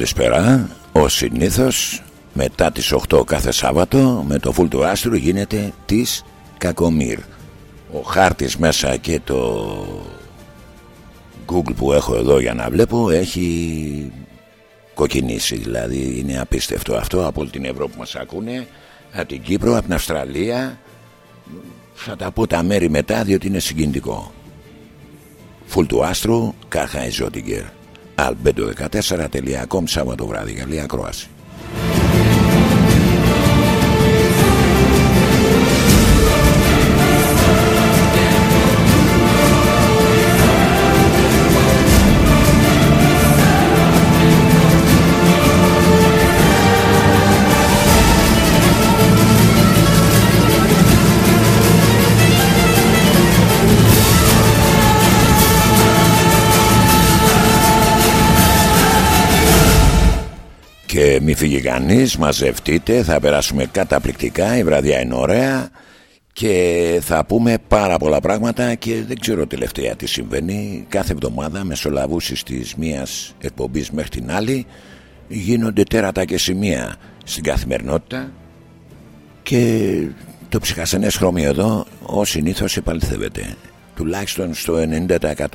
Καλησπέρα. Ο συνήθως μετά τις 8 κάθε Σάββατο με το φουλ του άστρου γίνεται της Κακομύρ. Ο χάρτης μέσα και το Google που έχω εδώ για να βλέπω έχει κοκκινήσει. Δηλαδή είναι απίστευτο αυτό από όλη την Ευρώπη που μας ακούνε, από την Κύπρο, από την Αυστραλία. Θα τα πω τα μέρη μετά διότι είναι συγκινητικό. Φουλ του άστρου, Κάχα Ιζότιγκερ. Albedo14.com Σάββατο βράδυ. Καλή ακρόαση. Και μη φύγει κανείς, μαζευτείτε, θα περάσουμε καταπληκτικά, η βραδιά είναι ωραία και θα πούμε πάρα πολλά πράγματα και δεν ξέρω τελευταία τι συμβαίνει. Κάθε εβδομάδα μεσολαβούσεις της μίας εκπομπής μέχρι την άλλη γίνονται τέρατα και σημεία στην καθημερινότητα και το ψυχασενές χρώμιο εδώ ως συνήθως επαληθεύεται τουλάχιστον στο 90%.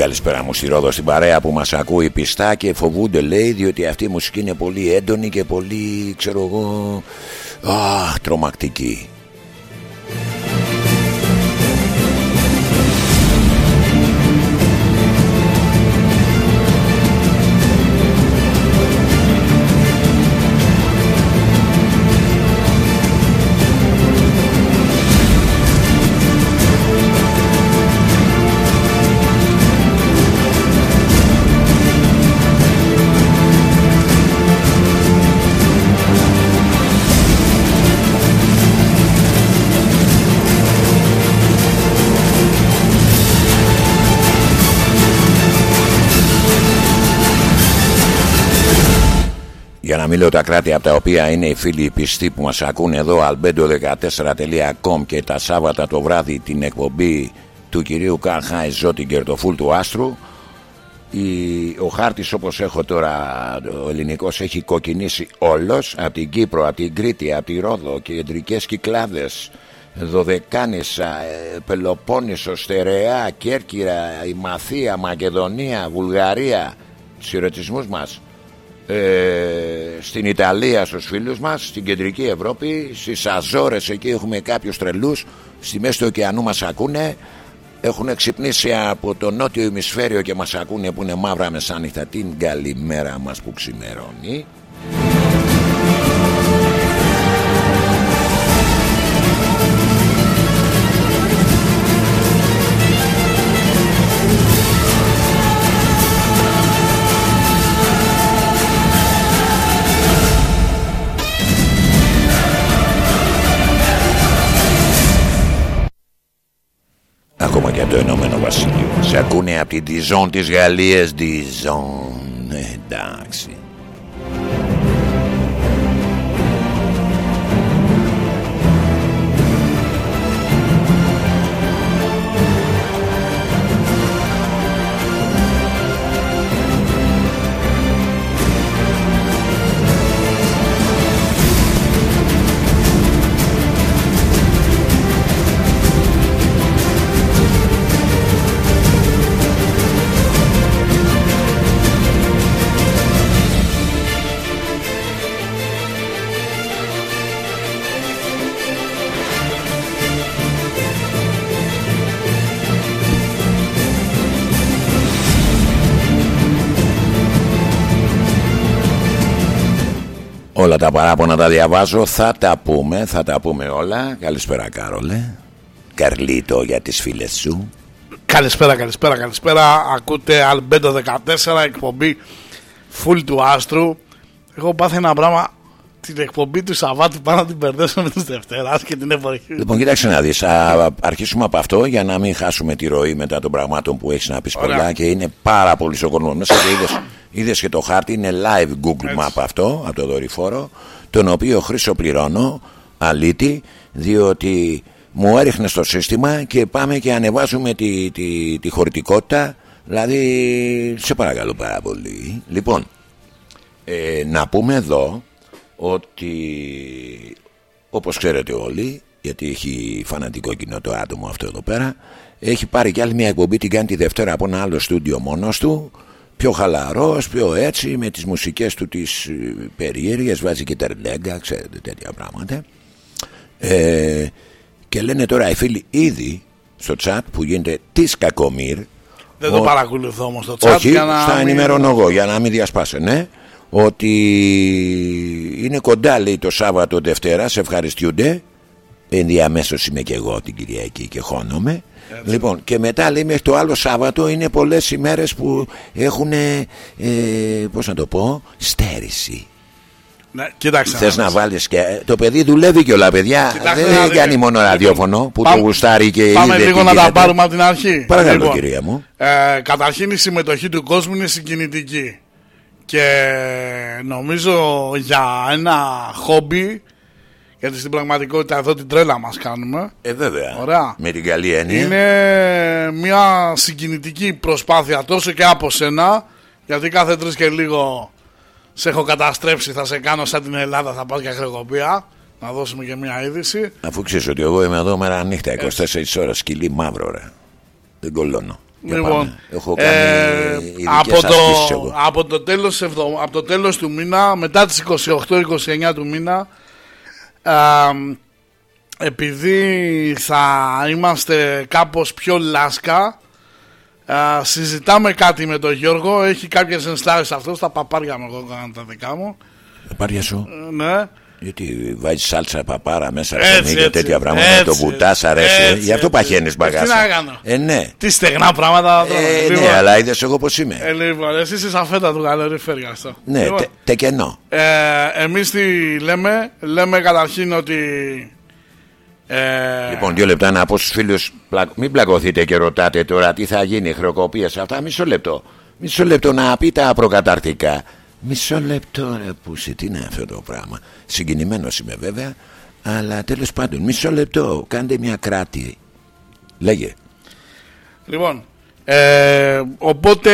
Καλησπέρα μου στη Ρόδο στην παρέα που μας ακούει πιστά και φοβούνται λέει διότι αυτή η μουσική είναι πολύ έντονη και πολύ ξέρω εγώ αχ, τρομακτική. Μιλώ τα κράτη από τα οποία είναι οι φίλοι πιστοί που μας ακούνε εδώ albedo14.com και τα Σάββατα το βράδυ την εκπομπή του κυρίου Καρχάη Ζώτιγκερ το φουλ του άστρου. Η, ο χάρτης όπως έχω τώρα ο ελληνικός έχει κοκκινήσει όλος από την Κύπρο, από την Κρήτη, από τη Ρόδο κεντρικές κυκλάδες Δωδεκάνησα, ε, Πελοπόννησο, Στερεά, Κέρκυρα, η Μαθία, Μακεδονία, Βουλγαρία. Τους χαιρετισμούς μας ε, στην Ιταλία στους φίλους μας στην κεντρική Ευρώπη στις Αζόρες εκεί έχουμε κάποιους τρελούς στη μέση του ωκεανού μας ακούνε έχουν ξυπνήσει από το νότιο ημισφαίριο και μας ακούνε που είναι μαύρα μεσάνυχτα. Την καλημέρα μας που ξημερώνει το Ενωμένο Βασίλειο. Σε ακούνε από την Διζόν της Γαλλίας, Διζόν, εντάξει. Όλα τα παράπονα τα διαβάζω. Θα τα πούμε, θα τα πούμε όλα. Καλησπέρα Κάρολε. Καρλίτο για τις φίλες σου. Καλησπέρα, καλησπέρα, καλησπέρα. Ακούτε Αλμπέντο 14 Εκπομπή Full του Άστρου. Έχω πάθει ένα πράγμα την εκπομπή του Σαββάτου πάνω να την περδέσω με της Δευτέρα και την εποχή. Λοιπόν, κοιτάξτε να δεις. Θα αρχίσουμε από αυτό για να μην χάσουμε τη ροή μετά των πραγμάτων που έχεις να πεις πολλά και είναι πάρα πολύ ο κόσμο μέσα και είδες Είδες και το χάρτη είναι live Google Έτσι. Map αυτό από το δορυφόρο, τον οποίο χρήσο πληρώνω αλήτη, διότι μου έριχνε στο σύστημα και πάμε και ανεβάζουμε τη, τη, τη χωρητικότητα. Δηλαδή, σε παρακαλώ πάρα πολύ. Λοιπόν, ε, να πούμε εδώ ότι όπως ξέρετε όλοι γιατί έχει φανατικό κοινό το άτομο αυτό εδώ πέρα έχει πάρει κι άλλη μια εκπομπή την κάνει τη Δευτέρα από ένα άλλο στούντιο μόνος του πιο χαλαρός, πιο έτσι με τις μουσικές του τις ε, περίεργες βάζει και τερλέγκα, ξέρετε τέτοια πράγματα ε, και λένε τώρα οι φίλοι ήδη στο chat που γίνεται της Κακομήρ Δεν το Ο- παρακολουθώ όμως το chat. όχι, για να στα μην- ενημερώνω εγώ για να μην διασπάσαινε ότι είναι κοντά λέει το Σάββατο Δευτέρα, σε ευχαριστούνται. Ενδιαμέσως είμαι και εγώ την Κυριακή και χώνομαι. Λοιπόν, και μετά λέει μέχρι το άλλο Σάββατο είναι πολλές ημέρε που έχουν. Ε, Πώς να το πω, στέρηση. Ναι, κοίταξε. Θες να να δεις. βάλεις και. Το παιδί δουλεύει κιόλα, παιδιά. Κοιτάξτε να Δεν δείτε. κάνει μόνο Λοιπόν, ραδιόφωνο που πάμε- το γουστάρει και Πάμε είδε λίγο τι να τα γίνεται. πάρουμε από την αρχή. Παρακαλώ, Λοιπόν, κυρία μου. Ε, καταρχήν η συμμετοχή του κόσμου είναι συγκινητική. Και νομίζω για ένα χόμπι, γιατί στην πραγματικότητα εδώ την τρέλα μας κάνουμε, Ε, βέβαια. Ωραία. Με την καλή έννοια. είναι μια συγκινητική προσπάθεια τόσο και από σένα, γιατί κάθε τρεις και λίγο σε έχω καταστρέψει, θα σε κάνω σαν την Ελλάδα, θα πάω για χρεοκοπία, να δώσουμε και μια είδηση. Αφού ξέρεις ότι εγώ είμαι εδώ μέρα νύχτα 24 ώρες σκυλί μαύρο ρε. Δεν κολώνω. Για Λοιπόν, πάμε. έχω κάνει ε, ειδικές από, ασκήσεις το, εγώ. από, το τέλος, της εβδο- από το τέλος του μήνα, μετά τις 28-29 του μήνα, α, επειδή θα είμαστε κάπως πιο λάσκα, α, συζητάμε κάτι με τον Γιώργο, έχει κάποιες ενστάσεις αυτός, τα παπάρια μου εγώ κάνω τα δικά μου. Τα πάρια σου. Ε, Ναι. Γιατί βάζεις σάλτσα παπάρα μέσα Έτσι, ψωμί και έτσι. τέτοια πράγματα. Έτσι, το βουτάς αρέσει. ε; έτσι, Γι' αυτό έτσι. παχαίνεις Ε, μπαγάσα. τι να κάνω. Ε, ναι. Τι στεγνά πράγματα. Ε, λοιπόν. ναι, αλλά είδες εγώ πώς είμαι. Ε, λοιπόν, εσύ είσαι σαφέτα του καλοριφέρ αυτό. ναι, Λοιπόν, τε, τεκενό. Ε, εμείς τι λέμε, λέμε καταρχήν ότι... Ε, Λοιπόν, δύο λεπτά να πω στους φίλους. Μην πλακωθείτε και ρωτάτε τώρα τι θα γίνει, χρεοκοπίες αυτά. Μισό λεπτό. Μισό λεπτό να πει τα προκαταρτικά. Μισό λεπτό, ρε πούσι, τι είναι αυτό το πράγμα. Συγκινημένο είμαι βέβαια, αλλά τέλος πάντων, μισό λεπτό. Κάντε μια κράτη. Λέγε. λοιπόν, ε, οπότε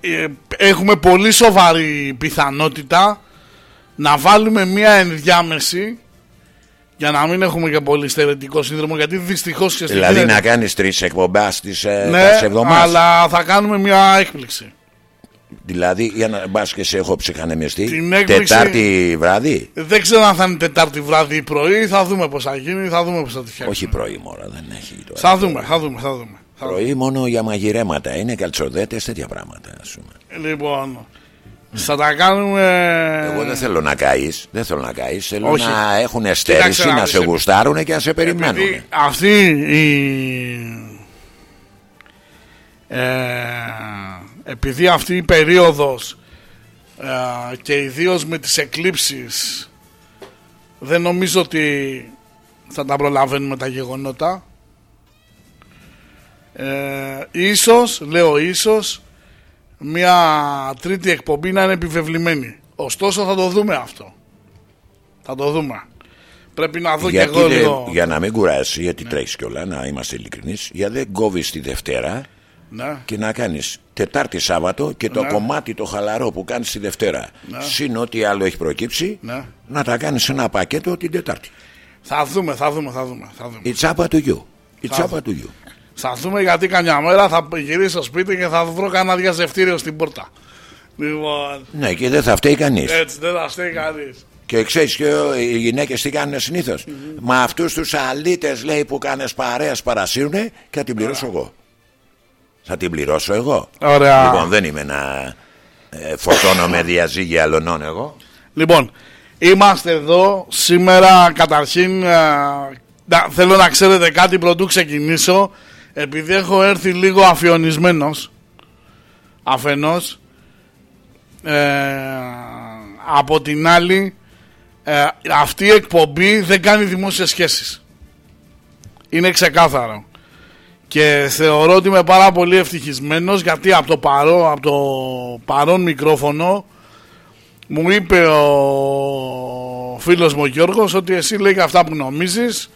ε, έχουμε πολύ σοβαρή πιθανότητα να βάλουμε μια ενδιάμεση για να μην έχουμε και πολύ στερετικό σύνδρομο γιατί δυστυχώς και στην Δηλαδή Κίνη- να κάνεις τρεις εκπομπάς τη ε, ναι, κάθε εβδομάδα. αλλά θα κάνουμε μια έκπληξη. Δηλαδή, για να μπα και σε έχω ψυχανεμιστεί. Την έκπληξη- Τετάρτη βράδυ. Δεν ξέρω αν θα είναι Τετάρτη βράδυ ή πρωί, θα δούμε πώς θα γίνει, θα δούμε πώς θα τη φτιάξουμε. Όχι πρωί, μόρα, δεν έχει τώρα. Θα δούμε, θα δούμε, θα δούμε. Θα δούμε. Πρωί μόνο για μαγειρέματα. Είναι καλτσοδέτες, τέτοια πράγματα, ας πούμε. Λοιπόν, θα τα κάνουμε. Εγώ δεν θέλω να καείς. Δεν θέλω να καείς. Θέλω Όχι. να έχουν Κοίταξε στέρηση, να να δεις, σε επει- γουστάρουν και να σε περιμένουν. Επειδή αυτή η. Ε, επειδή αυτή η περίοδος ε, και ιδίως με τις εκλήψεις δεν νομίζω ότι θα τα προλαβαίνουμε τα γεγονότα. Ε, ίσως, λέω ίσως μια τρίτη εκπομπή να είναι επιβεβλημένη. Ωστόσο θα το δούμε αυτό. Θα το δούμε. Πρέπει να δω και Γιατί εγώ δεν- λίγο για να μην κουράσει, γιατί τρέχεις κιόλα, να είμαστε ειλικρινείς, γιατί δεν κόβεις τη Δευτέρα ναι. και να κάνεις Τετάρτη Σάββατο και το Ναι. κομμάτι το χαλαρό που κάνεις τη Δευτέρα, συν ό,τι άλλο έχει προκύψει, Ναι. να τα κάνεις ένα πακέτο την Τετάρτη. Θα δούμε, θα δούμε, θα δούμε. Θα δούμε, Η τσάπα του γιου. Η Θα τσάπα του γιου. θα δούμε γιατί καμιά μέρα θα γυρίσω στο σπίτι και θα βρω κανένα διαζευτήριο στην πόρτα. Λοιπόν, Ναι, και δεν θα φταίει κανείς. έτσι δεν θα στέει κανείς. Και ξέρεις και οι γυναίκες τι κάνουν συνήθως; Μα αυτούς τους αλήτες λέει που κάνες παρέας παρασύρουν και θα την πληρώσω εγώ. Θα την πληρώσω εγώ. Ωραία. Λοιπόν, δεν είμαι να ε, φορτώνω με διαζύγια αλωνών εγώ. Λοιπόν, είμαστε εδώ σήμερα καταρχήν. ε, να- θέλω να ξέρετε κάτι πρωτού ξεκινήσω. Επειδή έχω έρθει λίγο αφιονισμένος αφενός ε, από την άλλη ε, αυτή η εκπομπή δεν κάνει δημόσιες σχέσεις είναι ξεκάθαρο και θεωρώ ότι είμαι πάρα πολύ ευτυχισμένος γιατί από το, παρό, από το παρόν μικρόφωνο μου είπε ο φίλος μου ο Γιώργος ότι εσύ λέει αυτά που νομίζεις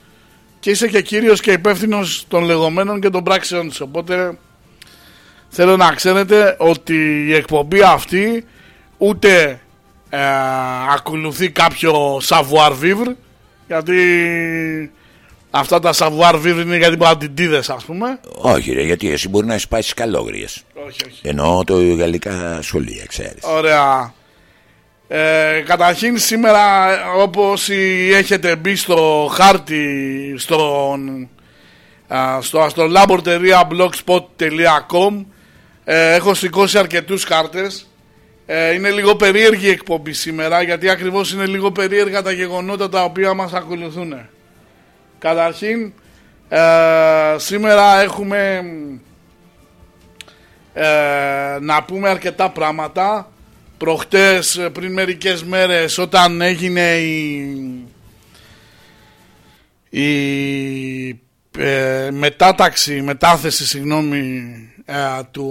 και είσαι και κύριος και υπεύθυνος των λεγόμενων και των πράξεων της. Οπότε θέλω να ξέρετε ότι η εκπομπή αυτή ούτε ε, ακολουθεί κάποιο savoir vivre γιατί αυτά τα savoir vivre είναι γιατί παντιντίδες ας πούμε. Όχι ρε, γιατί εσύ μπορεί να έχεις πάει στις καλόγριες. Όχι, όχι. Εννοώ το γαλλικά σχολεία, ξέρεις. Ωραία. Ε, καταρχήν σήμερα όπως έχετε μπει στο χάρτη στον, α, στο astrolaborteria.blogspot.com ε, έχω σηκώσει αρκετούς χάρτες ε, είναι λίγο περίεργη η εκπομπή σήμερα γιατί ακριβώς είναι λίγο περίεργα τα γεγονότα τα οποία μας ακολουθούν καταρχήν ε, σήμερα έχουμε ε, να πούμε αρκετά πράγματα. Προχτές ε, πριν μερικές μέρες όταν έγινε η, η ε, μετάταξη, μετάθεση συγγνώμη ε, του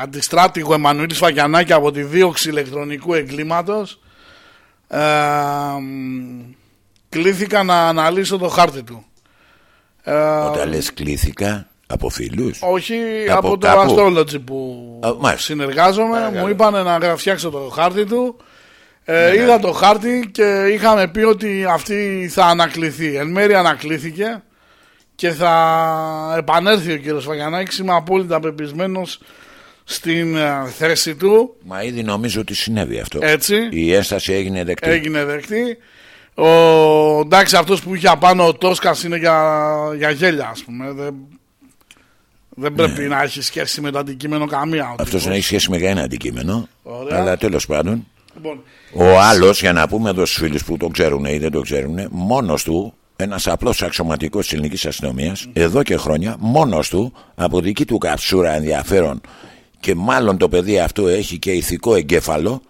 αντιστράτηγου Εμμανουήλ Σφαγιανάκη από τη δίωξη ηλεκτρονικού εγκλήματος ε, κλήθηκα να αναλύσω το χάρτη του. Όταν λες κλήθηκα από φίλους; Όχι, από, το Astrology που συνεργάζομαι. μου είπαν να φτιάξω το χάρτη του. Ε, ναι, ναι. είδα το χάρτη και είχαμε πει ότι αυτή θα ανακληθεί. Εν μέρει ανακλήθηκε και θα επανέλθει ο κύριος Φαγιανάκης. Είμαι απόλυτα πεπισμένος στην ε, θέση του. Μα ήδη νομίζω ότι συνέβη αυτό. Έτσι. Η ένσταση έγινε δεκτή. Έγινε δεκτή. Ο, εντάξει, αυτός που είχε απάνω ο Τόσκας είναι για, για γέλια, ας πούμε. Δεν δεν πρέπει ναι. να έχει σχέση με το αντικείμενο καμία. Αυτός δεν έχει σχέση με κανένα αντικείμενο. Ωραία. Αλλά τέλος πάντων. Λοιπόν. Ο άλλος, για να πούμε εδώ στους φίλους που το ξέρουν ή δεν το ξέρουν, μόνος του, ένας απλός αξιωματικός της ελληνικής αστυνομίας, εδώ και χρόνια, μόνος του, από δική του καψούρα ενδιαφέρον και μάλλον το παιδί αυτό έχει και ηθικό εγκέφαλο,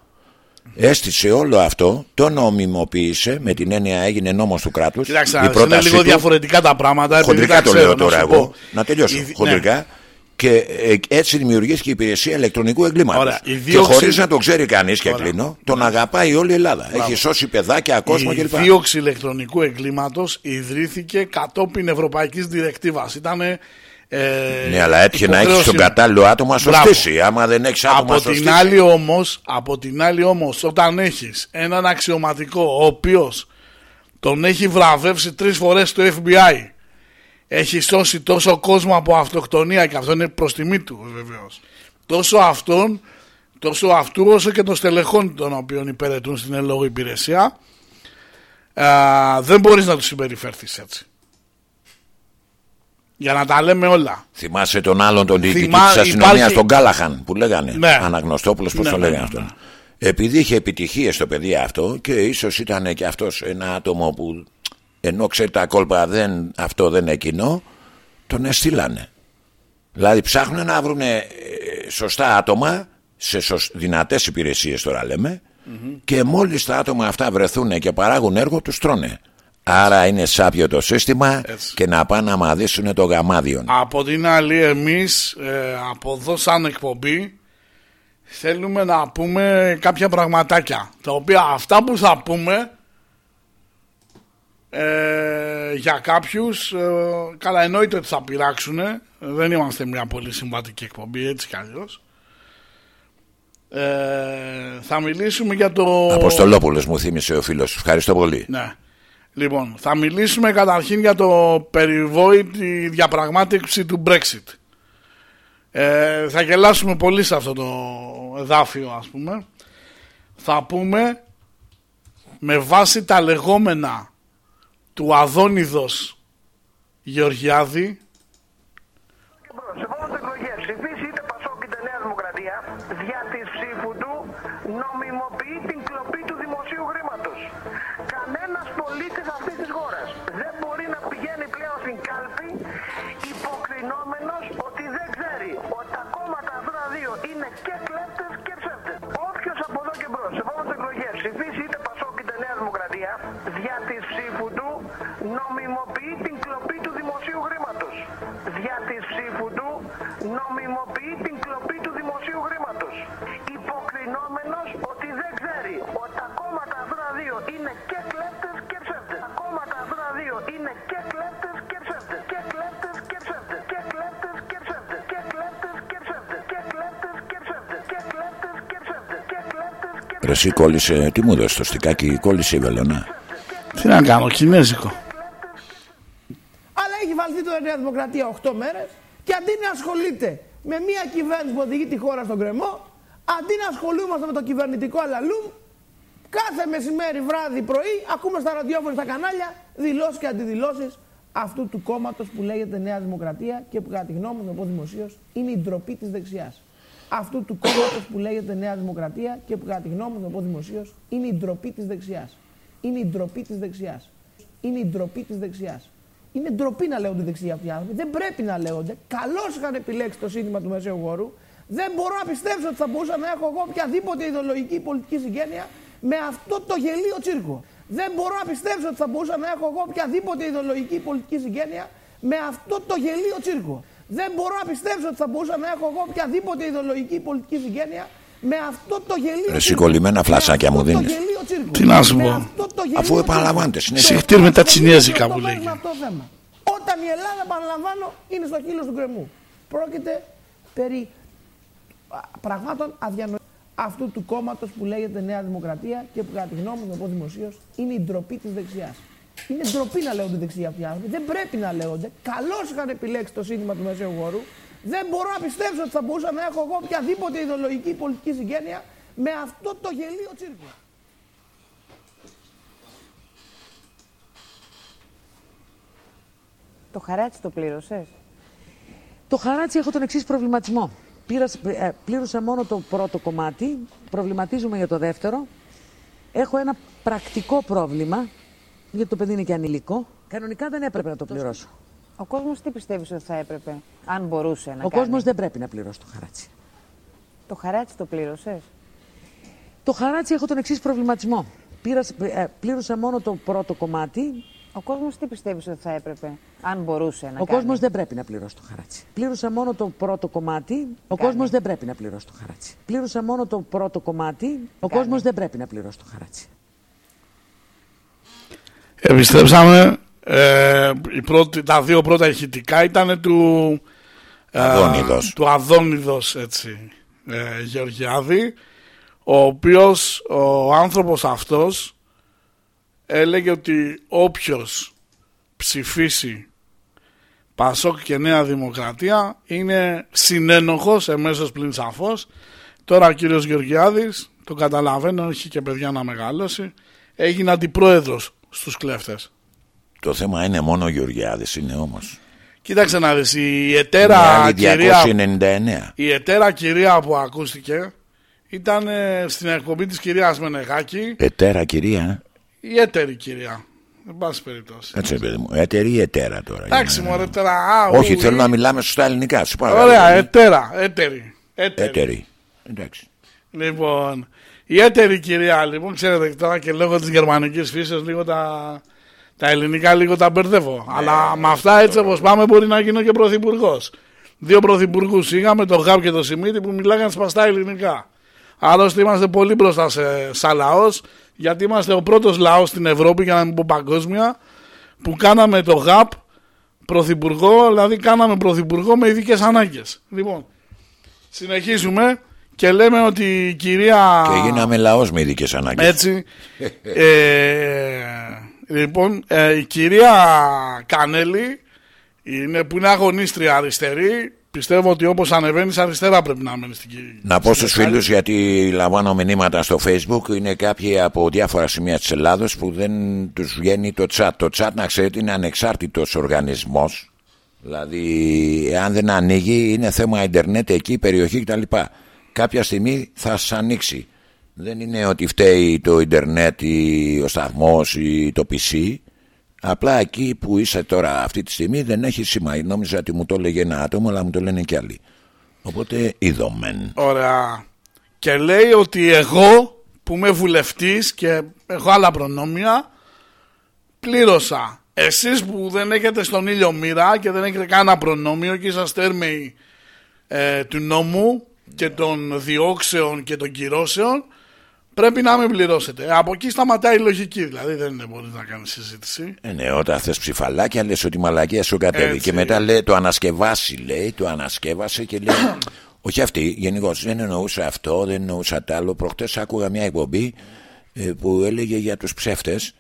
Έστησε όλο αυτό, το νομιμοποίησε με την έννοια έγινε νόμος του κράτους. Κοιτάξτε, είναι λίγο διαφορετικά τα πράγματα. Χοντρικά το λέω τώρα εγώ. Να τελειώσω. Η... Χοντρικά. Ναι. Και ε, έτσι δημιουργήθηκε η υπηρεσία ηλεκτρονικού εγκλήματος. Και χωρίς να το ξέρει κανείς και κλείνω, τον αγαπάει όλη η Ελλάδα. Έχει σώσει παιδάκια, κόσμο κλπ. Η δίωξη ηλεκτρονικού εγκλήματος ιδρύθηκε κατόπιν Ευρωπαϊκής Διρεκτίβα. Ήταν ε, ναι, αλλά έτυχε να έχεις τον κατάλληλο άτομο ασωστήσει. Άμα δεν έχεις άτομο από την άλλη όμως, Από την άλλη όμως, όταν έχεις έναν αξιωματικό ο οποίος τον έχει βραβεύσει τρεις φορές το FBI, έχει σώσει τόσο κόσμο από αυτοκτονία και αυτό είναι προς τιμή του βεβαίως. Τόσο αυτόν, τόσο αυτού όσο και των στελεχών των οποίων υπηρετούν στην ελόγω υπηρεσία, δεν μπορείς να τους συμπεριφέρθεις έτσι. Για να τα λέμε όλα. Θυμάσαι τον άλλον τον διοικητή Θυμά... της αστυνομίας, υπάρχει... τον Κάλαχαν, που λέγανε. Ναι. Αναγνωστόπουλος, πώς ναι, το ναι, λέγανε ναι, αυτό. Ναι. Επειδή είχε επιτυχίες στο παιδί αυτό και ίσως ήταν και αυτός ένα άτομο που ενώ ξέρει τα κόλπα δεν, αυτό δεν είναι κοινό, τον εστήλανε. Δηλαδή ψάχνουν να βρουν ε, σωστά άτομα σε σωσ... δυνατές υπηρεσίες τώρα λέμε mm-hmm. και μόλις τα άτομα αυτά βρεθούν και παράγουν έργο τους τρώνε. Άρα είναι σάπιο το σύστημα και να πάνε να μαδίσουν το γαμάδιον. Από την άλλη εμείς ε, από εδώ σαν εκπομπή θέλουμε να πούμε κάποια πραγματάκια. Τα οποία αυτά που θα πούμε ε, για κάποιους ε, καλά εννοείται ότι θα πειράξουν. Δεν είμαστε μια πολύ συμβατική εκπομπή έτσι κι αλλιώς. Ε, θα μιλήσουμε για το... Αποστολόπουλος μου θύμισε ο φίλος. Ευχαριστώ πολύ. Ναι. Λοιπόν, θα μιλήσουμε καταρχήν για το περιβόητη διαπραγμάτευση του Brexit. Ε, θα γελάσουμε πολύ σε αυτό το εδάφιο ας πούμε. Θα πούμε με βάση τα λεγόμενα του Αδόνιδος Γεωργιάδη Εσύ κόλλησε, τι μου δώσεις το στικάκι, κόλλησε η βελονά. Τι να κάνω, κινέζικο. Αλλά έχει βαλθεί το Νέα Δημοκρατία 8 μέρες και αντί να ασχολείται με μια κυβέρνηση που οδηγεί τη χώρα στον κρεμό, αντί να ασχολούμαστε με το κυβερνητικό αλαλούμ, κάθε μεσημέρι, βράδυ, πρωί, ακούμε στα ραδιόφωνα, στα κανάλια, δηλώσεις και αντιδηλώσεις αυτού του κόμματος που λέγεται Νέα Δημοκρατία και που κατά τη γνώμη μου, πω δημοσίω, είναι η ντροπή της δεξιάς. Αυτού του κόμματος που λέγεται Νέα Δημοκρατία και που κατά τη γνώμη μου, πω δημοσίως, είναι η ντροπή της δεξιάς. Είναι η ντροπή της δεξιάς. Είναι η ντροπή της δεξιάς. Είναι ντροπή να λέγονται δεξιοί αυτοί οι άνθρωποι. Δεν πρέπει να λέγονται. Καλώς είχαν επιλέξει το σύνθημα του Μεσαίου Γόρου. Δεν μπορώ να πιστέψω ότι θα μπορούσα να έχω εγώ οποιαδήποτε ιδεολογική πολιτική συγγένεια με αυτό το γελίο τσίρκο. Δεν μπορώ να πιστέψω ότι θα μπορούσα να έχω εγώ οποιαδήποτε ιδεολογική πολιτική συγγένεια με αυτό το γελίο τσίρκο. Δεν μπορώ να πιστέψω ότι θα μπορούσα να έχω εγώ οποιαδήποτε ιδεολογική πολιτική συγγένεια με αυτό το γελίο Ρε σηκωλημένα φλασάκια μου δίνεις. Τι να σου πω. Αφού επαναλαμβάνεται συνέχεια. Συχτήρ με τα τσινέζικα που λέει. Όταν η Ελλάδα, επαναλαμβάνω, είναι στο χείλος του γκρεμού. Πρόκειται περί πραγμάτων αδιανοητών αυτού του κόμματος που λέγεται Νέα Δημοκρατία και που κατά τη γνώμη μου, πω δημοσίως, είναι η ντροπή της δεξιάς. Είναι ντροπή να λέγονται δεξιά αυτοί οι άνθρωποι. Δεν πρέπει να λέγονται. Καλώς είχαν επιλέξει το σύνθημα του Μεσαίου Γόρου. Δεν μπορώ να πιστέψω ότι θα μπορούσα να έχω εγώ οποιαδήποτε ιδεολογική πολιτική συγγένεια με αυτό το γελίο τσίρκο. Το χαράτσι το πλήρωσες; Το χαράτσι έχω τον εξής προβληματισμό. Ε, πλήρωσα μόνο το πρώτο κομμάτι, προβληματίζουμε για το δεύτερο. Έχω ένα πρακτικό πρόβλημα, γιατί το παιδί είναι και ανηλικό. Κανονικά δεν έπρεπε να το πληρώσω. Ο κόσμος τι πιστεύεις ότι θα έπρεπε, αν μπορούσε να Ο κάνει; κόσμος δεν πρέπει να πληρώσει το χαράτσι. Το χαράτσι το πλήρωσες; Το χαράτσι έχω τον εξής προβληματισμό. Ε, πλήρωσα μόνο το πρώτο κομμάτι, ο κόσμος τι πιστεύεις ότι θα έπρεπε, αν μπορούσε να Ο κάνει; κόσμος δεν πρέπει να πληρώσει το χαράτσι. Πλήρωσα μόνο το πρώτο κομμάτι. Ο κόσμος δεν πρέπει να πληρώσει το χαράτσι. Πλήρωσα μόνο το πρώτο κομμάτι. Ο κόσμος δεν πρέπει να πληρώσει το χαράτσι. Επιστρέψαμε. Ε, πρώτη, τα δύο πρώτα ηχητικά ήταν του Αδόνιδος. Ε, του Αδόνιδος έτσι, ε, Γεωργιάδη ο οποίος ο άνθρωπος αυτός έλεγε ότι όποιος ψηφίσει Πασόκ και Νέα Δημοκρατία είναι συνένοχος, εμέσως πλην σαφώς. Τώρα ο κύριος Γεωργιάδης, το καταλαβαίνω, έχει και παιδιά να μεγαλώσει, έγινε αντιπρόεδρος στους κλέφτες. Το θέμα είναι μόνο ο Γεωργιάδης είναι όμως. Κοίταξε να δεις, η ετέρα, κυρία, 299. η ετέρα κυρία που ακούστηκε ήταν ε, στην εκπομπή της κυρίας Μενεγάκη. Ετέρα κυρία; Η έτερη κυρία. Εν πάση περιπτώσει. Έτσι, παιδί μου. Έτερη ή ετέρα τώρα. Εντάξει, για να- μωρέ τώρα. Α, Όχι, ου, θέλω ου, να μιλάμε σωστά ελληνικά. Σου παρακαλώ. Ωραία, ετέρα. Έτερη. Έτερη. Έτερη. Εντάξει. Λοιπόν, η έτερη κυρία, λοιπόν, ξέρετε τώρα και λόγω της γερμανικής φύση λίγο τα, τα ελληνικά λίγο τα μπερδεύω. Αλλά με αυτά έτσι όπως πάμε μπορεί να γίνω και πρωθυπουργός. Δύο πρωθυπουργούς είχαμε, τον Γάπ και τον Σιμίτη, που μιλάγαν σπαστά ελληνικά. Άλλωστε είμαστε πολύ μπροστά σε, σαν λαός, γιατί είμαστε ο πρώτος λαός στην Ευρώπη, για να μην πω παγκόσμια, που κάναμε το ΓΑΠ πρωθυπουργό, δηλαδή κάναμε πρωθυπουργό με ειδικές ανάγκες. Λοιπόν, συνεχίζουμε και λέμε ότι η κυρία. Και γίναμε λαός με ειδικές ανάγκες. Έτσι. ε, λοιπόν, ε, η κυρία Κανέλη είναι, που είναι αγωνίστρια αριστερή. Πιστεύω ότι όπως ανεβαίνεις αριστερά πρέπει να μένει στην κυρία. Να πω στους φίλους γιατί λαμβάνω μηνύματα στο facebook είναι κάποιοι από διάφορα σημεία της Ελλάδος που δεν τους βγαίνει το chat. Το chat να ξέρετε είναι ανεξάρτητος οργανισμός δηλαδή εάν δεν ανοίγει είναι θέμα ίντερνετ εκεί, περιοχή κτλ. Κάποια στιγμή θα σας ανοίξει. Δεν είναι ότι φταίει το ίντερνετ ή ο σταθμός ή το PC Απλά εκεί που είσαι τώρα αυτή τη στιγμή δεν έχει σημασία. Νόμιζα ότι μου το έλεγε ένα άτομο, αλλά μου το λένε κι άλλοι. Οπότε είδομεν. Ωραία. Και λέει ότι εγώ που είμαι βουλευτής και έχω άλλα προνόμια πλήρωσα. Εσείς που δεν έχετε στον ήλιο μοίρα και δεν έχετε κανένα προνόμιο και είσαστε έρμεοι ε, του νόμου και των διώξεων και των κυρώσεων πρέπει να μην πληρώσετε. Από εκεί σταματάει η λογική, δηλαδή δεν μπορείς να κάνεις συζήτηση. Ε, ναι, όταν θες ψηφαλάκια λες ότι η μαλακία σου κατέβει. Έτσι. Και μετά λέει το ανασκευάσει, λέει, το ανασκεύασε και λέει Όχι αυτή, γενικώς δεν εννοούσα αυτό, δεν εννοούσα τ' άλλο. Προχτές άκουγα μια εκπομπή ε, που έλεγε για τους ψεύτες.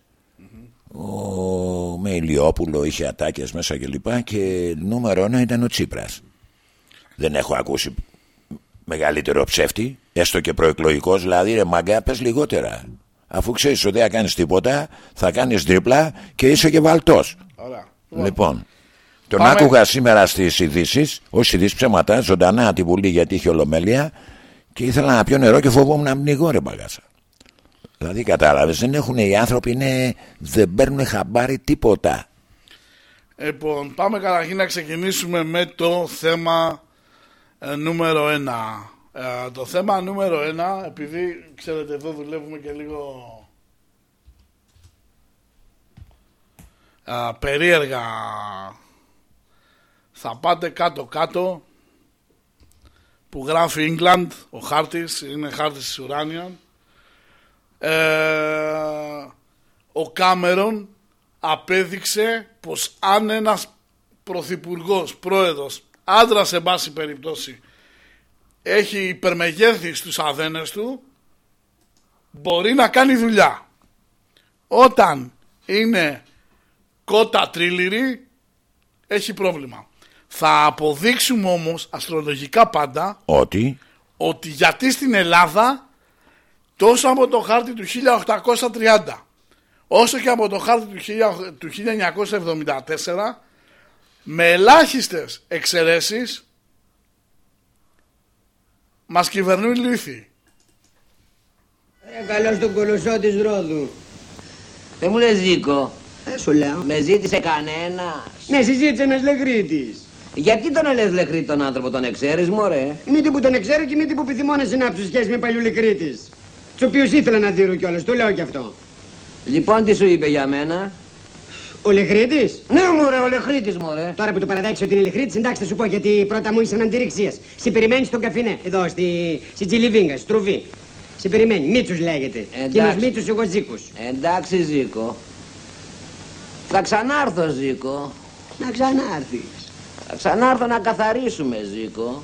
Ο με Ηλιόπουλο είχε ατάκες μέσα κλπ. Και, και νούμερο ένα ήταν ο Τσίπρας. Δεν έχω ακούσει μεγαλύτερο ψεύτη, έστω και προεκλογικός, δηλαδή ρε μαγκά, πες λιγότερα. Αφού ξέρεις ότι δεν θα κάνεις τίποτα, θα κάνεις δίπλα και είσαι και βαλτός. Λοιπόν, τον Πάμε. άκουγα σήμερα στις ειδήσεις, όχι ειδήσεις ψέματα, ζωντανά τη Βουλή γιατί είχε ολομέλεια και ήθελα να πιω νερό και φοβόμουν να πνιγώ ρε μπαγάσα. Δηλαδή κατάλαβες, δεν έχουν οι άνθρωποι, είναι, δεν παίρνουν χαμπάρι τίποτα. Λοιπόν, πάμε καταρχήν να ξεκινήσουμε με το θέμα ε, νούμερο ένα. Ε, το θέμα νούμερο ένα, επειδή ξέρετε εδώ δουλεύουμε και λίγο ε, περίεργα, θα πάτε κάτω-κάτω που γράφει England, ο χάρτης, είναι χάρτης της Ουράνιαν. Ε, ο Κάμερον απέδειξε πως αν ένας πρωθυπουργός, πρόεδρος, άντρας σε πάση περιπτώσει, έχει υπερμεγέθη στους αδένες του, μπορεί να κάνει δουλειά. Όταν είναι κότα τρίληρη, έχει πρόβλημα. Θα αποδείξουμε όμως αστρολογικά πάντα Ότι; ότι γιατί στην Ελλάδα τόσο από το χάρτη του 1830 όσο και από το χάρτη του 1000 του 1974 με ελάχιστες εξαιρέσεις μας κυβερνούν λύθοι. Ε, καλώς τον κολοσσό της Ρόδου. Δεν μου λες Ζήκο, Ε, σου λέω. με ζήτησε κανένας. Ναι, συζήτησε ένας λεγρίτης. Γιατί τον λες λεχρή τον άνθρωπο, τον εξαίρεις μωρέ; Μήτε που τον ξέρω και μήτε που επιθυμώ να συνάψω σχέση με παλιού λεκρίτης. Τους οποίους ήθελα να δίνω κιόλας, το λέω κι αυτό. Λοιπόν τι σου είπε για μένα; Ο λεκρίτης. Ναι μωρέ, ο λεχρίτης μωρέ. Τώρα που το παραδέχεις ότι είναι λεκρίτης, εντάξει θα σου πω γιατί πρώτα μου είσαι αντιρρηξίας. Σε περιμένεις στον καφινέ, εδώ στη, στη Τζιλιβίγκα, στη Τρουβή. Σε περιμένει, Μίτσους λέγεται. Εντάξει. Εκείνος Μίτσους, εγώ Ζήκος. Εντάξει Ζήκο. Θα ξανάρθω Ζήκο. Να ξανάρθεις. Θα ξανάρθω να καθαρίσουμε Ζήκο.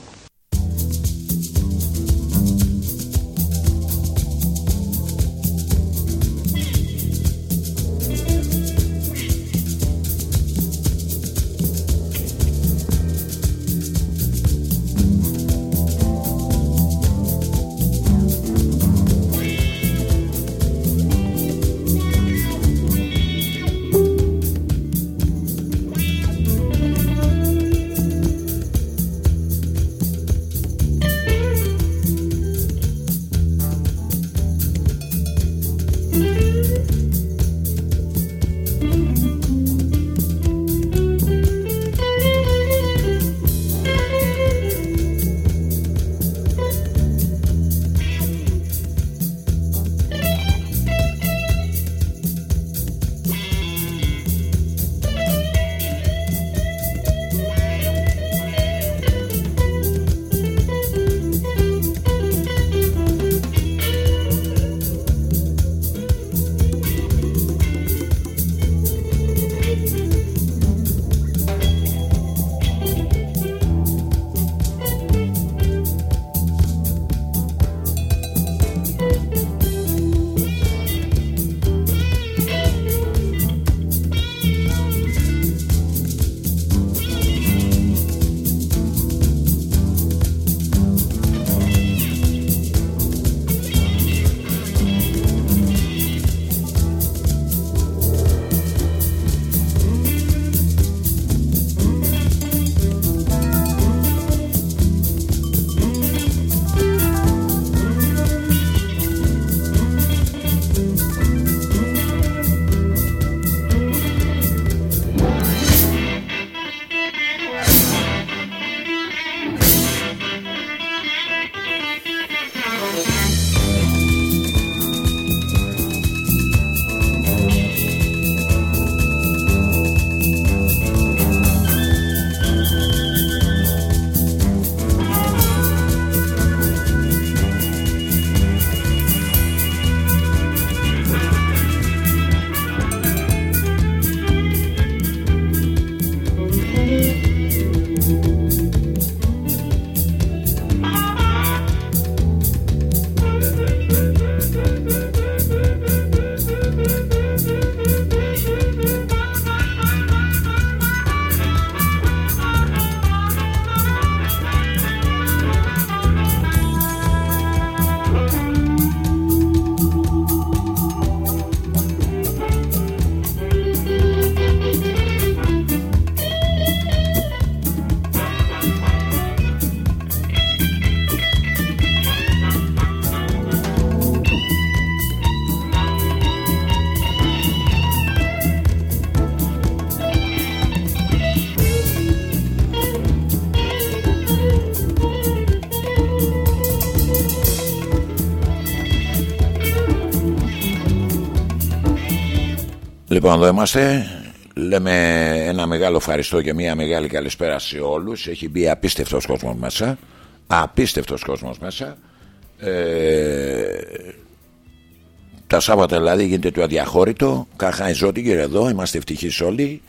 Λοιπόν, εδώ είμαστε. Λέμε ένα μεγάλο ευχαριστώ και μια μεγάλη καλησπέρα σε όλους. Έχει μπει απίστευτος κόσμος μέσα. Απίστευτος κόσμος μέσα. Ε, τα Σάββατα δηλαδή γίνεται το αδιαχώρητο. Καχάι Ζώτικερ εδώ. Είμαστε ευτυχείς όλοι.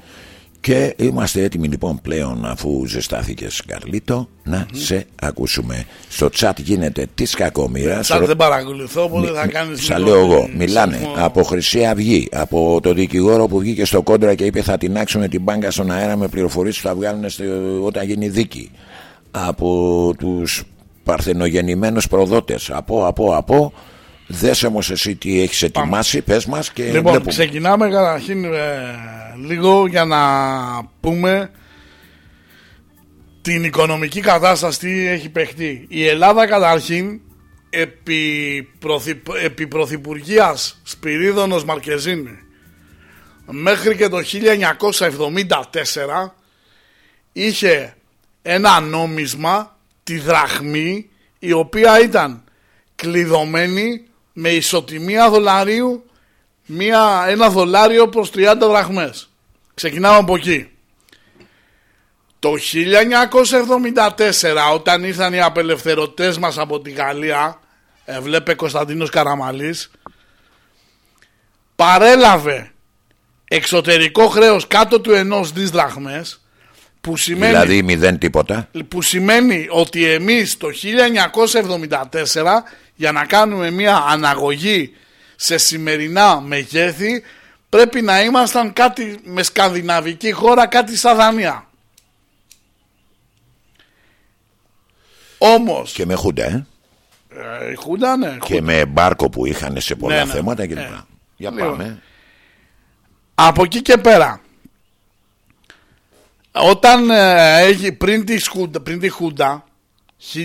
Και είμαστε έτοιμοι λοιπόν πλέον αφού ζεστάθηκες Καρλίτο να σε ακούσουμε. Στο chat γίνεται της κακομοίρας. Σαν δεν παρακολουθώ, οπότε θα κάνεις. Σα λέω εγώ, μιλάνε από Χρυσή Αυγή, από το δικηγόρο που βγήκε στο κόντρα και είπε θα τεινάξουμε την μπάνκα στον αέρα με πληροφορίες που θα βγάλουν στο, όταν γίνει δίκη. Από τους παρθενογεννημένους προδότες. Από, από, από. Δες όμως εσύ τι έχεις ετοιμάσει, πες μας και Λοιπόν, βλέπουμε. ξεκινάμε καταρχήν ε, λίγο για να πούμε την οικονομική κατάσταση τι έχει παιχτεί. Η Ελλάδα καταρχήν επί, πρωθυ, επί πρωθυπουργίας Σπυρίδωνος Μαρκεζίνη μέχρι και το 1974 είχε ένα νόμισμα, τη δραχμή, η οποία ήταν κλειδωμένη με ισοτιμία δολαρίου μία, ένα δολάριο προς 30 δραχμές. Ξεκινάμε από εκεί. Το 1974 όταν ήρθαν οι απελευθερωτές μας από τη Γαλλία ε, βλέπε Κωνσταντίνος Καραμαλής παρέλαβε εξωτερικό χρέος κάτω του ενός δις δραχμές που σημαίνει, Δηλαδή μηδέν τίποτα. που σημαίνει ότι εμείς το 1974 για να κάνουμε μια αναγωγή σε σημερινά μεγέθη πρέπει να ήμασταν κάτι με σκανδιναβική χώρα κάτι σαν Δανία. Όμως Και με χούντα, ε. ε, η Χούντα ναι, Και με μπάρκο που είχαν σε πολλά Ναι, ναι. θέματα κλπ. Ε. Για Λοιπόν. πάμε. Από εκεί και πέρα όταν ε, έχει πριν τη, Χούντα, πριν τη Χούντα 1965-1967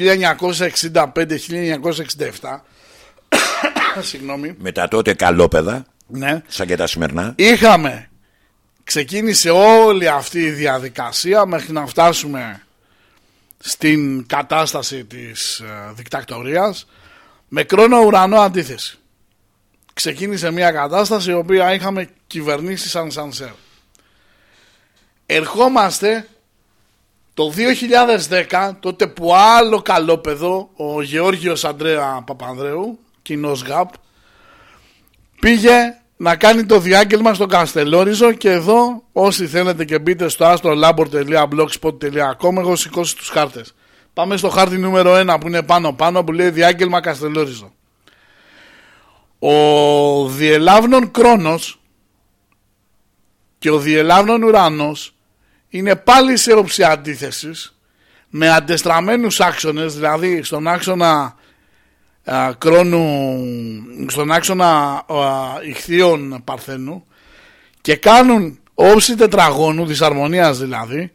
συγγνώμη Με τα τότε καλόπεδα, ναι, σαν και τα σημερινά. είχαμε ξεκίνησε όλη αυτή η διαδικασία μέχρι να φτάσουμε στην κατάσταση της ε, δικτακτορίας με κρόνο ουρανό αντίθεση. Ξεκίνησε μια κατάσταση η οποία είχαμε κυβερνήσει σαν σανσέρ. Ερχόμαστε το 2010, τότε που άλλο καλόπεδο, ο Γεώργιος Αντρέα Παπανδρέου, κοινός ΓΑΠ, πήγε να κάνει το διάγγελμα στο Καστελόριζο και εδώ όσοι θέλετε και μπείτε στο astrolabor.blogspot.com εγώ σηκώσει τους χάρτες. Πάμε στο χάρτη νούμερο 1 που είναι πάνω πάνω που λέει διάγγελμα Καστελόριζο. Ο διελάβνων Κρόνος και ο διελάβνων Ουρανός είναι πάλι σε όψη αντίθεσης με αντεστραμμένους άξονες δηλαδή στον άξονα α, κρόνου στον άξονα α, ηχθείων παρθένου και κάνουν όψη τετραγώνου δυσαρμονίας δηλαδή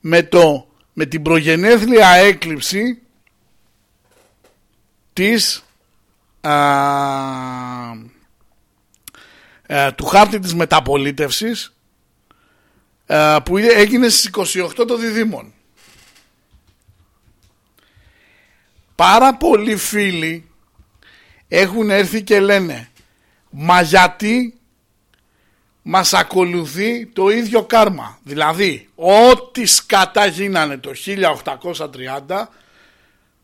με, το, με την προγενέθλια έκλειψη της α, ε, του χάρτη της μεταπολίτευσης ε, που έγινε στις 28 των διδήμων. Πάρα πολλοί φίλοι έχουν έρθει και λένε μα γιατί μας ακολουθεί το ίδιο κάρμα. Δηλαδή ό,τι σκατά γίνανε το 1830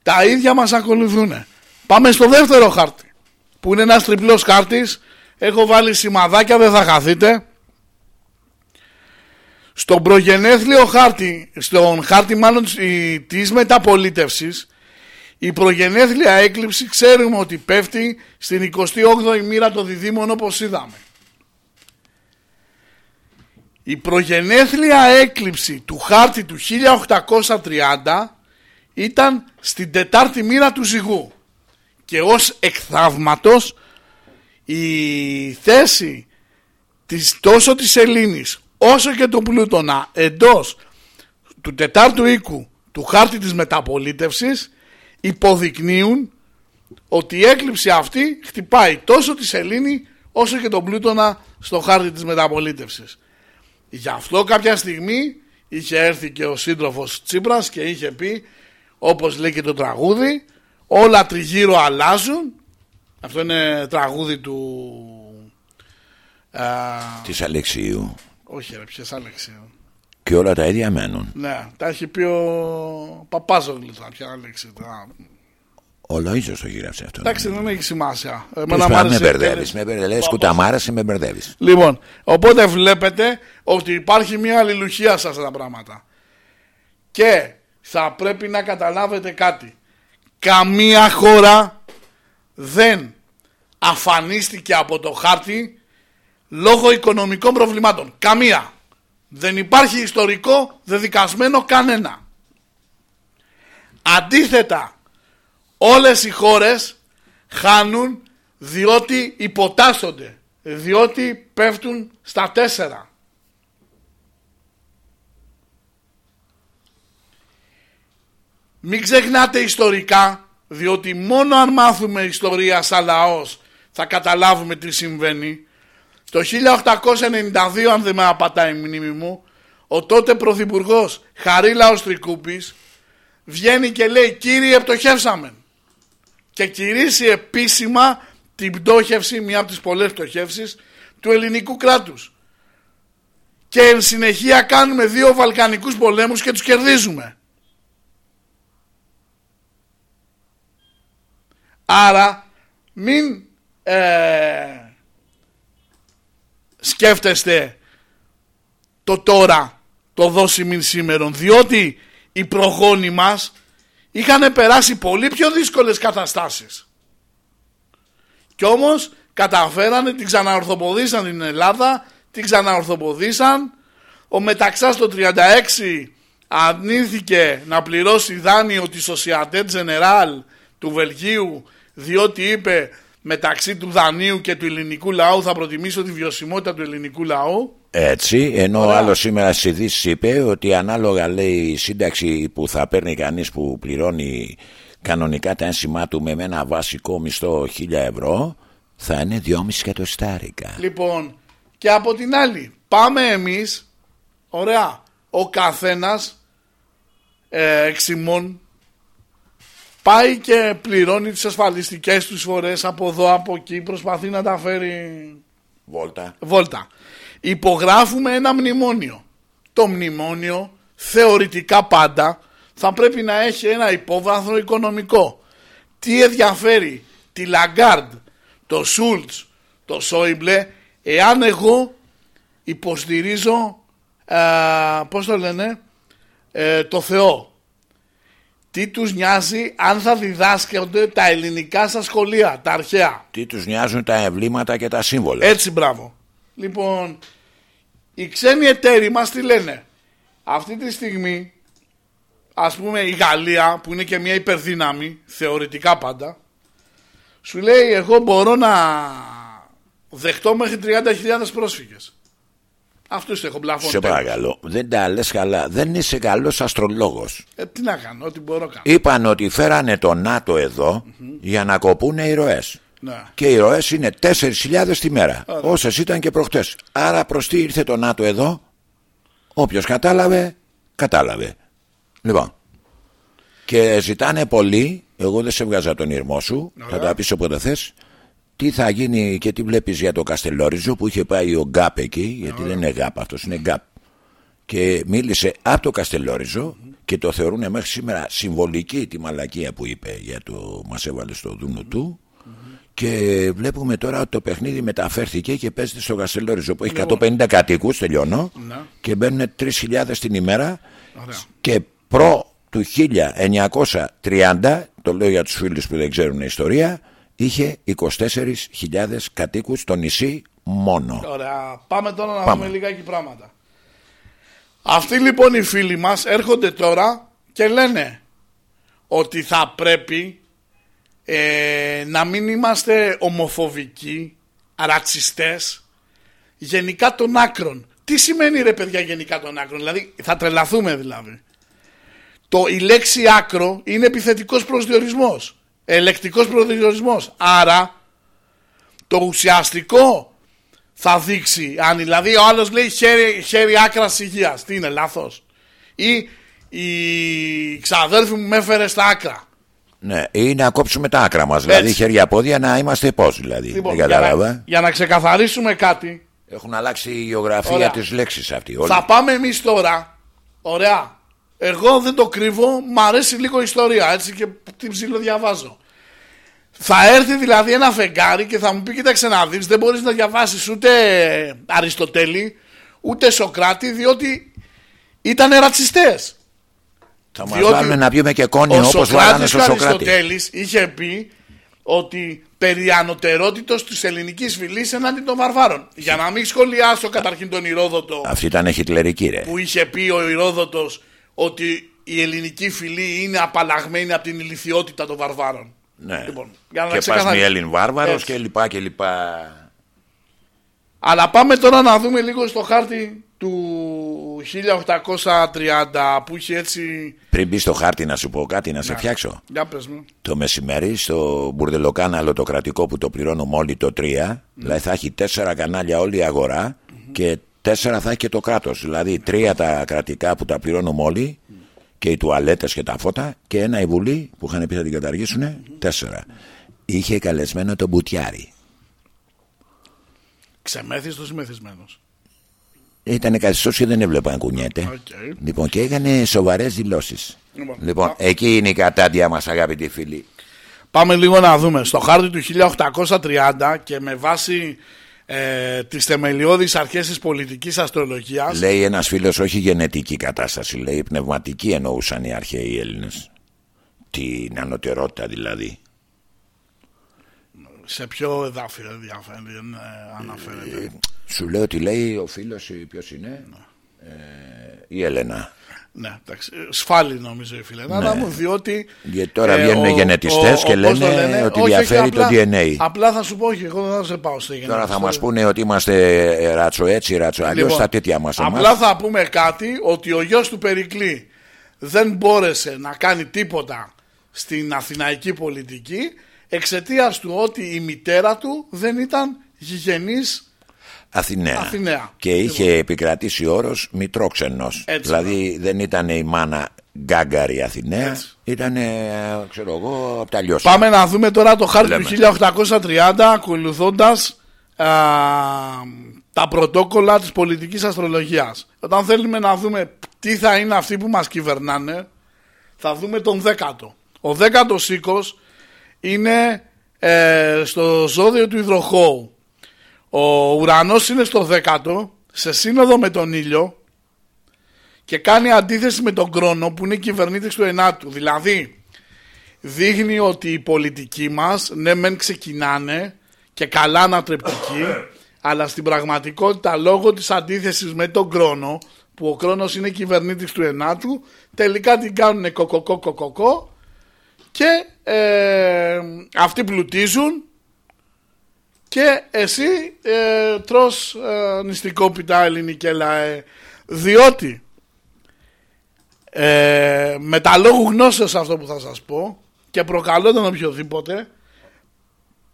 τα ίδια μας ακολουθούν. Πάμε στο δεύτερο χάρτη που είναι ένας τριπλός χάρτης. Έχω βάλει σημαδάκια δεν θα χαθείτε. Στον προγενέθλιο χάρτη, στον χάρτη μάλλον της μεταπολίτευσης η προγενέθλια έκλειψη ξέρουμε ότι πέφτει στην 28η μοίρα των διδήμων όπως είδαμε. Η προγενέθλια έκλειψη του χάρτη του 1830 ήταν στην τετάρτη μοίρα του ζυγού και ως εκθαύματος η θέση της, τόσο της Ελλήνης όσο και του Πλούτονα εντός του τετάρτου οίκου του χάρτη της μεταπολίτευσης υποδεικνύουν ότι η έκλειψη αυτή χτυπάει τόσο τη Σελήνη όσο και τον Πλούτονα στο χάρτη της μεταπολίτευσης. Γι' αυτό κάποια στιγμή είχε έρθει και ο σύντροφος Τσίπρας και είχε πει όπως λέει και το τραγούδι όλα τριγύρω αλλάζουν αυτό είναι τραγούδι του Ε, Της Αλεξίου. Όχι ρε, ποιες Αλεξίου. Και όλα τα ίδια μένουν. Ναι, τα έχει πει ο Παπάζογλου τώρα, ποια Αλέξη. τώρα. Ο Λοίζο το γύρευσε αυτό. Εντάξει, δεν έχει σημασία. Τέλος Εμένα μ' πάντων, άρεσε με η μπερδεύεις. τέλεια. Με μπερδεύεις. Λες κουταμάρα, με μπερδεύεις. Λοιπόν, οπότε βλέπετε ότι υπάρχει μια αλληλουχία σε αυτά τα πράγματα. Και θα πρέπει να καταλάβετε κάτι. Καμία χώρα δεν αφανίστηκε από το χάρτη λόγω οικονομικών προβλημάτων. Καμία. Δεν υπάρχει ιστορικό δεδικασμένο κανένα. Αντίθετα, όλες οι χώρες χάνουν διότι υποτάσσονται, διότι πέφτουν στα τέσσερα. Μην ξεχνάτε ιστορικά, διότι μόνο αν μάθουμε ιστορία σαν λαός θα καταλάβουμε τι συμβαίνει. Το 1892, αν δεν με απατάει η μνήμη μου, ο τότε πρωθυπουργός Χαρίλαος Τρικούπης βγαίνει και λέει «Κύριε, πτωχεύσαμε» και κηρύσσει επίσημα την πτώχευση, μία από τις πολλές πτωχεύσεις του ελληνικού κράτους. Και εν συνεχεία κάνουμε δύο βαλκανικούς πολέμους και τους κερδίζουμε. Άρα μην ε, σκέφτεστε το τώρα, το δώσιμην σήμερον, διότι οι προγόνοι μας είχαν περάσει πολύ πιο δύσκολες καταστάσεις. Κι όμως καταφέρανε, την ξαναορθοποδήσαν την Ελλάδα, την ξαναορθοποδήσαν. Ο Μεταξάς το 36 αρνήθηκε να πληρώσει δάνειο της Société Générale του Βελγίου διότι είπε μεταξύ του δανείου και του ελληνικού λαού θα προτιμήσω τη βιωσιμότητα του ελληνικού λαού. Έτσι, ενώ ο Ωραία. άλλο σήμερα στι ειδήσει είπε ότι ανάλογα λέει η σύνταξη που θα παίρνει κανείς που πληρώνει κανονικά τα ένσημά του με ένα βασικό μισθό 1000 ευρώ θα είναι 2,5 εκατοστάρικα. Λοιπόν, και από την άλλη, πάμε εμείς, ωραία, ο καθένας ε, εξημών πάει και πληρώνει τις ασφαλιστικές του εισφορές από εδώ, από εκεί, προσπαθεί να τα φέρει Βόλτα. βόλτα. Υπογράφουμε ένα μνημόνιο. Το μνημόνιο θεωρητικά πάντα θα πρέπει να έχει ένα υπόβαθρο οικονομικό. Τι ενδιαφέρει; Τη Λαγκάρντ, το Σούλτς, το Σόιμπλε, εάν εγώ υποστηρίζω, ε, πώς το λένε, ε, το Θεό. Τι τους νοιάζει αν θα διδάσκονται τα ελληνικά στα σχολεία, τα αρχαία; Τι τους νοιάζουν τα εμβλήματα και τα σύμβολα; Έτσι μπράβο. Λοιπόν, οι ξένοι εταίροι μας τι λένε; Αυτή τη στιγμή, ας πούμε η Γαλλία που είναι και μια υπερδύναμη, θεωρητικά πάντα, σου λέει εγώ μπορώ να δεχτώ μέχρι 30.000 πρόσφυγες. Αυτούς έχω πλαφών. Σε παρακαλώ, δεν τα λες καλά. Δεν είσαι καλός αστρολόγος. Ε, τι να κάνω, ό,τι μπορώ κάνω. Είπαν ότι φέρανε το ΝΑΤΟ εδώ για να κοπούνε οι ροές. Ναι. Και οι ροές είναι 4.000 τη μέρα. Όσες ήταν και προχτές. Άρα προς τι ήρθε το ΝΑΤΟ εδώ; Όποιος κατάλαβε, κατάλαβε. Λοιπόν. Και ζητάνε πολύ, εγώ δεν σε βγάζα τον ήρμό σου, θα τα πεις όποτε θες, τι θα γίνει και τι βλέπεις για το Καστελόριζο που είχε πάει ο Γκάπ εκεί, γιατί δεν είναι Γκάπ αυτός, είναι Γκάπ. Και μίλησε από το Καστελόριζο και το θεωρούν μέχρι σήμερα συμβολική τη μαλακία που είπε για το μας έβαλε στο δούνο του. Και βλέπουμε τώρα ότι το παιχνίδι μεταφέρθηκε και παίζεται στο Καστελόριζο που έχει 150 κατοίκους, τελειώνω, Ναι. και μπαίνουν 3.000 την ημέρα Ωραία. και προ του 1930, το λέω για τους φίλους που δεν ξέρουν ιστορία, είχε 24.000 κατοίκους στο νησί μόνο. Ωραία. Πάμε τώρα να Πάμε. δούμε λιγάκι πράγματα. Αυτοί λοιπόν οι φίλοι μας έρχονται τώρα και λένε ότι θα πρέπει ε, να μην είμαστε ομοφοβικοί, ρατσιστές, γενικά των άκρων. Τι σημαίνει ρε παιδιά γενικά των άκρων, δηλαδή θα τρελαθούμε δηλαδή. Το, η λέξη άκρο είναι επιθετικός προσδιορισμός, ελεκτικός προσδιορισμός. Άρα το ουσιαστικό θα δείξει αν δηλαδή ο άλλος λέει χέρι, χέρι άκρας υγείας. Τι είναι λάθος. Ή η ξαδέρφη μου με έφερε στα άκρα. Ναι, ή να κόψουμε τα άκρα μας, δηλαδή Έτσι. χέρια πόδια να είμαστε πώς δηλαδή. Λοιπόν, δεν για, κατάλαβα. να, για να ξεκαθαρίσουμε κάτι, Έχουν αλλάξει η γεωγραφία Ωραία. της λέξης αυτή. Όλοι. Θα πάμε εμείς τώρα. Ωραία. Εγώ δεν το κρύβω, μ' αρέσει λίγο η ιστορία έτσι και την ψιλοδιαβάζω. Θα έρθει δηλαδή ένα φεγγάρι και θα μου πει: Κοίταξε να δεις, δεν μπορείς να διαβάσεις ούτε Αριστοτέλη ούτε Σοκράτη, διότι ήταν ρατσιστές. Θα μας βάλουν να πιούμε και κόνη ο όπως βάλανε Σοκράτης στο και ο Σοκράτη. Αριστοτέλης είχε πει ότι περί ανωτερότητος της ελληνικής φυλής ενάντια των βαρβάρων. Για να μην σχολιάσω καταρχήν τον Ηρόδοτο Αυτή ήταν χιτλερική, ρε. που είχε πει ο Ηρόδοτος ότι η ελληνική φυλή είναι απαλλαγμένη από την ηλικιότητα των βαρβάρων. Ναι. Λοιπόν, για να και πας ξεκαθαρι- μη Έλλην βάρβαρος Έτσι. και λοιπά και λοιπά. Αλλά πάμε τώρα να δούμε λίγο στο χάρτη του 1830 που είχε έτσι... Πριν μπει στο χάρτη να σου πω κάτι, να σε Ναι. φτιάξω. Για πες μου. Το μεσημέρι στο μπουρδελοκάναλο το κρατικό που το πληρώνουμε όλοι το 3, δηλαδή θα έχει τέσσερα κανάλια όλη η αγορά και τέσσερα θα έχει και το κράτος. Δηλαδή τρία τα κρατικά που τα πληρώνουμε όλοι και οι τουαλέτες και τα φώτα και ένα η Βουλή που είχαν πει θα την καταργήσουν, τέσσερα. Είχε καλεσμένο τον Μπουτάρη. Ξεμέθιστος ή μεθυσμένος; Ήταν καθιστός και δεν έβλεπα να κουνιέται. Οκ. Λοιπόν, και έκανε σοβαρές δηλώσεις. Λοιπόν, Λοιπόν, α- εκεί είναι η κατάντια μας, αγαπητοί φίλοι. Πάμε λίγο να δούμε. Στο χάρτη του 1830 και με βάση ε, τις θεμελιώδεις αρχές της πολιτικής αστρολογίας Λέει ένας φίλος, όχι γενετική κατάσταση, λέει πνευματική εννοούσαν οι αρχαίοι Έλληνες. Την ανωτερότητα δηλαδή. σε ποιο εδάφιο ενδιαφέρει, δεν ε, αναφέρεται; Σου λέω ότι λέει ο φίλος, ποιος είναι, ε, η Έλενα. Ναι, εντάξει. ε, Σφάλει νομίζω η φιλενάδα μου, διότι. Ναι. Γιατί τώρα βγαίνουν γενετιστές και πώς το λένε ότι όχι, όχι, διαφέρει το απλά- DNA. Απλά θα σου πω, όχι, εγώ δεν θα σε πάω στο Τώρα γενετιστό. θα μας πούνε ότι είμαστε ε, ράτσο έτσι, ράτσο αλλιώς, Λοιπόν, στα τέτοια μας. Απλά θα πούμε κάτι ότι ο γιος του Περικλή δεν μπόρεσε να κάνει τίποτα στην αθηναϊκή πολιτική εξαιτίας του ότι η μητέρα του δεν ήταν γηγενής Αθηναία. Αθηναία. Και είχε επικρατήσει ο όρος μητρόξενος. Έτσι, Δηλαδή δεν ήταν η μάνα γκάγκαρη Αθηναία, Έτσι. ήταν, ξέρω εγώ, από τα λιώσια. Πάμε να δούμε τώρα το χάρτη Λέμε. του 1830 ακολουθώντας α, τα πρωτόκολλα της πολιτικής αστρολογίας. Όταν θέλουμε να δούμε τι θα είναι αυτοί που μας κυβερνάνε, θα δούμε τον δέκατο. Ο δέκατος οίκος είναι ε, στο ζώδιο του υδροχώου. Ο ουρανός είναι στο δέκατο, σε σύνοδο με τον ήλιο και κάνει αντίθεση με τον κρόνο που είναι κυβερνήτης του ενάτου. Δηλαδή, δείχνει ότι οι πολιτικοί μας ναι μεν ξεκινάνε και καλά ανατρεπτικοί αλλά στην πραγματικότητα λόγω της αντίθεσης με τον Κρόνο που ο Κρόνος είναι κυβερνήτης του ενάτου τελικά την κάνουν κοκοκό κοκοκό και ε, αυτοί πλουτίζουν και εσύ ε, τρως ε, νηστικόπιτα ελληνικέ λαέ διότι ε, με τα λόγου γνώσεως αυτό που θα σας πω και προκαλώ τον οποιοδήποτε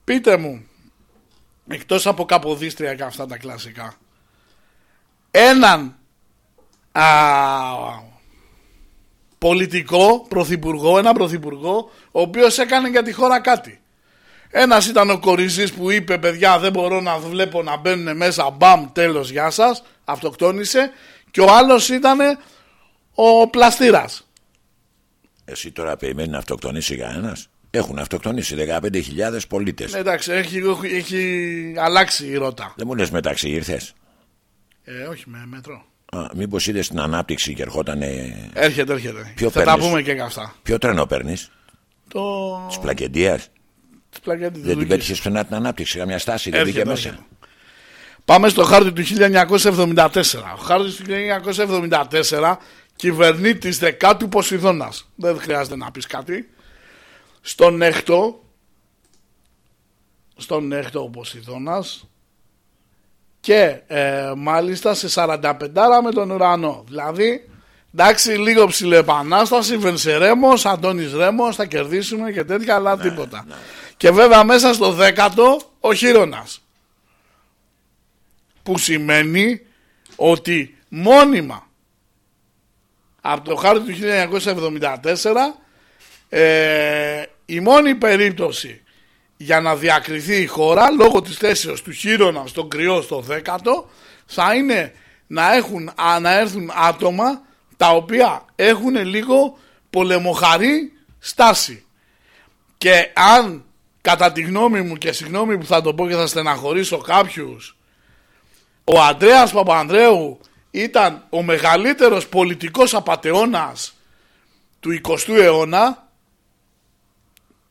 πείτε μου εκτός από Καποδίστρια και αυτά τα κλασικά έναν α, πολιτικό πρωθυπουργό, ένα πρωθυπουργό ο οποίος έκανε για τη χώρα κάτι ένας ήταν ο Κοριζής που είπε παιδιά δεν μπορώ να βλέπω να μπαίνουν μέσα μπαμ τέλος γεια σας αυτοκτόνησε και ο άλλος ήταν ο Πλαστήρας Εσύ τώρα περιμένεις να αυτοκτονήσει κανένας; Έχουν αυτοκτονήσει 15.000 πολίτες. Ναι, εντάξει, έχει, έχει αλλάξει η ρότα. Δεν μου λες μεταξύ ήρθες; Ε, όχι, με μετρό. Μήπως είδες την ανάπτυξη και ερχόταν. Έρχεται, έρχεται. Ποιο Θα παίρνεις; τα πούμε και για αυτά. Ποιο τρένο παίρνεις, Το... της πλακεντίας; Της πλακέτης Δεν την Δουκής. πέτυχες πουθενά την ανάπτυξη. Καμιά στάση δεν Έρχεται, μπήκε μέσα. έρχεται. Πάμε στο χάρτη του 1974. Ο χάρτης του 1974 κυβερνήτης δεκάτου Ποσειδώνας. Δεν χρειάζεται να πεις κάτι. Στον έκτο, στον έκτο ο Ποσειδώνας και ε, μάλιστα σε 45 με τον ουρανό. Δηλαδή, εντάξει, λίγο ψηλοεπανάσταση, Βενσερέμος, Αντώνης Ρέμος, θα κερδίσουμε και τέτοια, αλλά τίποτα. Και βέβαια μέσα στο δέκατο ο Χείρονας. Που σημαίνει ότι μόνιμα από το χάρτη του 1974 ε, η μόνη περίπτωση για να διακριθεί η χώρα λόγω της θέσεως του χείρονα στον κρυό στο δέκατο θα είναι να, έχουν, να έρθουν άτομα τα οποία έχουν λίγο πολεμοχαρή στάση. Και αν κατά τη γνώμη μου και συγγνώμη που θα το πω και θα στεναχωρήσω κάποιους ο Ανδρέας Παπανδρέου ήταν ο μεγαλύτερος πολιτικός απατεώνας του 20ου αιώνα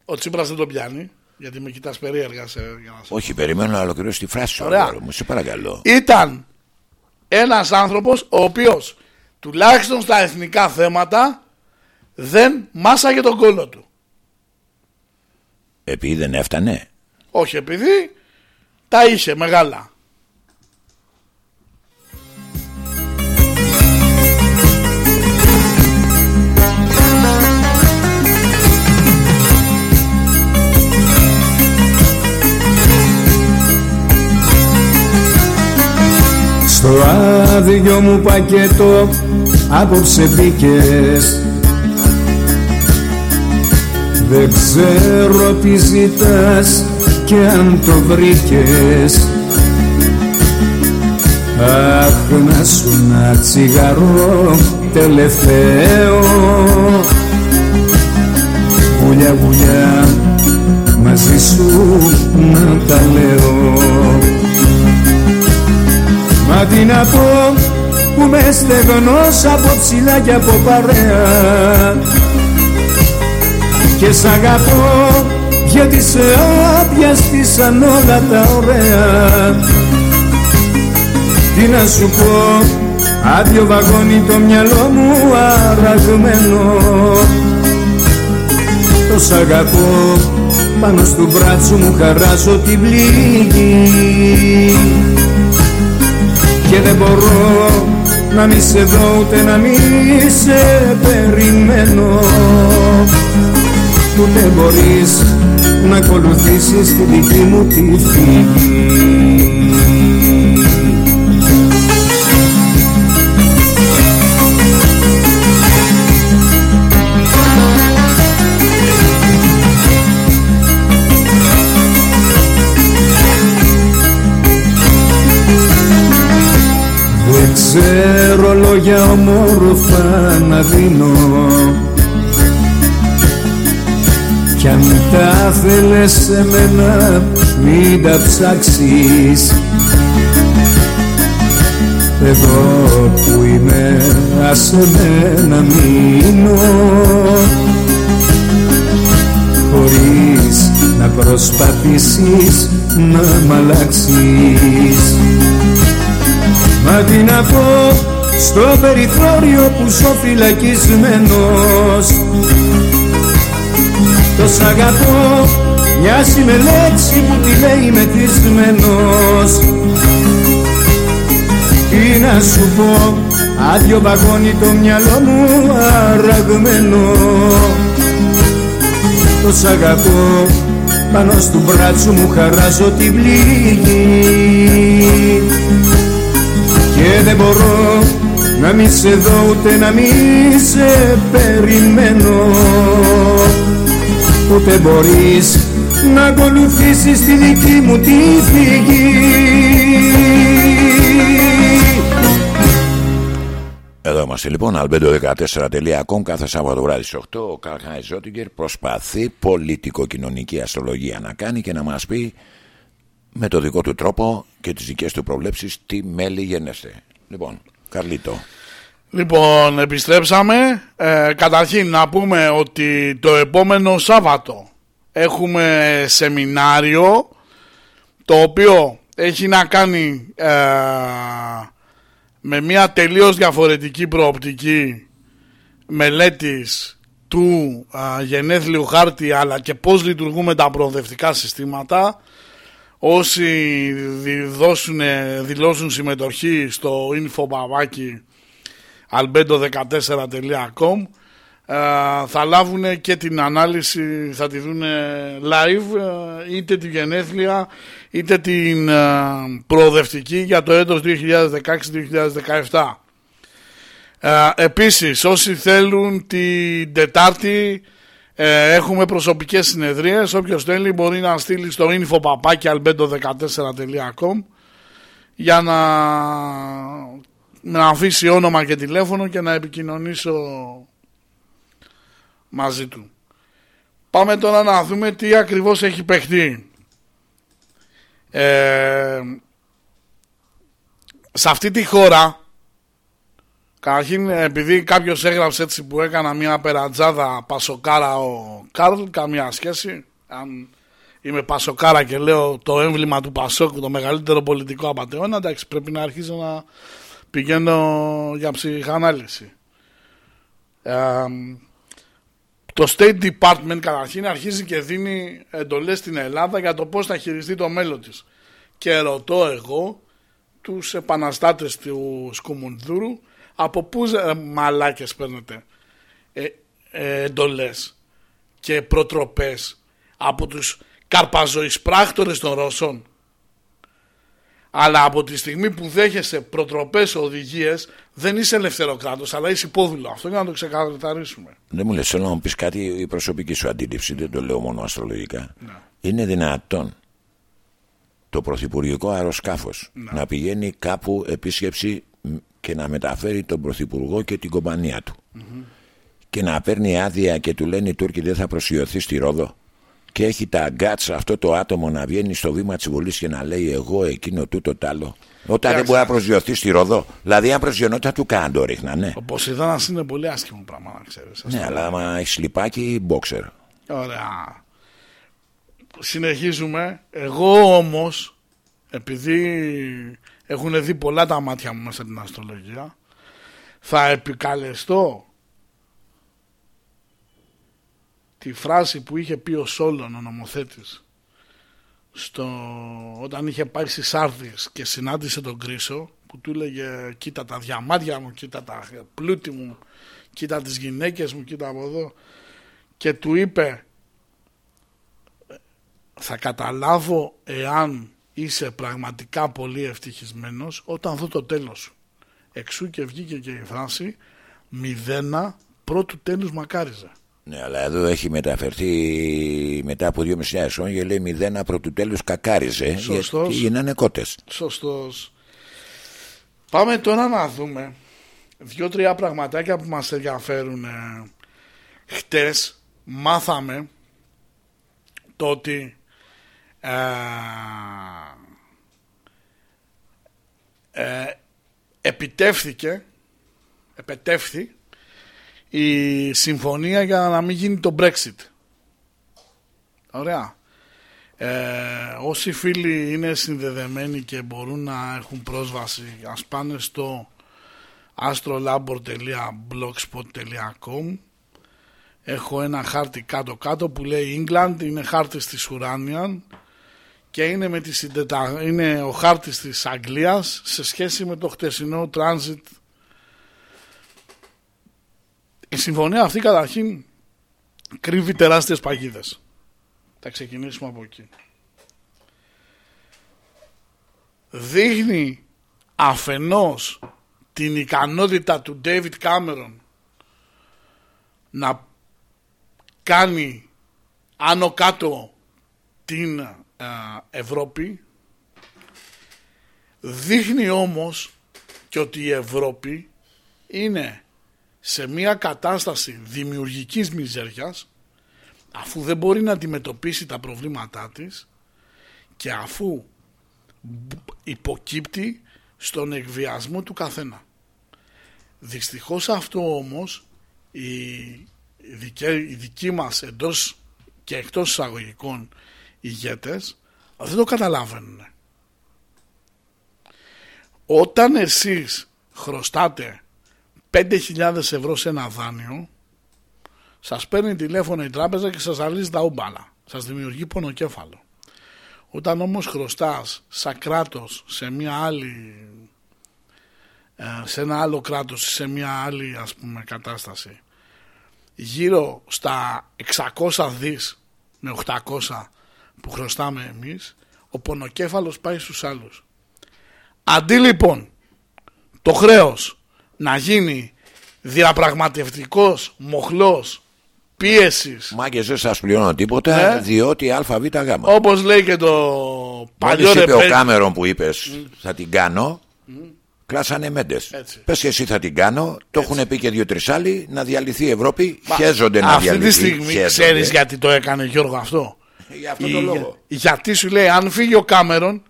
ο Τσίπρας δεν το πιάνει γιατί με κοιτάς περίεργα σε, για να Όχι, περιμένω να ολοκληρώσει τη φράση σου. Ωραία. αγόρι Μου, σε παρακαλώ. Ήταν ένας άνθρωπος ο οποίος τουλάχιστον στα εθνικά θέματα δεν μάσαγε τον κόλλο του. Επειδή δεν έφτανε; Όχι επειδή τα είχε μεγάλα. Στο άδειο μου πακέτο απόψε μπήκες Δεν ξέρω τι ζητάς και αν το βρήκες. Αχ να σου να τσιγαρό τελευταίο. Βουλιά βουλιά μαζί σου να τα λέω. Μα τι να πω που με στεγνός από ψηλά και από παρέα Και σ' αγαπώ γιατί σε άπιαστησαν όλα τα ωραία. Τι να σου πω άδειο βαγόνι το μυαλό μου αραγμένο. Το σ' αγαπώ πάνω στο μπράτσο μου χαράζω την πληγή. Και δεν μπορώ να μη σε δω ούτε να μη σε περιμένω ούτε μπορείς να ακολουθήσεις τη δική μου τη φυγή Δεν ξέρω λόγια ομόρφα τα θέλες σε μένα μην τα ψάξεις. Εδώ που είμαι άσε με να μείνω. Χωρίς να προσπαθήσεις να μ' αλλάξεις. Μα τι να πω στο περιθώριο που ζω φυλακισμένος Τος σ' αγαπώ μοιάζει με λέξη που τη λέει μεθυσμένος. Τι να σου πω άδειο βαγόνι το μυαλό μου αραγμένο. Το σ' αγαπώ πάνω στο μπράτσο μου χαράζω την πληγή και δεν μπορώ να μη σε δω ούτε να μη σε περιμένω. Ούτε μπορείς να ακολουθήσεις τη δική μου τη φυγή Εδώ είμαστε λοιπόν, albedo14.com κάθε Σάββατο βράδυ στις 8. Ο Καρχάη Ζότιγκερ προσπαθεί πολιτικο-κοινωνική αστρολογία να κάνει και να μας πει με το δικό του τρόπο και τις δικές του προβλέψεις τι μέλη γενέστε. Λοιπόν, Καρλίτο. Λοιπόν, επιστρέψαμε. Ε, καταρχήν να πούμε ότι το επόμενο Σάββατο έχουμε σεμινάριο το οποίο έχει να κάνει ε, με μια τελείως διαφορετική προοπτική μελέτης του ε, γενέθλιου χάρτη αλλά και πώς λειτουργούμε τα προοδευτικά συστήματα. Όσοι δώσουν, δηλώσουν συμμετοχή στο infobavaki albedo14.com ε, θα λάβουν και την ανάλυση, θα τη δουν live ε, είτε τη γενέθλια είτε την ε, προοδευτική για το έτος 2016-2017. Επίσης όσοι θέλουν την Τετάρτη Ε, έχουμε προσωπικές συνεδρίες. Όποιος θέλει μπορεί να στείλει στο info.albedo14.com για να, να αφήσει όνομα και τηλέφωνο και να επικοινωνήσω μαζί του. Πάμε τώρα να δούμε τι ακριβώς έχει παιχτεί. Ε, σε αυτή τη χώρα Καταρχήν, επειδή κάποιος έγραψε έτσι που έκανα μια περατζάδα πασοκάρα ο Κάρλ, καμία σχέση. Αν είμαι πασοκάρα και λέω το έμβλημα του Πασόκου, το μεγαλύτερο πολιτικό απαταιώνα, εντάξει, πρέπει να αρχίσω να πηγαίνω για ψυχανάλυση. Ε, το State Department καταρχήν αρχίζει και δίνει εντολές στην Ελλάδα για το πώς θα χειριστεί το μέλλον της. Και ρωτώ εγώ τους επαναστάτες του Σκουμουνδούρου από πού ε, μαλάκες παίρνετε ε, ε, εντολές και προτροπές από τους καρπαζοεισπράκτορες των Ρώσων αλλά από τη στιγμή που δέχεσαι προτροπές οδηγίες δεν είσαι ελευθεροκράτος αλλά είσαι υπόδουλο αυτό για να το ξεκαθαρίσουμε δεν μου λες θέλω να μου πεις κάτι η προσωπική σου αντίληψη δεν το λέω μόνο αστρολογικά ναι. είναι δυνατόν το πρωθυπουργικό αεροσκάφος ναι. να πηγαίνει κάπου επίσκεψη και να μεταφέρει τον Πρωθυπουργό και την κομπανία του. Και να παίρνει άδεια και του λένε οι Τούρκοι δεν θα προσιωθεί στη Ρόδο. Και έχει τα αγκάτσα αυτό το άτομο να βγαίνει στο βήμα της Βουλή και να λέει εγώ εκείνο τούτο τ' άλλο. Όταν δεν μπορεί να προσγειωθεί στη Ρόδο. Δηλαδή, αν προσγειωνόταν του καν το ρίχνανε. Ο Ποσειδώνα είναι πολύ άσχημο πράγμα, να ξέρεις. Ναι, αλλά άμα έχεις λιπάκι, μπόξερ. Ωραία. Συνεχίζουμε. Εγώ όμως, επειδή έχουν δει πολλά τα μάτια μου μέσα την αστρολογία. Θα επικαλεστώ τη φράση που είχε πει ο Σόλων ο νομοθέτης στο, όταν είχε πάει στις Σάρδης και συνάντησε τον Κρίσο που του έλεγε κοίτα τα διαμάτια μου, κοίτα τα πλούτη μου, κοίτα τις γυναίκες μου, κοίτα από εδώ και του είπε θα καταλάβω εάν είσαι πραγματικά πολύ ευτυχισμένος όταν δω το τέλος σου. Εξού και βγήκε και η φράση μηδένα πρώτου τέλους μακάριζε. Ναι, αλλά εδώ έχει μεταφερθεί μετά από δύο μισή χρόνια και λέει μηδένα πρώτου τέλους κακάριζε Σωστός. και γίνανε κότες. Σωστός. Πάμε τώρα να δούμε δύο-τρία πραγματάκια που μας ενδιαφέρουν. Χτες μάθαμε το ότι ε, ε, επιτεύθηκε επετεύθη η συμφωνία για να μην γίνει το Brexit. Ωραία. Ε, όσοι φίλοι είναι συνδεδεμένοι και μπορούν να έχουν πρόσβαση ας πάνε στο astrolabor.blogspot.com έχω ένα χάρτη κάτω κάτω που λέει England είναι χάρτης της Uranian και είναι, με τη συντετα... είναι ο χάρτης της Αγγλίας σε σχέση με το χτεσινό transit. Η συμφωνία αυτή καταρχήν κρύβει τεράστιες παγίδες. Θα ξεκινήσουμε από εκεί. Δείχνει αφενός την ικανότητα του David Cameron να κάνει άνω κάτω την Ευρώπη δείχνει όμως και ότι η Ευρώπη είναι σε μια κατάσταση δημιουργικής μιζέριας αφού δεν μπορεί να αντιμετωπίσει τα προβλήματά της και αφού υποκύπτει στον εκβιασμό του καθένα. Δυστυχώς αυτό όμως η, η δική μας εντός και εκτός εισαγωγικών ηγέτες δεν το καταλαβαίνουν. Όταν εσείς χρωστάτε 5.000 ευρώ σε ένα δάνειο σας παίρνει τηλέφωνο η τράπεζα και σας αλύζει τα ούμπαλα. Σας δημιουργεί πονοκέφαλο. Όταν όμως χρωστάς σαν κράτος σε μια άλλη ε, σε ένα άλλο κράτος σε μια άλλη ας πούμε κατάσταση γύρω στα 600 δις με 800 που χρωστάμε εμείς, ο πονοκέφαλος πάει στους άλλους. Αντί λοιπόν το χρέος να γίνει διαπραγματευτικός μοχλός πίεσης. Μάγκε δεν σας πληρώνω τίποτα Ναι. διότι ΑΒΓ. Όπως λέει και το παλιό Μόλις είπε ο ρεπέ. Κάμερον που είπες θα την κάνω, κλάσανε μέντες. Έτσι. Πες και εσύ θα την κάνω, το έχουν πει και δύο-τρεις άλλοι να διαλυθεί η Ευρώπη. Μα, Χέζονται να Αυτή διαλυθεί. τη στιγμή χέζονται. ξέρεις γιατί το έκανε Γιώργο αυτό; Για αυτό Η- το λόγο. γιατί σου λέει, αν φύγει ο Κάμερον,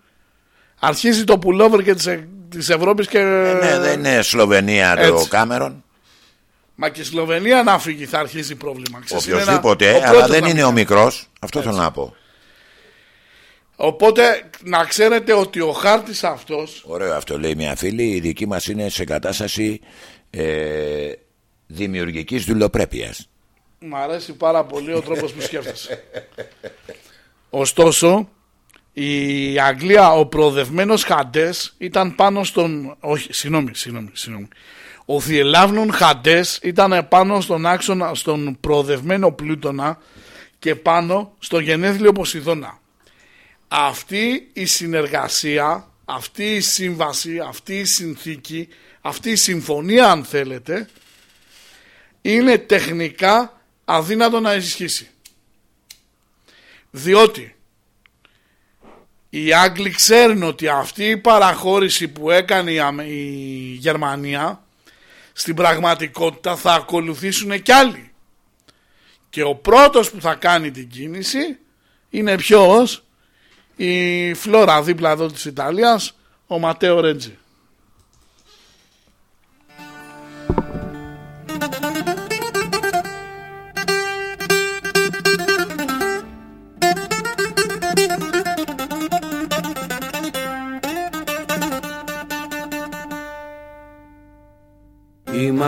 αρχίζει το pullover και της, Ε- της Ευρώπης και... Ναι, δεν είναι Σλοβενία το Έτσι. Κάμερον. Μα και η Σλοβενία να φύγει θα αρχίσει πρόβλημα. Ξέρεις, είναι ένα- Οποιοδήποτε, ο αλλά πρώτος δεν να είναι φύγει. ο μικρός. Αυτό θέλω να πω. Οπότε να ξέρετε ότι ο χάρτης αυτός Ωραίο αυτό λέει μια φίλη. Η δική μας είναι σε κατάσταση ε, δημιουργικής δουλοπρέπειας. Μ' αρέσει πάρα πολύ ο τρόπος που σκέφτεσαι. Ωστόσο, η Αγγλία, ο προοδευμένος Χαντές ήταν πάνω στον... Όχι, συγγνώμη, συγγνώμη, συγγνώμη. Ο Διελάβνων Χαντές ήταν πάνω στον άξονα, στον προοδευμένο Πλούτονα και πάνω στο γενέθλιο Ποσειδώνα. Αυτή η συνεργασία, αυτή η σύμβαση, αυτή η συνθήκη, αυτή η συμφωνία αν θέλετε, είναι τεχνικά αδύνατο να ισχύσει. Διότι οι Άγγλοι ξέρουν ότι αυτή η παραχώρηση που έκανε η Αμε- η Γερμανία στην πραγματικότητα θα ακολουθήσουν κι άλλοι. Και ο πρώτος που θα κάνει την κίνηση είναι ποιος; Η Φλόρα δίπλα εδώ της Ιταλίας ο Ματέο Ρέτζι.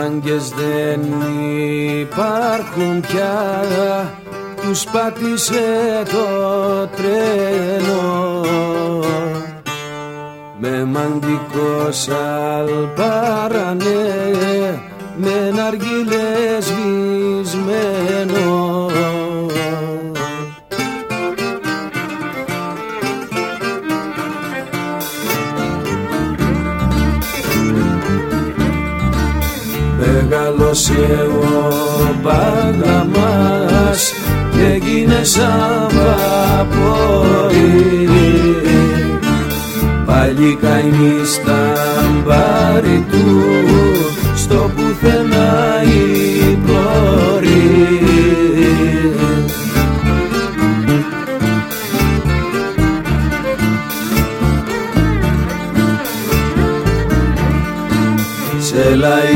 Οι μάγκες δεν υπάρχουν πια. Τους πάτησε το τρένο. Με μαντικός σαλπάρανε Με ναργίλε σβησμένο Μεγάλωσε ο Παλαμάς και έγινε σαν βαπόρι Πάλι καημί στα μπάρι του στο πουθενά η πλώρη σε λαϊκή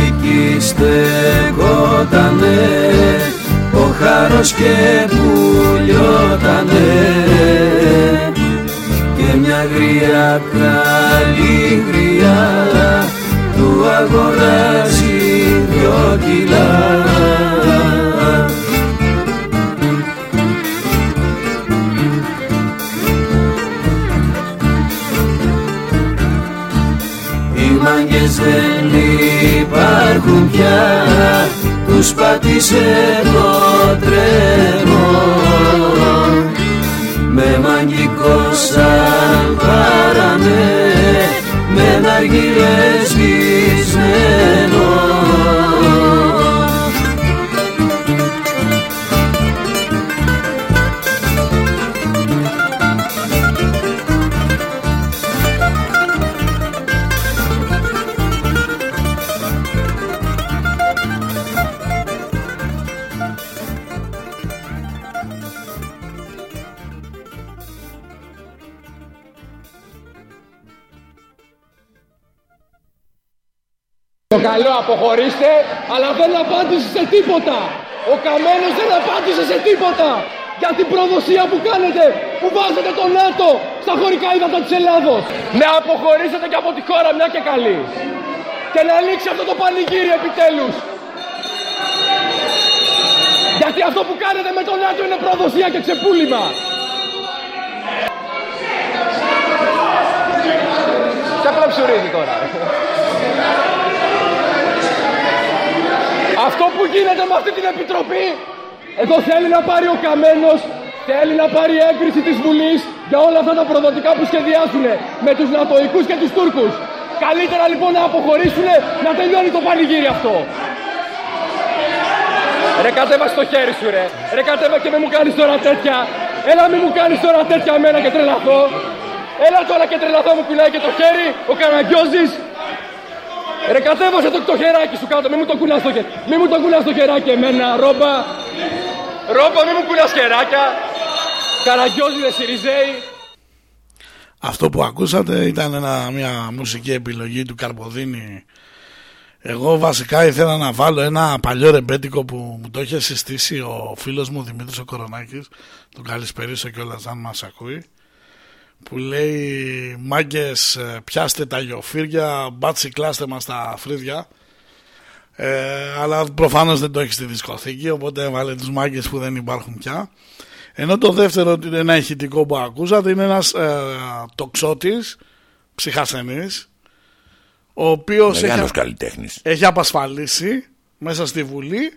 στεκότανε ο χάρος και πουλιότανε και μια γριά καλή γριά του αγοράζει δυο κιλά υπάρχουν πια Τους πάτησε το τρένο Με μαγικό σαν παραμέ Με ναργύρες σβησμένο τίποτα. Ο Καμένος δεν απάντησε σε τίποτα για την προδοσία που κάνετε, που βάζετε το ΝΑΤΟ στα χωρικά ύδατα της Ελλάδος. Να αποχωρήσετε και από τη χώρα μια και καλή. Και να λήξει αυτό το πανηγύρι επιτέλους. Γιατί αυτό που κάνετε με το ΝΑΤΟ είναι προδοσία και ξεπούλημα. Σε πλαψουρίζει τώρα. Αυτό που γίνεται με αυτή την επιτροπή, εδώ θέλει να πάρει ο Καμένος, θέλει να πάρει έγκριση της Βουλής για όλα αυτά τα προδοτικά που σχεδιάζουν με τους Νατοικούς και τους Τούρκους. Καλύτερα λοιπόν να αποχωρήσουν, να τελειώνει το πανηγύρι αυτό. Ρε κατέβα στο χέρι σου ρε. Ρε κατέβα και μην μου κάνεις τώρα τέτοια. Έλα μην μου κάνεις τώρα τέτοια εμένα και τρελαθώ. Έλα τώρα και τρελαθώ μου πουλάει και το χέρι. Ο Καραγκιόζης. Ρε κατέβασε το, το χεράκι σου κάτω. Μην μου το κουλάς το χέρι. Μην μου το κουλάς το χεράκι εμένα. Ρόμπα. Ρόμπα μην μου κουλάς χεράκια. Καραγκιόζη δε Σιριζέη. Αυτό που ακούσατε ήταν ένα, μια μουσική επιλογή του Καρποδίνη. Εγώ βασικά ήθελα να βάλω ένα παλιό ρεμπέτικο που μου το είχε συστήσει ο φίλος μου Δημήτρης ο Κορονάκης. Τον καλησπερίσω κιόλας αν μας ακούει. Που λέει μάγκες ε, πιάστε τα γιοφύρια, μπάτσι κλάστε μας τα φρύδια. Ε, αλλά προφανώς δεν το έχει στη δισκοθήκη οπότε έβαλε τους μάγκες που δεν υπάρχουν πια. Ενώ το δεύτερο ένα ηχητικό που ακούσατε είναι ένας ε, τοξότης, ψυχασθενής, ο οποίος έχει, Μεγάλος καλλιτέχνης. έχει απασφαλίσει μέσα στη Βουλή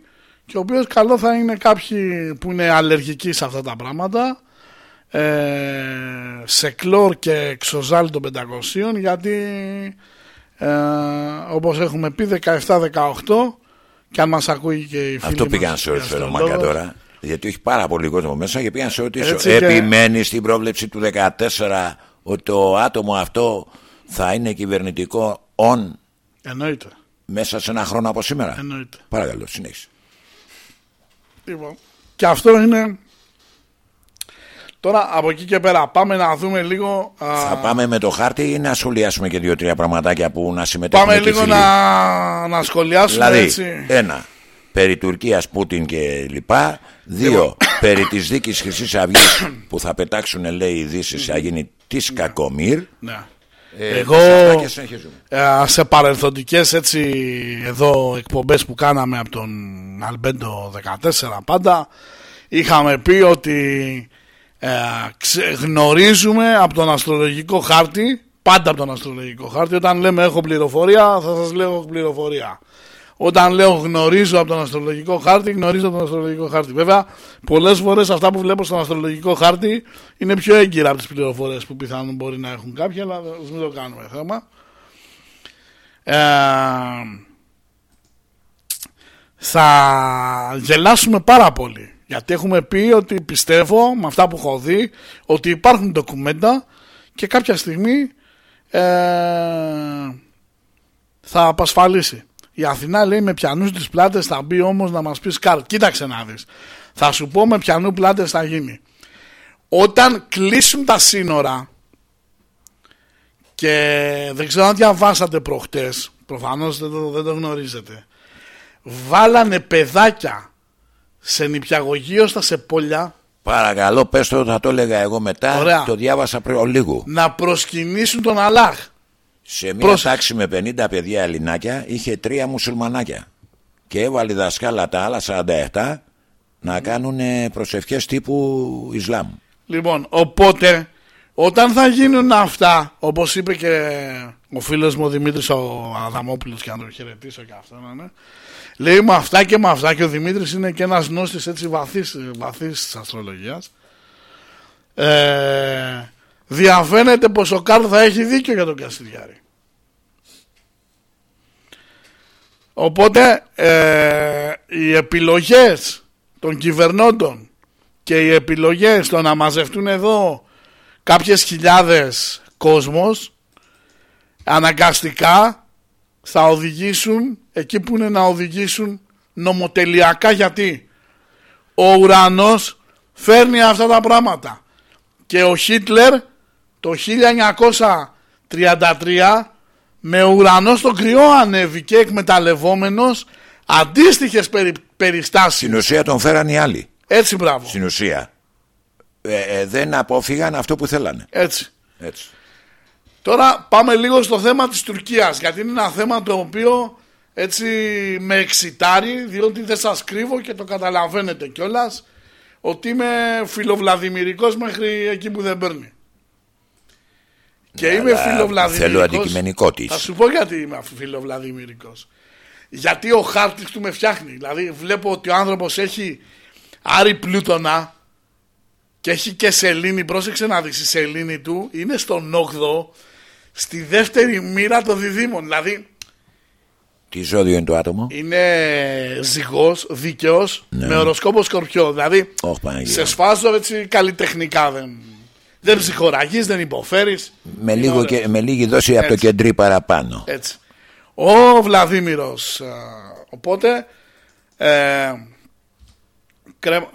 και ο οποίος καλό θα είναι κάποιοι που είναι αλλεργικοί σε αυτά τα πράγματα ε, σε κλόρ και εξοζάλ των 500 γιατί ε, όπως έχουμε πει 17-18 και αν μας ακούει και η φίλη Αυτό μας, πήγαν σε η ρωτήσω αστρολόγος, Μάκα τώρα. Γιατί έχει πάρα πολύ κόσμο μέσα και πήγαν σε ρωτήσω. Έτσι και- Επιμένει στην πρόβλεψη του 14 ότι το άτομο αυτό θα είναι κυβερνητικό on Εννοείται. μέσα σε ένα χρόνο από σήμερα. Εννοείται. Παρακαλώ, συνέχισε. Λοιπόν, και αυτό είναι. Τώρα από εκεί και πέρα πάμε να δούμε λίγο. α, Θα πάμε με το χάρτη ή να σχολιάσουμε και δύο-τρία πραγματάκια που να συμμετέχουν πάμε και λίγο φίλοι; να, να σχολιάσουμε Δηλαδή, έτσι. ένα, περί Τουρκίας, Πούτιν και λοιπά. Δύο, Λοιπόν. περί της δίκης Χρυσής Αυγής που θα πετάξουν λέει ειδήσει θα γίνει της Κακομήρ. Ναι. Ε, Εγώ σε αυτά και συνεχίζουμε. ε, σε παρελθοντικές έτσι εδώ εκπομπές που κάναμε από τον Αλμπέντο 14 πάντα είχαμε πει ότι ε, ξε- γνωρίζουμε από τον αστρολογικό χάρτη πάντα από τον αστρολογικό χάρτη όταν λέμε έχω πληροφορία θα σας λέω έχω πληροφορία όταν λέω γνωρίζω από τον αστρολογικό χάρτη, γνωρίζω από τον αστρολογικό χάρτη. Βέβαια, πολλές φορές αυτά που βλέπω στον αστρολογικό χάρτη είναι πιο έγκυρα από τις πληροφορίες που πιθανόν μπορεί να έχουν κάποιοι, αλλά ας μην το κάνουμε θέμα. Ε, θα γελάσουμε πάρα πολύ. Γιατί έχουμε πει ότι πιστεύω με αυτά που έχω δει ότι υπάρχουν ντοκουμέντα και κάποια στιγμή ε, θα απασφαλίσει. Η Αθηνά λέει με πιανούς τις πλάτες θα μπει όμως να μας πεις Καρλ. Κοίταξε να δεις. Θα σου πω με πιανού πλάτες θα γίνει. Όταν κλείσουν τα σύνορα και δεν ξέρω αν διαβάσατε προχτές, προφανώς δεν το, δεν το γνωρίζετε, βάλανε παιδάκια σε νηπιαγωγείο στα Σεπόλια Παρακαλώ, πες το, θα το έλεγα εγώ μετά. Ωραία. Το διάβασα πριν λίγο. να προσκυνήσουν τον Αλάχ. Σε μια Πρόσεξε. τάξη με 50 παιδιά Ελληνάκια είχε τρία μουσουλμανάκια. Και έβαλε δασκάλα τα άλλα 47 να κάνουν προσευχές τύπου Ισλάμ. Λοιπόν, οπότε όταν θα γίνουν αυτά, όπως είπε και ο φίλος μου ο Δημήτρης ο Αδαμόπουλος και να τον χαιρετήσω και αυτό να είναι, λέει με αυτά και με αυτά και ο Δημήτρης είναι και ένας γνώστης έτσι βαθύς, βαθύς της αστρολογίας. Ε, διαφαίνεται πως ο Καρλ θα έχει δίκιο για τον Καστιδιάρη. Οπότε ε, οι επιλογές των κυβερνώντων και οι επιλογές το να μαζευτούν εδώ κάποιες χιλιάδες κόσμος αναγκαστικά θα οδηγήσουν εκεί που είναι να οδηγήσουν νομοτελειακά γιατί ο ουρανός φέρνει αυτά τα πράγματα και ο Χίτλερ το 1933 με ουρανό στο κρυό ανέβηκε εκμεταλλευόμενος αντίστοιχες περι, περιστάσεις Στην ουσία τον φέραν οι άλλοι. έτσι μπράβο Στην ουσία. Ε, ε, δεν απόφυγαν αυτό που θέλανε. έτσι Έτσι. Τώρα πάμε λίγο στο θέμα της Τουρκίας γιατί είναι ένα θέμα το οποίο έτσι με εξητάρει διότι δεν σας κρύβω και το καταλαβαίνετε κιόλας ότι είμαι φιλοβλαδημηρικός μέχρι εκεί που δεν παίρνει. Και Ναι, είμαι αλλά φιλοβλαδημηρικός. θέλω αντικειμενικό της. Θα σου πω γιατί είμαι φιλοβλαδημηρικός. Γιατί ο χάρτης του με φτιάχνει. Δηλαδή βλέπω ότι ο άνθρωπος έχει άρη πλούτονα και έχει και σελήνη. Πρόσεξε να δεις η σελήνη του είναι στον 8ο στη δεύτερη μοίρα των διδήμων. Δηλαδή Τι ζώδιο είναι το άτομο; Είναι ζυγός, δίκαιος, Ναι. με οροσκόπο σκορπιό. Δηλαδή Όχι Παναγία. σε σφάζω έτσι καλλιτεχνικά. Δεν, δεν ψυχοραγείς, δεν υποφέρεις. Με, Είναι λίγο ωραίο. και, με λίγη δόση από το Έτσι. κεντρί παραπάνω. Έτσι. Ο Βλαδίμηρος. α, Οπότε. Ε, κρέ-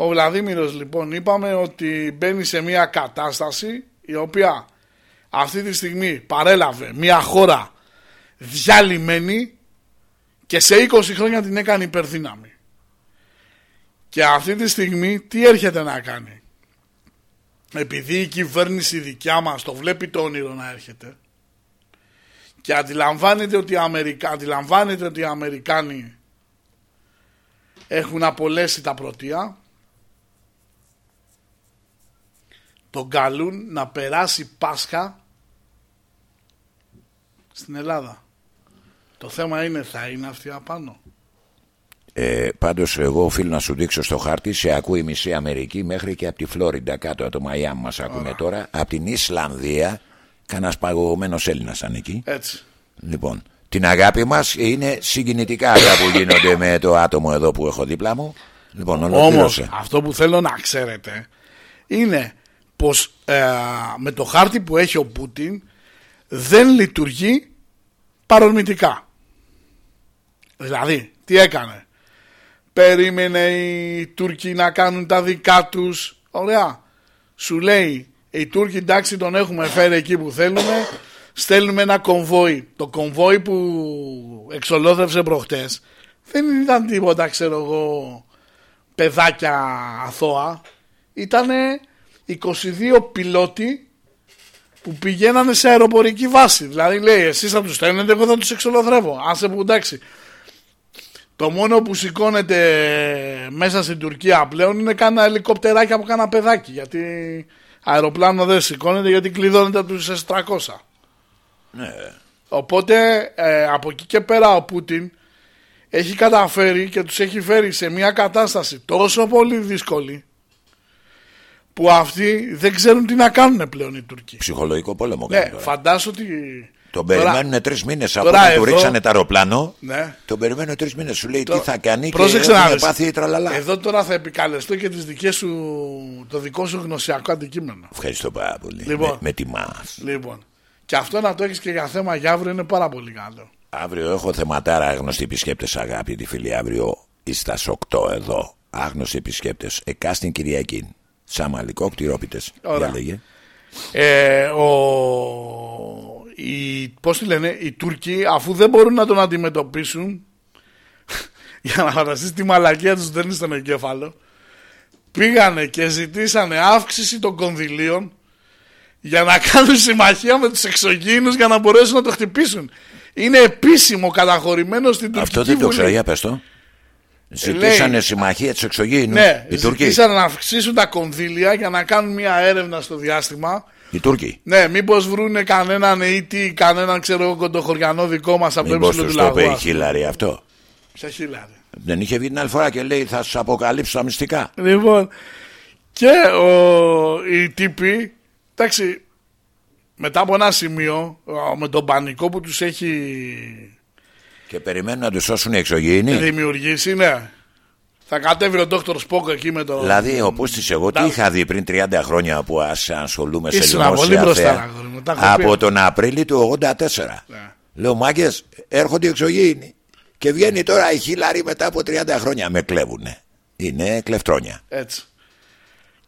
Ο Βλαδίμηρος λοιπόν είπαμε ότι μπαίνει σε μια κατάσταση η οποία αυτή τη στιγμή παρέλαβε μια χώρα διαλυμένη και σε 20 χρόνια την έκανε υπερδύναμη. Και αυτή τη στιγμή τι έρχεται να κάνει; Επειδή η κυβέρνηση δικιά μας το βλέπει το όνειρο να έρχεται και αντιλαμβάνεται ότι οι, Αμερικα... αντιλαμβάνεται ότι οι Αμερικάνοι έχουν απολέσει τα πρωτεία τον καλούν να περάσει Πάσχα στην Ελλάδα. Το θέμα είναι θα είναι αυτοί απάνω. Ε, Πάντως, εγώ οφείλω να σου δείξω στο χάρτη, σε ακούει η μισή Αμερική μέχρι και από τη Φλόριντα κάτω από το Μαϊάμι μας ακούνε τώρα. Από την Ισλανδία, κανένας παγωμένο Έλληνας ανήκει. Έτσι. Λοιπόν, την αγάπη μας είναι συγκινητικά αυτά που γίνονται με το άτομο εδώ που έχω δίπλα μου. Λοιπόν, Όμως ολοκλήρωσε. αυτό που θέλω να ξέρετε είναι πως ε, με το χάρτη που έχει ο Πούτιν δεν λειτουργεί παρορμητικά. Δηλαδή, τι έκανε; Περίμενε οι Τούρκοι να κάνουν τα δικά τους. Ωραία. Σου λέει οι Τούρκοι εντάξει τον έχουμε φέρει εκεί που θέλουμε. Στέλνουμε ένα κομβόι. Το κομβόι που εξολόθρευσε προχτές δεν ήταν τίποτα ξέρω εγώ παιδάκια αθώα. Ήτανε 22 πιλότοι που πηγαίνανε σε αεροπορική βάση. Δηλαδή λέει εσείς θα τους στέλνετε εγώ θα τους εξολοθρεύω. Άσε που εντάξει. Το μόνο που σηκώνεται μέσα στην Τουρκία πλέον είναι κάνα ελικοπτεράκι από κάνα παιδάκι. Γιατί αεροπλάνο δεν σηκώνεται γιατί κλειδώνεται από τους S300. Ναι. Οπότε ε, από εκεί και πέρα ο Πούτιν έχει καταφέρει και τους έχει φέρει σε μια κατάσταση τόσο πολύ δύσκολη που αυτοί δεν ξέρουν τι να κάνουν πλέον οι Τουρκοί. Ψυχολογικό πόλεμο κάνει Ναι, τώρα. φαντάσου ότι... Τον τώρα- περιμένουν τρεις μήνες από τώρα όταν του εδώ- ρίξανε το αεροπλάνο. Ναι. Τον περιμένουν τρεις μήνες. Σου λέει Τώρα- τι θα κάνει Πρόσεξε και να έχουν δεις. πάθει τραλαλά. Εδώ τώρα θα επικαλεστώ και τις δικές σου, το δικό σου γνωσιακό αντικείμενο. Ευχαριστώ πάρα πολύ. Λοιπόν. Με, με τιμάς. Λοιπόν, και αυτό να το έχεις και για θέμα για αύριο είναι πάρα πολύ καλό. Αύριο έχω θεματάρα άγνωστοι επισκέπτες, αγαπητοί φίλοι. Αύριο στα 8 εδώ. Άγνωστοι επισκέπτες. Εκάστην Κυριακή. Σαμαλικό κτηρόπιτε. Ωραία. Για λέγε. Ε, ο, οι, πώς τη λένε, οι Τούρκοι αφού δεν μπορούν να τον αντιμετωπίσουν για να φανταστείς τη μαλακία τους δεν είναι στον εγκέφαλο πήγανε και ζητήσανε αύξηση των κονδυλίων για να κάνουν συμμαχία με τους εξωγήινους για να μπορέσουν να το χτυπήσουν. Είναι επίσημο καταχωρημένο στην Τουρκική Αυτό δεν το Βουλή. ξέρω, για πες το. Ζητήσανε συμμαχία της εξωγήινου. Ναι, Οι Τούρκοι. ζητήσανε να αυξήσουν τα κονδύλια για να κάνουν μια έρευνα στο διάστημα Οι Τούρκοι. ναι, μήπως βρούνε κανέναν αίτη, κανέναν ξέρω εγώ κοντοχωριανό δικό μας από το Μήπως ύψιλο τους τους το είπε λαγού. η ας πούμε. Χίλαρη αυτό; Ποια χίλαρη. Δεν είχε βγει την άλλη φορά και λέει θα σας αποκαλύψω τα μυστικά. Λοιπόν, και ο, οι τύποι, εντάξει, μετά από ένα σημείο, ο, με τον πανικό που τους έχει Και περιμένουν να τους σώσουν οι εξωγήινοι. δημιουργήσει, ναι. Θα κατέβει ο Dr. Σπόκ εκεί με το... Δηλαδή, ο Πούστης εγώ τι Τα- είχα δει πριν 30 χρόνια που ας ασχολούμαι σε Ήσουν πολύ δημόσια μπροστά, θέα, αγόρι μου, τα έχω πει. από τον Απρίλιο του 84. Ναι. Λέω, μάγκες, έρχονται οι εξωγήινοι. Και βγαίνει τώρα η Χίλαρη μετά από 30 χρόνια. Με κλέβουνε. Είναι κλεφτρόνια. Έτσι.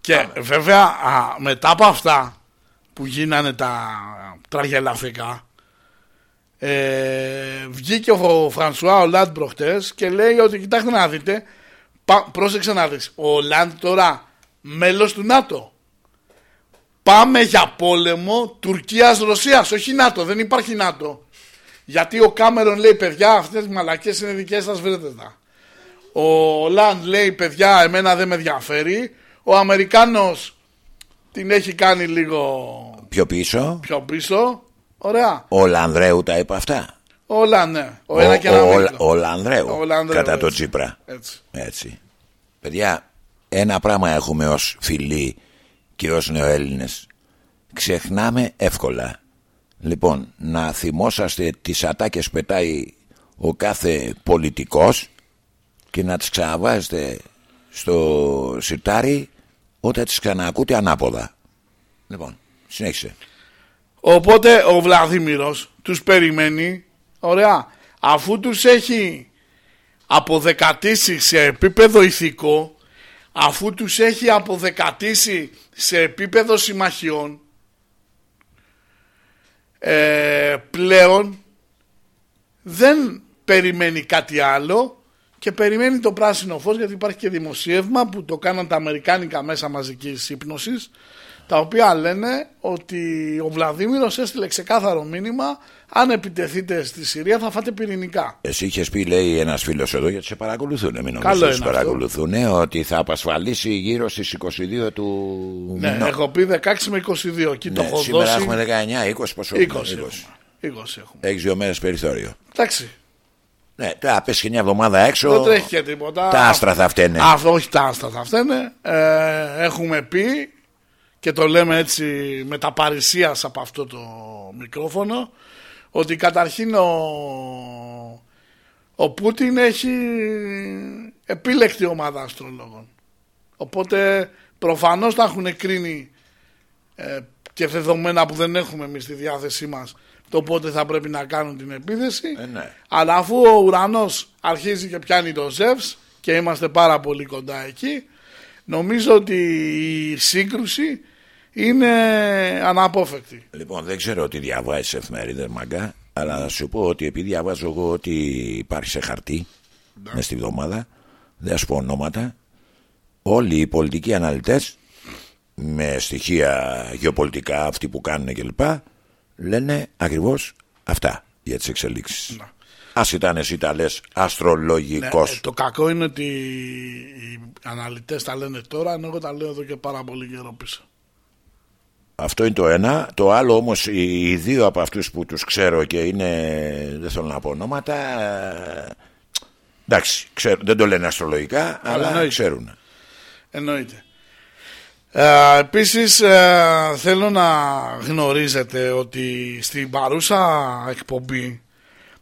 Και βέβαια α, μετά από αυτά που γίνανε τα τραγελαφικά ε, βγήκε ο Φρανσουά Ολάντ προχτές και λέει ότι κοιτάξτε να δείτε πα, πρόσεξε να δεις ο Ολάντ τώρα μέλος του ΝΑΤΟ. Πάμε για πόλεμο Τουρκίας-Ρωσίας όχι ΝΑΤΟ δεν υπάρχει ΝΑΤΟ. Γιατί ο Κάμερον λέει παιδιά αυτές οι μαλακές είναι δικές σας βρείτε τα ο Λαντ λέει παιδιά εμένα δεν με ενδιαφέρει Ο Αμερικάνος την έχει κάνει λίγο Πιο πίσω, πιο πίσω Ωραία ο Λανδρέου τα είπε αυτά. Όλα ναι Ο, Ο, ένα και ένα ο, μήκο. ο Λανδρέου, Ο Λανδρέου, κατά το έτσι. Τσίπρα. Έτσι. Έτσι. Παιδιά, ένα πράγμα έχουμε ως φιλοί και ως νεοέλληνες. Ξεχνάμε εύκολα. Λοιπόν, να θυμόσαστε τις ατάκες πετάει ο κάθε πολιτικός και να τις ξαναβάζετε στο σιρτάρι όταν τις ξανακούτε ανάποδα. Λοιπόν, συνέχισε. Οπότε ο Βλαδίμηρος τους περιμένει, ωραία, αφού τους έχει αποδεκατήσει σε επίπεδο ηθικό, αφού τους έχει αποδεκατήσει σε επίπεδο συμμαχιών, ε, πλέον δεν περιμένει κάτι άλλο και περιμένει το πράσινο φως γιατί υπάρχει και δημοσίευμα που το κάναν τα αμερικάνικα μέσα μαζικής ύπνωσης τα οποία λένε ότι ο Βλαδίμηρος έστειλε ξεκάθαρο μήνυμα αν επιτεθείτε στη Συρία θα φάτε πυρηνικά. Εσύ είχες πει, λέει ένας φίλος εδώ, γιατί σε παρακολουθούν. Μην Καλό νομίζω ότι σε είναι παρακολουθούν, ότι θα απασφαλίσει γύρω στις 22 του. Ναι, μηνό. έχω πει 16 με 22. Εκεί το Ναι, έχω σήμερα δώσει. έχουμε 19, 20 πόσο 20 έχουμε, έχουμε. 20 έχουμε. Έχεις δύο μέρες περιθώριο. Εντάξει. Ναι, τώρα πες και μια εβδομάδα έξω. Δεν τρέχει και τίποτα. Τα άστρα θα φταίνε. Αυτό, όχι τα άστρα θα φταίνε. Ε, έχουμε πει και το λέμε έτσι με τα παρησίας από αυτό το μικρόφωνο ότι καταρχήν ο, ο Πούτιν έχει επίλεκτη ομάδα αστρολόγων. Οπότε προφανώς τα έχουν κρίνει ε, και δεδομένα που δεν έχουμε εμείς στη διάθεσή μας το πότε θα πρέπει να κάνουν την επίθεση. Ε, ναι. Αλλά αφού ο ουρανός αρχίζει και πιάνει το Ζεύς και είμαστε πάρα πολύ κοντά εκεί, νομίζω ότι η σύγκρουση είναι αναπόφευκτη. Λοιπόν, δεν ξέρω τι διαβάζει εφημερίδε μαγκά, αλλά θα σου πω ότι επειδή διαβάζω εγώ ότι υπάρχει σε χαρτί Ναι. μέσα στη βδομάδα, δεν θα σου πω ονόματα, όλοι οι πολιτικοί αναλυτές με στοιχεία γεωπολιτικά, αυτοί που κάνουν κλπ, λένε ακριβώς αυτά για τις εξελίξεις. Ναι. Ας ήταν εσύ τα λες αστρολογικός. Ναι, ε, το κακό είναι ότι οι αναλυτές τα λένε τώρα, ενώ εγώ τα λέω εδώ και πάρα πολύ καιρό πίσω. Αυτό είναι το ένα. Το άλλο όμως οι, οι δύο από αυτούς που τους ξέρω και είναι, δεν θέλω να πω ονόματα, ε, εντάξει, ξέρω, δεν το λένε αστρολογικά, αλλά εννοείται. ξέρουν. Εννοείται. Ε, επίσης ε, θέλω να γνωρίζετε ότι στην παρούσα εκπομπή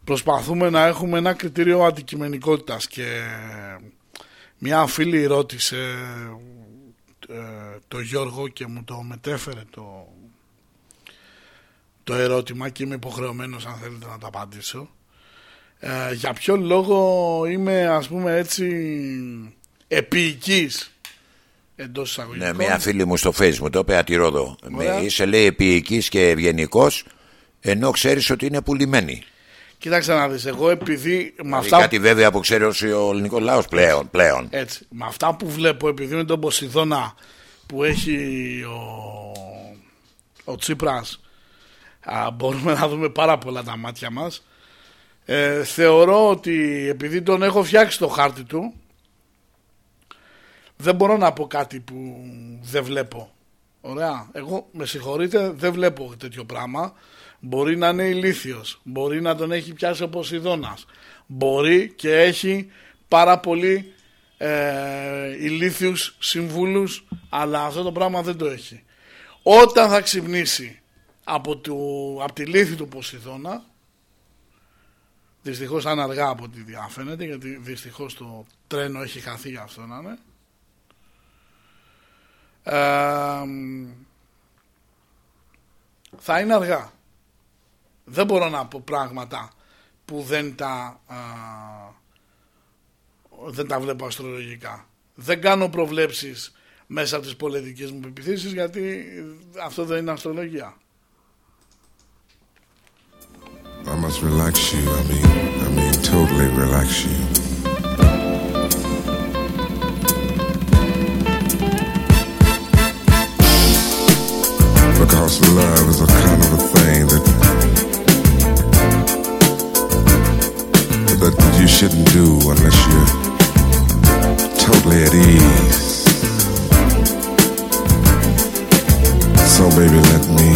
προσπαθούμε να έχουμε ένα κριτήριο αντικειμενικότητας και μια φίλη ρώτησε ε, το Γιώργο και μου το μετέφερε το, το ερώτημα και είμαι υποχρεωμένος αν θέλετε να το απαντήσω ε, για ποιο λόγο είμαι ας πούμε έτσι επίοικης εντός εισαγωγικών; Ναι, μια φίλη μου στο facebook το είπε ατυρόδο. Ωραία. Με, είσαι λέει επίοικης και ευγενικός, ενώ ξέρεις ότι είναι πουλημένη. Κοίταξε να δεις, εγώ επειδή με Δηλαδή αυτά, κάτι βέβαια που ξέρει ο ελληνικός λαός πλέον. πλέον. έτσι, με αυτά που βλέπω, επειδή είναι τον Ποσειδώνα που έχει ο, ο Τσίπρας, α, μπορούμε να δούμε πάρα πολλά τα μάτια μας, ε, θεωρώ ότι επειδή τον έχω φτιάξει το χάρτη του, δεν μπορώ να πω κάτι που δεν βλέπω. Ωραία. Εγώ με συγχωρείτε, δεν βλέπω τέτοιο πράγμα. Μπορεί να είναι ηλίθιος. Μπορεί να τον έχει πιάσει ο Ποσειδώνας. Μπορεί και έχει πάρα πολύ ε, ηλίθιους συμβούλους, αλλά αυτό το πράγμα δεν το έχει. Όταν θα ξυπνήσει από, του, από τη λύθη του Ποσειδώνα, δυστυχώς αν αργά από ό,τι διαφαίνεται, γιατί δυστυχώς το τρένο έχει χαθεί για αυτό να είναι, ε, θα είναι αργά. Δεν μπορώ να πω πράγματα που δεν τα, α, δεν τα βλέπω αστρολογικά. Δεν κάνω προβλέψεις μέσα από τις πολιτικές μου πεπιθήσεις γιατί αυτό δεν είναι αστρολογία. I must relax you. I mean, I mean, totally relax you. Because love is a kind of a thing that that you shouldn't do unless you're totally at ease. So, baby, let me,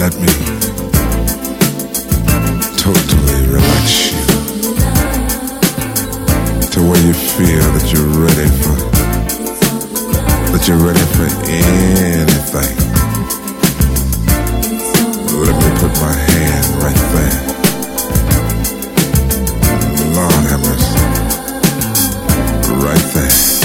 let me totally relax you to where you feel that you're ready for that you're ready for anything. Let me put my hand something right thing.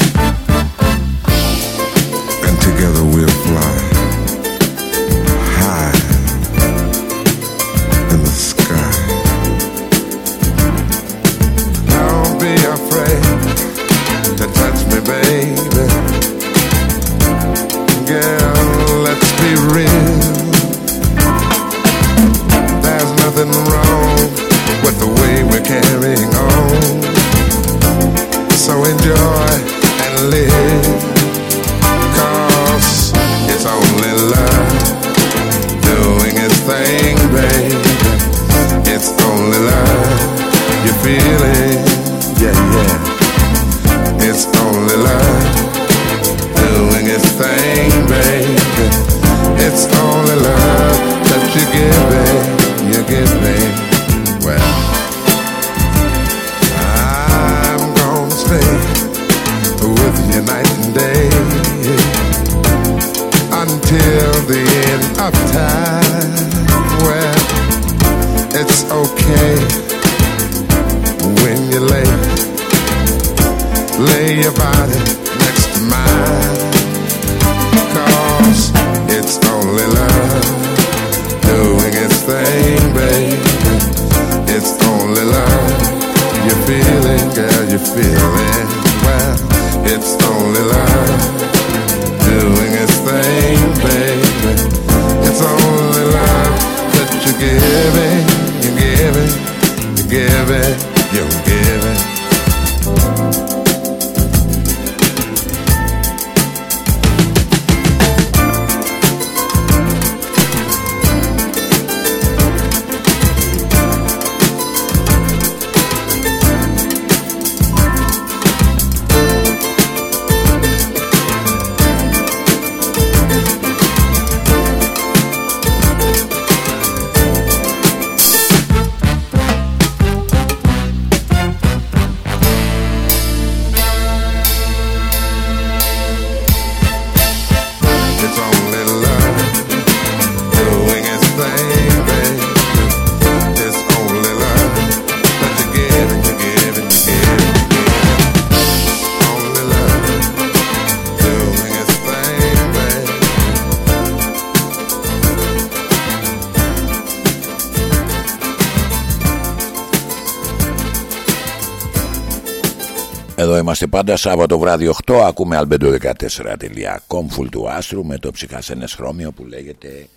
Εδώ είμαστε πάντα Σάββατο βράδυ 8 Ακούμε albedo14.com Φουλ του άστρου με το ψυχασένες χρώμιο που λέγεται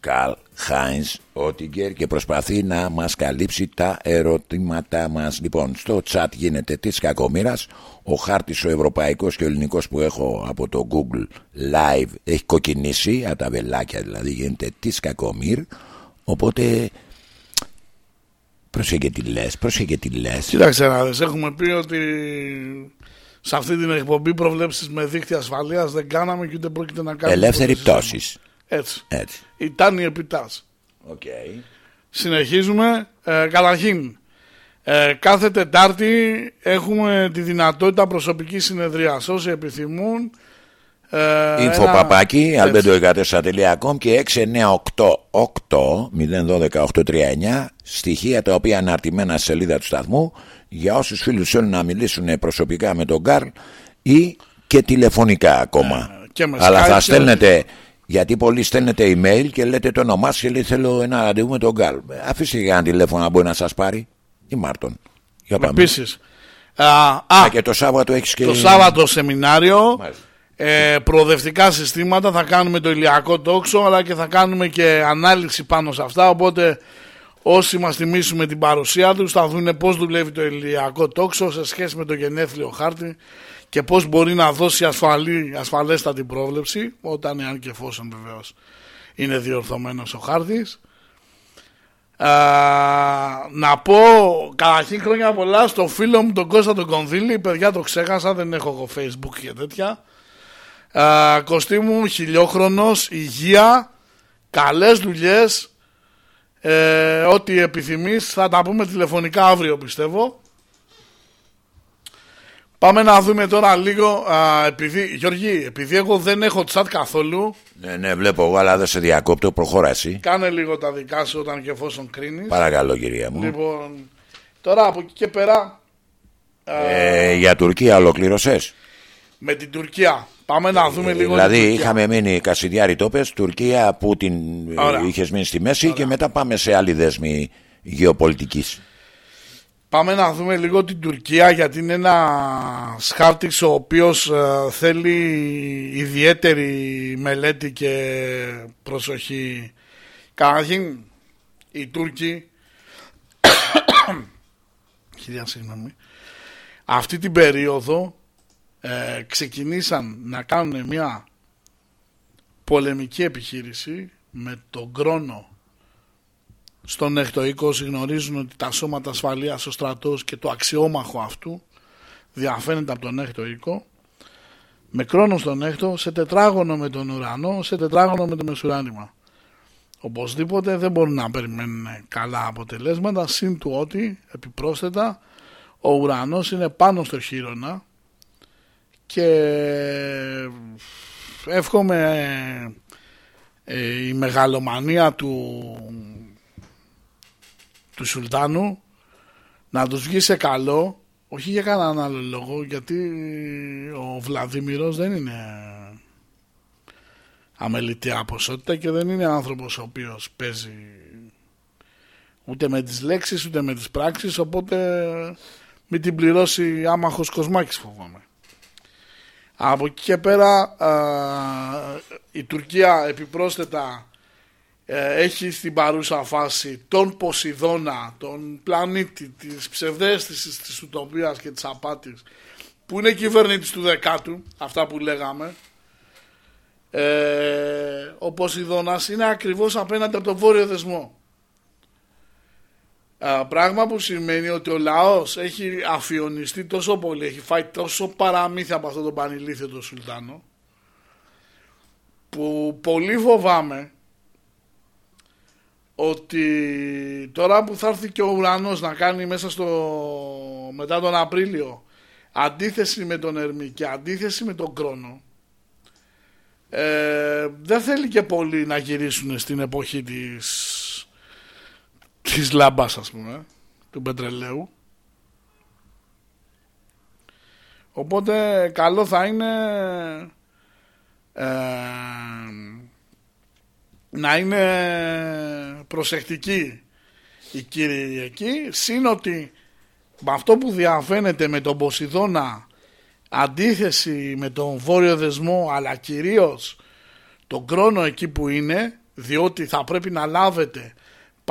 Καλ Χάινς Ότιγκερ και προσπαθεί να μας καλύψει τα ερωτήματά μας. Λοιπόν στο chat γίνεται της κακομήρας Ο χάρτης ο ευρωπαϊκός και ο ελληνικός που έχω από το Google Live έχει κοκκινήσει Από τα βελάκια δηλαδή γίνεται της κακομήρ Οπότε πρόσεχε τι λες, πρόσεχε τι λες Κοίταξε να δεις, έχουμε πει ότι σε αυτή την εκπομπή προβλέψεις με δίκτυα ασφαλείας δεν κάναμε και ούτε πρόκειται να κάνουμε. Ελεύθερη ποτέ πτώσης. Έτσι. Έτσι. Ήταν η επιτάς. Okay. Συνεχίζουμε. Ε, καταρχήν, ε, κάθε Τετάρτη έχουμε τη δυνατότητα προσωπικής συνεδρίας. Όσοι επιθυμούν. Ε, Info ένα- παπάκι, Έτσι. albedo14.com και 6988-012-839 στοιχεία τα οποία αναρτημένα στη σελίδα του σταθμού για όσους φίλους θέλουν να μιλήσουν προσωπικά με τον Καρλ ή και τηλεφωνικά ακόμα. Ε, και με Αλλά Skype θα και στέλνετε, γιατί πολλοί στέλνετε email και λέτε το όνομά σας και λέει θέλω ένα ραντεβού με τον Καρλ. Αφήστε για ένα τηλέφωνο να μπορεί να σας πάρει ή Μάρτον. Για πάμε. Επίσης. Α, α, Α, και το Σάββατο έχεις και... το Σάββατο σεμινάριο. Μάλιστα. Ε, προοδευτικά συστήματα θα κάνουμε το ηλιακό τόξο αλλά και θα κάνουμε και ανάλυση πάνω σε αυτά. Οπότε όσοι μας τιμήσουμε την παρουσία τους θα δουν πώς δουλεύει το ηλιακό τόξο σε σχέση με το γενέθλιο χάρτη και πώς μπορεί να δώσει ασφαλή, ασφαλέστατη πρόβλεψη όταν εάν και εφόσον βεβαίως είναι διορθωμένος ο χάρτης. Α, να πω καταρχήν χρόνια πολλά στο φίλο μου τον Κώστα τον Κονδύλη. Παιδιά το ξέχασα δεν έχω εγώ facebook και τέτοια Α, Κωστή μου χιλιόχρονος υγεία καλές δουλειές ε, ό,τι επιθυμείς θα τα πούμε τηλεφωνικά αύριο πιστεύω Πάμε να δούμε τώρα λίγο α, επειδή, Γιώργη, επειδή εγώ δεν έχω chat καθόλου Ναι, ναι, βλέπω εγώ, αλλά δεν σε διακόπτω. Προχώρα εσύ. Κάνε λίγο τα δικά σου όταν και εφόσον κρίνεις Παρακαλώ, κυρία μου. Λοιπόν, τώρα από εκεί και πέρα Ε, για Τουρκία ολοκλήρωσε. Με την Τουρκία. Πάμε να δούμε λίγο Δηλαδή την Τουρκία. είχαμε μείνει Κασιδιάρη το πες, Τουρκία που την Ωραία. είχες μείνει στη μέση και μετά πάμε σε άλλη δέσμη γεωπολιτικής. Πάμε να δούμε λίγο την Τουρκία γιατί είναι ένα χάρτης ο οποίος ε, θέλει ιδιαίτερη μελέτη και προσοχή. Καταρχήν οι Τούρκοι Κυρία, συγγνώμη. Αυτή την περίοδο ε, ξεκινήσαν να κάνουν μια πολεμική επιχείρηση με τον κρόνο στον έκτο οίκο. Όσοι γνωρίζουν ότι τα σώματα ασφαλείας ο στρατός και το αξιόμαχο αυτού διαφαίνεται από τον έκτο οίκο. Με κρόνο στον έκτο σε τετράγωνο με τον ουρανό σε τετράγωνο με το μεσουράνημα. Οπωσδήποτε δεν μπορούν να περιμένουν καλά αποτελέσματα συν του ότι επιπρόσθετα ο ουρανός είναι πάνω στο χείρονα και εύχομαι ε, η μεγαλομανία του του Σουλτάνου να τους βγει σε καλό όχι για κανέναν άλλο λόγο γιατί ο Βλαδίμηρος δεν είναι αμεληταία ποσότητα και δεν είναι άνθρωπος ο οποίος παίζει ούτε με τις λέξεις ούτε με τις πράξεις οπότε μην την πληρώσει άμαχος Κοσμάκης φοβάμαι. Από εκεί και πέρα η Τουρκία επιπρόσθετα ε, έχει στην παρούσα φάση τον Ποσειδώνα, τον πλανήτη της ψευδέστησης της ουτοπίας και της απάτης που είναι κυβερνήτης του δεκάτου, αυτά που λέγαμε. Ε, ο Ποσειδώνας είναι ακριβώς απέναντι από τον βόρειο δεσμό. ε, πράγμα που σημαίνει ότι ο λαός έχει αφιονιστεί τόσο πολύ, έχει φάει τόσο παραμύθια από αυτό το πανηλήθιο το Σουλτάνο που πολύ φοβάμαι ότι τώρα που θα έρθει και ο ουρανός να κάνει μέσα στο μετά τον Απρίλιο αντίθεση με τον Ερμή και αντίθεση με τον Κρόνο ε, δεν θέλει και πολύ να γυρίσουν στην εποχή της της λάμπας ας πούμε του πετρελαίου. Οπότε καλό θα είναι ε, να είναι προσεκτικοί οι κύριοι εκεί σύν ότι με αυτό που διαφαίνεται με τον Ποσειδώνα αντίθεση με τον βόρειο δεσμό αλλά κυρίως τον χρόνο εκεί που είναι διότι θα πρέπει να λάβετε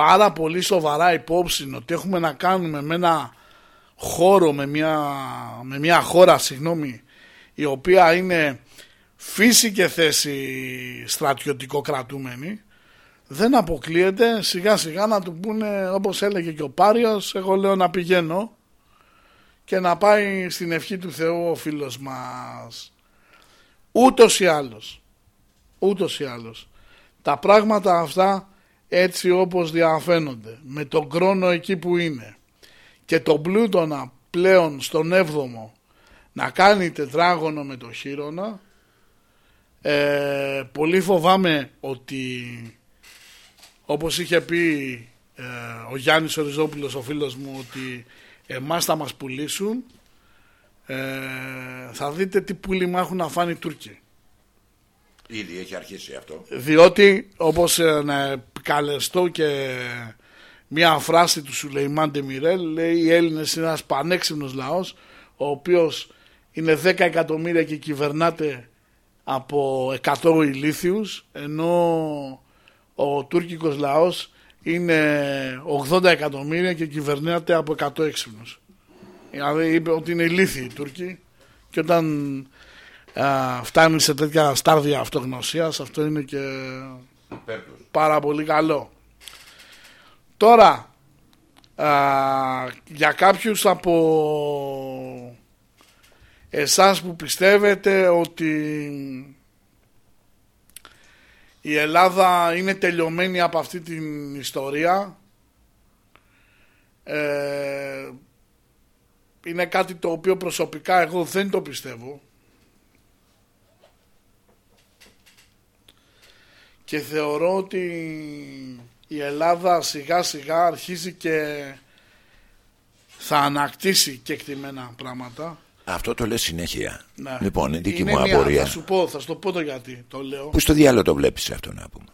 πάρα πολύ σοβαρά υπόψη ότι έχουμε να κάνουμε με ένα χώρο, με μια, με μια χώρα συγγνώμη, η οποία είναι φύση και θέση στρατιωτικό κρατούμενη δεν αποκλείεται σιγά σιγά να του πούνε όπως έλεγε και ο Πάριος εγώ λέω να πηγαίνω και να πάει στην ευχή του Θεού ο φίλος μας ούτως ή άλλως ούτως ή άλλως τα πράγματα αυτά έτσι όπως διαφαίνονται με τον χρόνο εκεί που είναι και τον πλούτονα πλέον στον 7ο να κάνει τετράγωνο με το χείρονα ε, πολύ φοβάμαι ότι όπως είχε πει ε, ο Γιάννης Οριζόπουλος ο φίλος μου ότι εμάς θα μας πουλήσουν ε, θα δείτε τι πουλήμα έχουν να φάνε οι Τούρκοι Ήδη έχει αρχίσει αυτό διότι όπως ε, να καλεστώ και μια φράση του Σουλεϊμάν Τεμιρέλ λέει οι Έλληνες είναι ένας πανέξυπνος λαός ο οποίος είναι 10 εκατομμύρια και κυβερνάται από 100 ηλίθιους ενώ ο τουρκικός λαός είναι 80 εκατομμύρια και κυβερνάται από 100 έξυπνους. Δηλαδή είπε ότι είναι ηλίθιοι οι Τούρκοι και όταν α, φτάνει σε τέτοια στάδια αυτογνωσίας αυτό είναι και πάρα πολύ καλό. Τώρα για κάποιους από εσάς που πιστεύετε ότι η Ελλάδα είναι τελειωμένη από αυτή την ιστορία ε, είναι κάτι το οποίο προσωπικά εγώ δεν το πιστεύω και θεωρώ ότι η Ελλάδα σιγά σιγά αρχίζει και θα ανακτήσει και εκτιμένα πράγματα αυτό το λες συνέχεια. Ναι. Λοιπόν, είναι δική Είναι μου μια- απορία. Θα σου πω, θα σου το πω το γιατί το λέω. Πού στο διάλογο το βλέπεις αυτό να πούμε;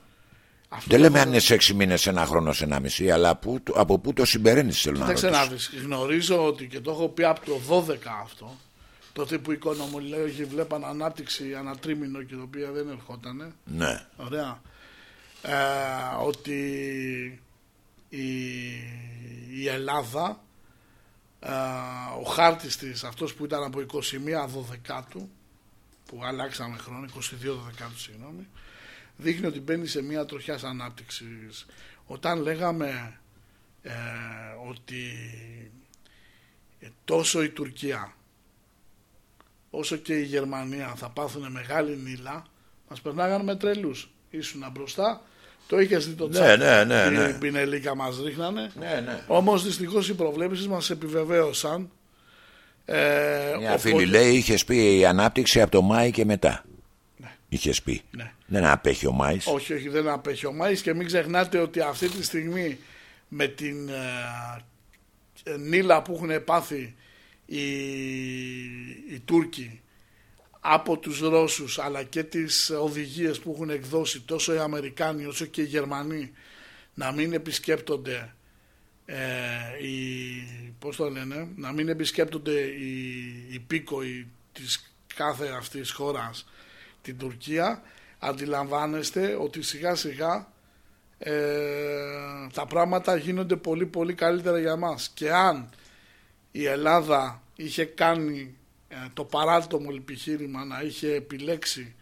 Αυτό Δεν λέμε το- αν είναι σε έξι μήνες, ένα χρόνο, σε ένα μισή, αλλά που, από πού το συμπεραίνεις θέλω να Κοίταξε να ρωτήσω. δεις, γνωρίζω ότι και το έχω πει από το 12 αυτό τότε που η οικονομολόγοι βλέπαν ανάπτυξη ανατρίμηνο και το οποίο δεν ερχότανε Ναι. ωραία ε, ότι η, η Ελλάδα ε, ο χάρτης της, αυτός που ήταν από 21 12 που αλλάξαμε χρόνο, 22 12 συγγνώμη, δείχνει ότι μπαίνει σε μια τροχιά ανάπτυξης. Όταν λέγαμε ε, ότι ε, τόσο η Τουρκία όσο και η Γερμανία θα πάθουν μεγάλη νύλα, μας περνάγανε με τρελούς. Ήσουν μπροστά, το είχες δει το Ναι, τσάκ. ναι, ναι, ναι. Την πινελίκα μας ρίχνανε. Ναι, ναι. Όμως δυστυχώς οι προβλέψεις μας επιβεβαίωσαν. Ε, Μια οπότε- φίλη λέει είχες πει η ανάπτυξη από το Μάη και μετά. Είχες πει. Ναι. Δεν απέχει ο Μάης. Όχι, όχι, δεν απέχει ο Μάης και μην ξεχνάτε ότι αυτή τη στιγμή με την ε, νύλα που έχουν πάθει οι, οι Τούρκοι από τους Ρώσους αλλά και τις οδηγίες που έχουν εκδώσει τόσο οι Αμερικάνοι όσο και οι Γερμανοί να μην επισκέπτονται ε, οι, πώς το λένε, να μην επισκέπτονται οι υπήκοοι της κάθε αυτής χώρας την Τουρκία αντιλαμβάνεστε ότι σιγά σιγά ε, τα πράγματα γίνονται πολύ πολύ καλύτερα για μας και αν η Ελλάδα είχε κάνει ε, το παράτομο επιχείρημα να είχε επιλέξει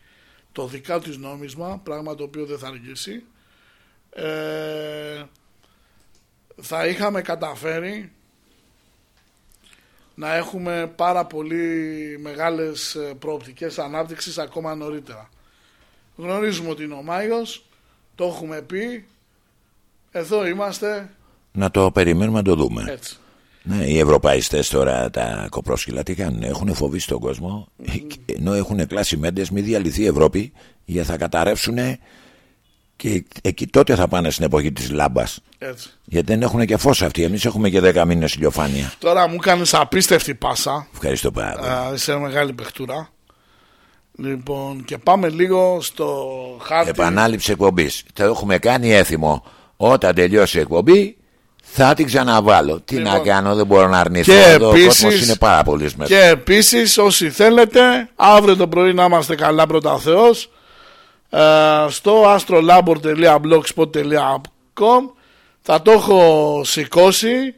το δικά της νόμισμα πράγμα το οποίο δεν θα αργήσει ε, θα είχαμε καταφέρει να έχουμε πάρα πολύ μεγάλες ε, προοπτικές ανάπτυξης ακόμα νωρίτερα. Γνωρίζουμε ότι είναι ο Μάιος, το έχουμε πει, εδώ είμαστε, Να το περιμένουμε να το δούμε. έτσι. Ναι, οι ευρωπαϊστές τώρα τα κοπρόσκυλα τι κάνουν, έχουν φοβήσει τον κόσμο ενώ έχουν κλάσει μέντες μη διαλυθεί η Ευρώπη γιατί θα καταρρεύσουν και εκεί τότε θα πάνε στην εποχή της λάμπας έτσι. γιατί δεν έχουν και φως αυτοί, εμείς έχουμε και 10 μήνες ηλιοφάνεια. Τώρα μου κάνεις απίστευτη πάσα, Ευχαριστώ πάρα πολύ. Α, είσαι μεγάλη παιχτούρα. Λοιπόν, και πάμε λίγο στο χάρτη. Επανάληψη εκπομπής. Το έχουμε κάνει έθιμο. Όταν τελειώσει η εκπομπή θα την ξαναβάλω. Τι Λοιπόν. να κάνω, δεν μπορώ να αρνηθώ. Και Εδώ ο επίσης- κόσμος είναι πάρα πολύ μέσα. Και επίσης όσοι θέλετε αύριο το πρωί να είμαστε καλά πρώτα ο Θεός ε, στο astrolabor.blogspot.com θα το έχω σηκώσει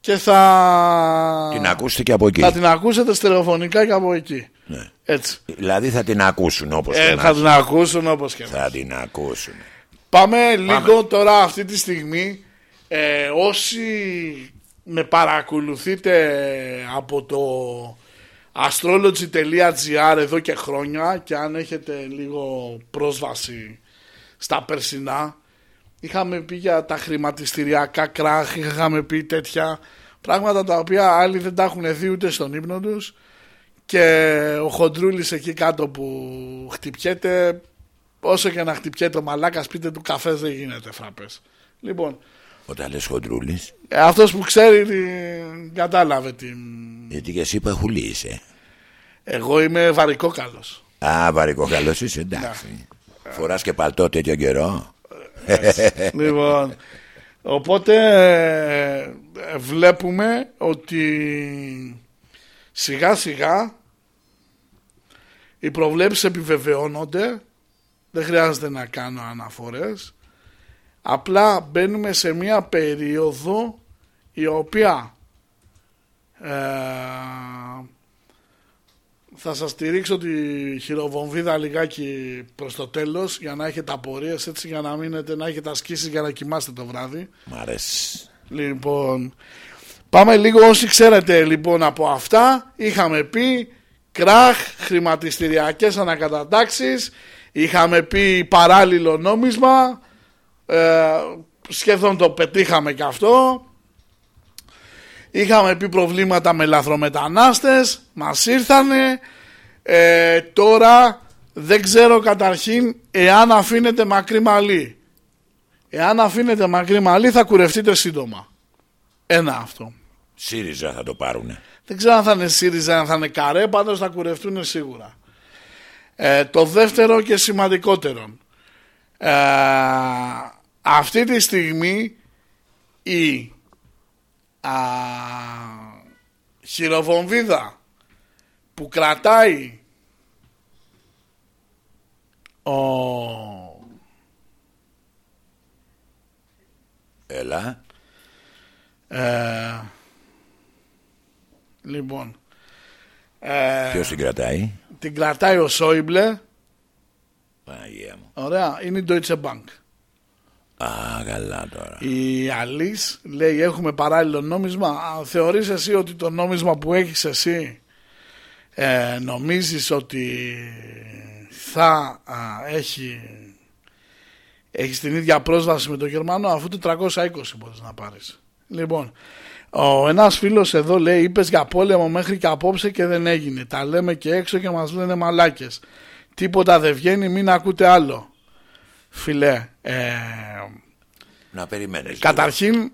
και θα Την ακούσετε και από εκεί. θα την ακούσετε στερεοφωνικά και από εκεί. Ναι. Έτσι. Δηλαδή θα την ακούσουν όπως Ε, και να θα έχει. την ακούσουν όπως και να Θα την ακούσουν. Πάμε, λίγο τώρα αυτή τη στιγμή ε, όσοι με παρακολουθείτε από το astrology.gr εδώ και χρόνια και αν έχετε λίγο πρόσβαση στα περσινά είχαμε πει για τα χρηματιστηριακά κράχ είχαμε πει τέτοια πράγματα τα οποία άλλοι δεν τα έχουν δει ούτε στον ύπνο τους. Και ο Χοντρούλης εκεί κάτω που χτυπιέται όσο και να χτυπιέται ο μαλάκας πείτε του καφές δεν γίνεται φραπές λοιπόν Όταν λες χοντρούλης, ε, αυτός που ξέρει την- κατάλαβε την... γιατί και εσύ παχουλή είσαι. εγώ είμαι βαρικό καλός Α, βαρικό καλός είσαι, εντάξει. Φοράς και παλτό τέτοιο καιρό. λοιπόν, οπότε ε, βλέπουμε ότι σιγά σιγά οι προβλέψεις επιβεβαιώνονται δεν χρειάζεται να κάνω αναφορές απλά μπαίνουμε σε μια περίοδο η οποία ε, θα σας στηρίξω τη χειροβομβίδα λιγάκι προς το τέλος για να έχετε απορίες έτσι για να μείνετε να έχετε ασκήσεις για να κοιμάστε το βράδυ Μ' αρέσει. Λοιπόν, πάμε λίγο όσοι ξέρετε λοιπόν από αυτά. Είχαμε πει κράχ, χρηματιστηριακές ανακατατάξεις, είχαμε πει παράλληλο νόμισμα, ε, σχεδόν το πετύχαμε και αυτό. Είχαμε πει προβλήματα με λαθρομετανάστες, μας ήρθανε. Ε, τώρα δεν ξέρω καταρχήν εάν αφήνετε μακρύ μαλλί. Εάν αφήνετε μακρύ μαλλί θα κουρευτείτε σύντομα. Ένα αυτό. ΣΥΡΙΖΑ θα το πάρουνε. Δεν ξέρω αν θα είναι ΣΥΡΙΖΑ, αν θα είναι καρέ, πάντως θα κουρευτούν σίγουρα. Ε, το δεύτερο και σημαντικότερο. Ε, αυτή τη στιγμή η α, χειροβομβίδα που κρατάει ο, Έλα. ε, Λοιπόν. Ε, Ποιος την κρατάει; την κρατάει ο Σόιμπλε. Παναγία μου. Ωραία, είναι η Deutsche Bank. Α, καλά τώρα. Η Αλής λέει έχουμε παράλληλο νόμισμα. Α, Θεωρείς εσύ ότι το νόμισμα που έχεις εσύ ε, νομίζεις ότι θα α, έχει έχεις την ίδια πρόσβαση με το Γερμανό αφού το 320 μπορείς να πάρεις. Λοιπόν, ο ένας φίλος εδώ λέει είπες για πόλεμο μέχρι και απόψε και δεν έγινε. Τα λέμε και έξω και μας λένε μαλάκες. Τίποτα δεν βγαίνει μην ακούτε άλλο. Φιλέ, ε, Να περιμένεις. Καταρχήν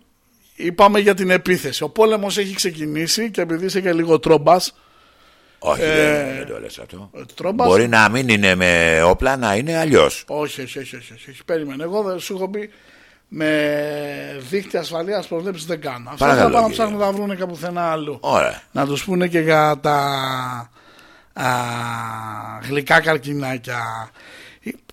είπαμε για την επίθεση. Ο πόλεμος έχει ξεκινήσει και επειδή είσαι και λίγο τρόμπας Όχι, ε, δεν, δεν το λες αυτό. τρόμπας Μπορεί να μην είναι με όπλα, να είναι αλλιώς. όχι, όχι, όχι, όχι, όχι, όχι, περίμενε. Εγώ δεν σου έχω πει με δίκτυα ασφαλείας προβλέψεις δεν κάνω. Αυτά θα Παρακαλώ, πάνε να κύριε. ψάχνουν να τα βρουν κάπου πουθενά αλλού. Ωραία. Να τους πούνε και για τα α, γλυκά καρκινάκια.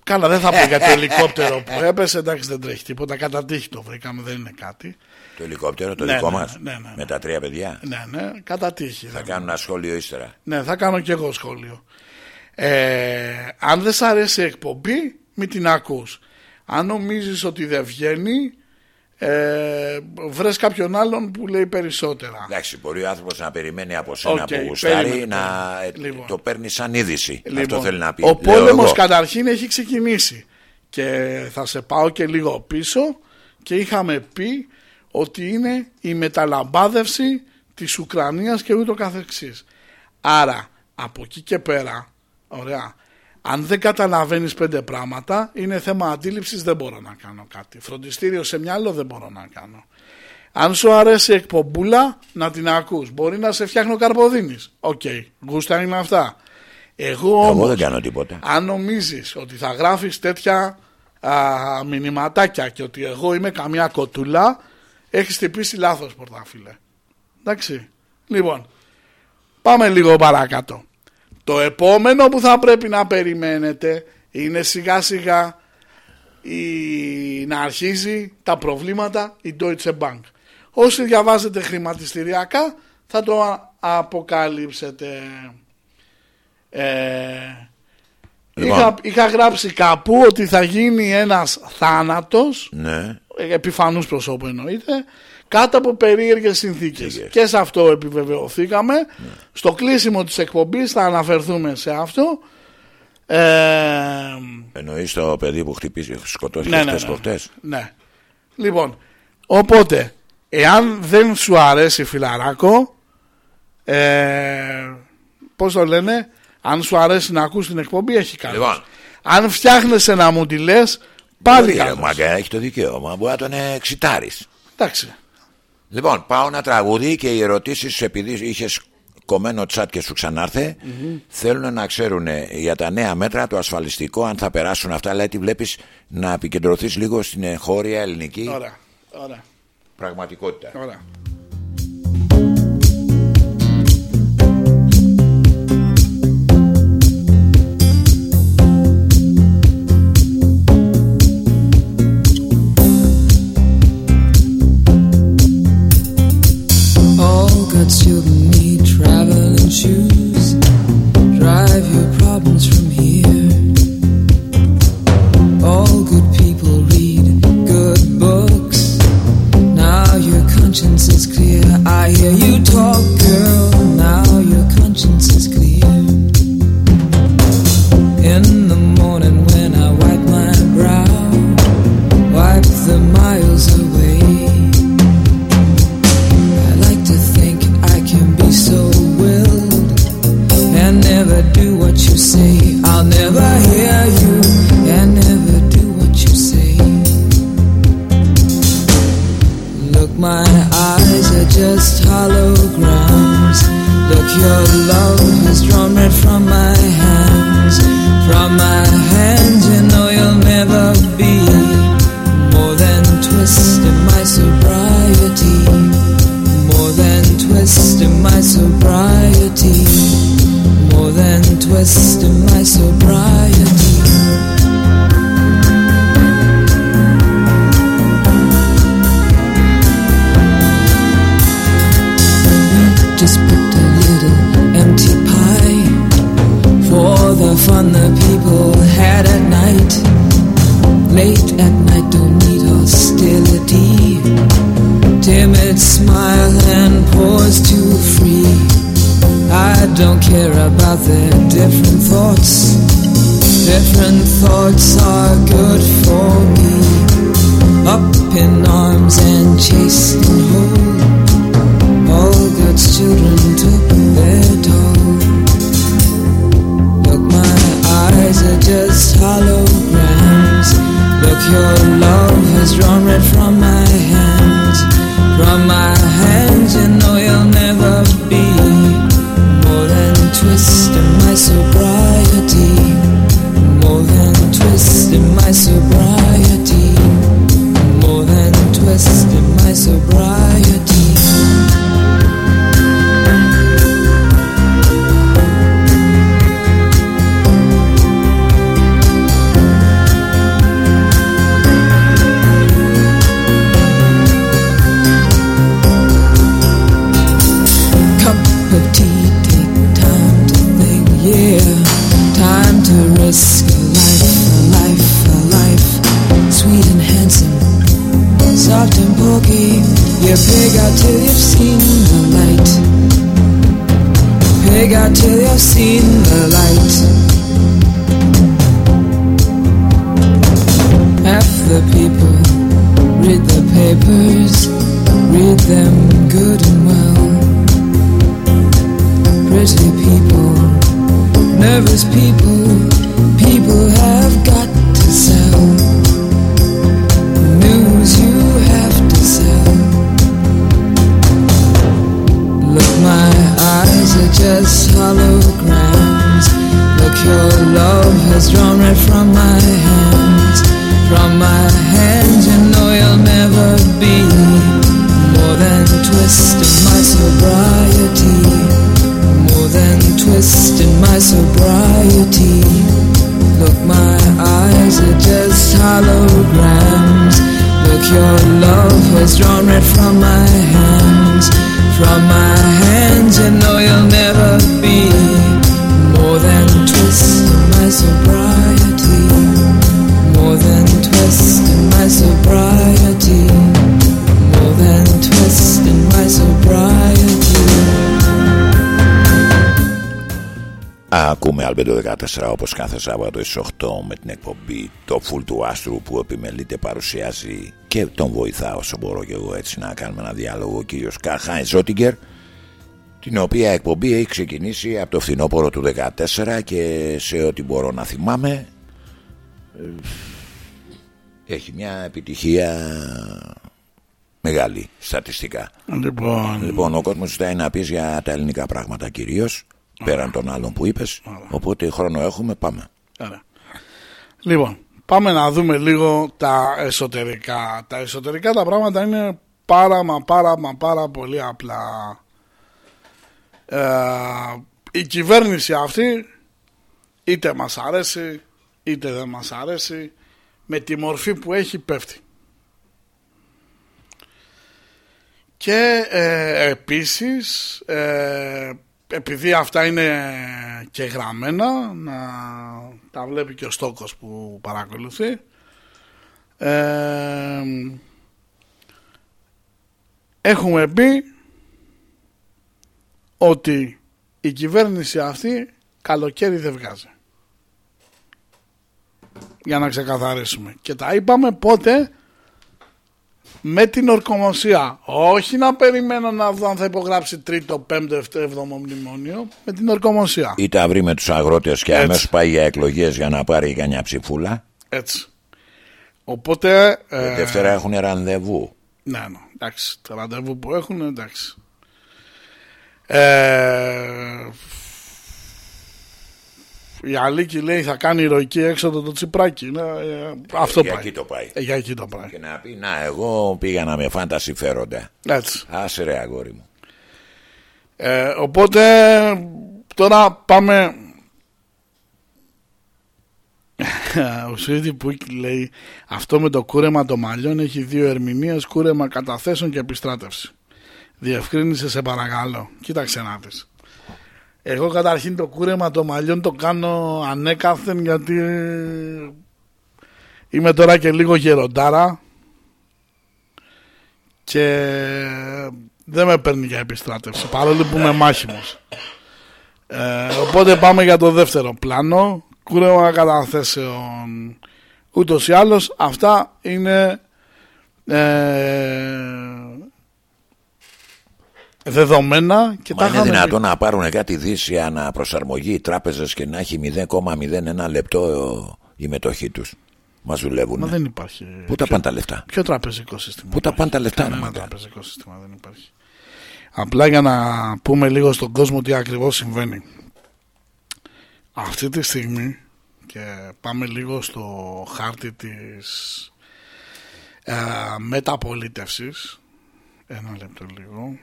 Καλά, δεν θα πω για το ελικόπτερο που έπεσε. Εντάξει, δεν τρέχει τίποτα. Κατά τύχη το βρήκαμε, δεν είναι κάτι. Το ελικόπτερο, το Ναι, δικό ναι, μας ναι, ναι, ναι. Με τα τρία παιδιά. Ναι, ναι, κατά τύχη. Θα δεν- κάνουν ένα σχόλιο ύστερα. Ναι, θα κάνω και εγώ σχόλιο. Ε, αν δεν σ' αρέσει η εκπομπή, μην την ακούς. Αν νομίζεις ότι δεν βγαίνει, ε, βρες κάποιον άλλον που λέει περισσότερα. Εντάξει, μπορεί ο άνθρωπος να περιμένει από σένα Οκ, που γουστάρει περίμενε, να περίμενε. ε, Λοιπόν. το παίρνει σαν είδηση. Αυτό Λοιπόν, θέλει να πει. Ο Λέω πόλεμος εγώ. καταρχήν έχει ξεκινήσει και θα σε πάω και λίγο πίσω και είχαμε πει ότι είναι η μεταλαμπάδευση της Ουκρανίας και ούτω καθεξής. Άρα από εκεί και πέρα, ωραία, αν δεν καταλαβαίνεις πέντε πράγματα είναι θέμα αντίληψης δεν μπορώ να κάνω κάτι. Φροντιστήριο σε μυαλό δεν μπορώ να κάνω. Αν σου αρέσει η εκπομπούλα, να την ακούς. Μπορεί να σε φτιάχνω καρποδίνης. Οκ, γούστα είναι αυτά. Εγώ Εγώ όμως, δεν κάνω τίποτα. αν νομίζεις ότι θα γράφεις τέτοια α, μηνυματάκια και ότι εγώ είμαι καμιά κοτούλα, έχεις χτυπήσει λάθος πορταφίλε. Εντάξει. Λοιπόν, πάμε λίγο παρακάτω. Το επόμενο που θα πρέπει να περιμένετε είναι σιγά σιγά η... να αρχίζει τα προβλήματα η Deutsche Bank. Όσοι διαβάζετε χρηματιστηριακά θα το α- αποκαλύψετε. Ε, Λοιπόν. είχα, είχα γράψει κάπου ότι θα γίνει ένας θάνατος Ναι. επιφανούς προσώπου εννοείται κάτω από περίεργες συνθήκες Συνθήκες. και σε αυτό επιβεβαιωθήκαμε στο κλείσιμο της εκπομπής θα αναφερθούμε σε αυτό ε, Εννοείς το παιδί που χτυπήσει, σκοτώθηκε ναι, ναι, χτες ναι. προχτές; ναι. λοιπόν οπότε εάν δεν σου αρέσει φιλαράκο ε, πώς το λένε αν σου αρέσει να ακούς την εκπομπή έχει καλός Λοιπόν. αν φτιάχνεσαι να μου τη λες πάλι Όχι, ρε καλώς. Μάγκα, έχει το δικαίωμα. Μπορεί να τον εξητάρεις. εντάξει Λοιπόν, πάω ένα τραγούδι και οι ερωτήσεις, επειδή είχες κομμένο τσάτ και σου ξανάρθε, θέλουν να ξέρουν για τα νέα μέτρα, το ασφαλιστικό, αν θα περάσουν αυτά. Αλλά τι βλέπεις να επικεντρωθείς λίγο στην εγχώρια ελληνική ωραία, ωραία, πραγματικότητα. ωραία. God's children need traveling shoes. Drive your problems from here. 14 όπως κάθε Σάββατο στις 8 με την εκπομπή το φουλ του άστρου που επιμελείται παρουσιάζει και τον βοηθά όσο μπορώ και εγώ έτσι να κάνουμε ένα διάλογο ο κύριος Καρχάιν Ζότιγκερ την οποία εκπομπή έχει ξεκινήσει από το φθινόπωρο του 14 και σε ό,τι μπορώ να θυμάμαι ε, έχει μια επιτυχία μεγάλη στατιστικά. Λοιπόν, Λοιπόν, ο κόσμος ζητάει να πεις για τα ελληνικά πράγματα κυρίως, πέραν των άλλων που είπες. Οπότε χρόνο έχουμε, πάμε. Ωραία. Λοιπόν, πάμε να δούμε λίγο τα εσωτερικά. Τα εσωτερικά τα πράγματα είναι πάρα μα πάρα μα πάρα πολύ απλά. Ε, η κυβέρνηση αυτή είτε μας αρέσει είτε δεν μας αρέσει με τη μορφή που έχει πέφτει. Και ε, επίσης ε, επειδή αυτά είναι και γραμμένα να τα βλέπει και ο στόκος που παρακολουθεί. Ε, έχουμε πει ότι η κυβέρνηση αυτή καλοκαίρι δεν βγάζει. Για να ξεκαθαρίσουμε. Και τα είπαμε πότε; Με την ορκομοσία. Όχι να περιμένω να δω αν θα υπογράψει τρίτο, πέμπτο, εβδόμο μνημόνιο. Με την ορκομοσία. Ή τα βρει με τους αγρότες και Έτσι. αμέσως πάει για εκλογές για να πάρει κανένα ψηφούλα. Έτσι. Οπότε. Ε, Δευτέρα έχουν ραντεβού. Ναι, ναι, εντάξει. Το ραντεβού που έχουν, εντάξει. Ε, η Αλίκη λέει θα κάνει ηρωική έξοδο το τσιπράκι. Ναι, ε, αυτό για πάει. εκεί το πάει. Ε, για εκεί το πάει. Και να πει, να, εγώ πήγα να με φάνε τα συμφέροντα. Έτσι. Άσε ρε αγόρι μου. Ε, οπότε τώρα πάμε. Ο Σουίδη που λέει αυτό με το κούρεμα των μαλλιών έχει δύο ερμηνείες κούρεμα καταθέσεων και επιστράτευση. Διευκρίνησε σε παρακαλώ. Κοίταξε να δεις. Εγώ καταρχήν το κούρεμα των μαλλιών το κάνω ανέκαθεν γιατί είμαι τώρα και λίγο γεροντάρα και δεν με παίρνει για επιστράτευση παρόλο που είμαι μάχημος. Ε, οπότε πάμε για το δεύτερο πλάνο. Κούρεμα καταθέσεων. Ούτως ή άλλως αυτά είναι ε, δεδομένα και Μα τα είναι είχαμε δυνατόν πει. να πάρουν κάτι δύση αναπροσαρμογή οι τράπεζες και να έχει 0,01 λεπτό η μετοχή τους. Μας δουλεύουν. Μα δεν υπάρχει. Πού τα Ποιο- πάνε τα λεφτά; Ποιο τραπεζικό σύστημα. Πού τα πάνε τα λεφτά. ρε Κανένα μάνα. τραπεζικό σύστημα δεν υπάρχει. Απλά για να πούμε λίγο στον κόσμο τι ακριβώς συμβαίνει. Αυτή τη στιγμή και πάμε λίγο στο χάρτη της ε, μεταπολίτευσης. Ένα λεπτό λίγο.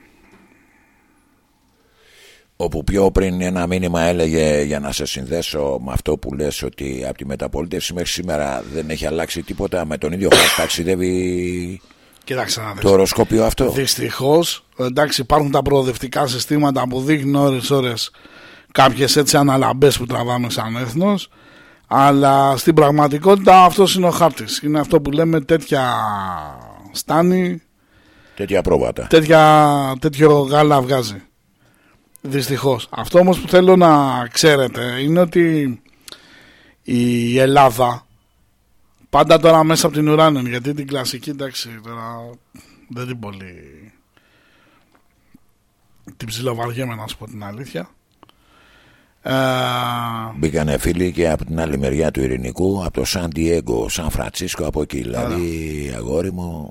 Όπου πιο πριν ένα μήνυμα έλεγε για να σε συνδέσω με αυτό που λες ότι από τη μεταπολίτευση μέχρι σήμερα δεν έχει αλλάξει τίποτα με τον ίδιο χάρτη ταξιδεύει Κοίταξε να δεις. το οροσκόπιο αυτό. Δυστυχώς, εντάξει, υπάρχουν τα προοδευτικά συστήματα που δείχνουν ώρες-ώρες κάποιες έτσι αναλαμπές που τραβάμε σαν έθνος αλλά στην πραγματικότητα αυτός είναι ο χάρτης. Είναι αυτό που λέμε τέτοια στάνη, Τέτοια πρόβατα. τέτοια, τέτοιο γάλα βγάζει. Δυστυχώς. Αυτό όμως που θέλω να ξέρετε είναι ότι η Ελλάδα πάντα τώρα μέσα από την ουράνια γιατί την κλασική εντάξει τώρα δεν την πολύ την ψιλοβαριέμαι να σου πω την αλήθεια ε, Μπήκανε φίλοι και από την άλλη μεριά του ειρηνικού, από το Σαν Διέγκο, Σαν Φρατσίσκο, από εκεί. Δηλαδή, αγόρι μου,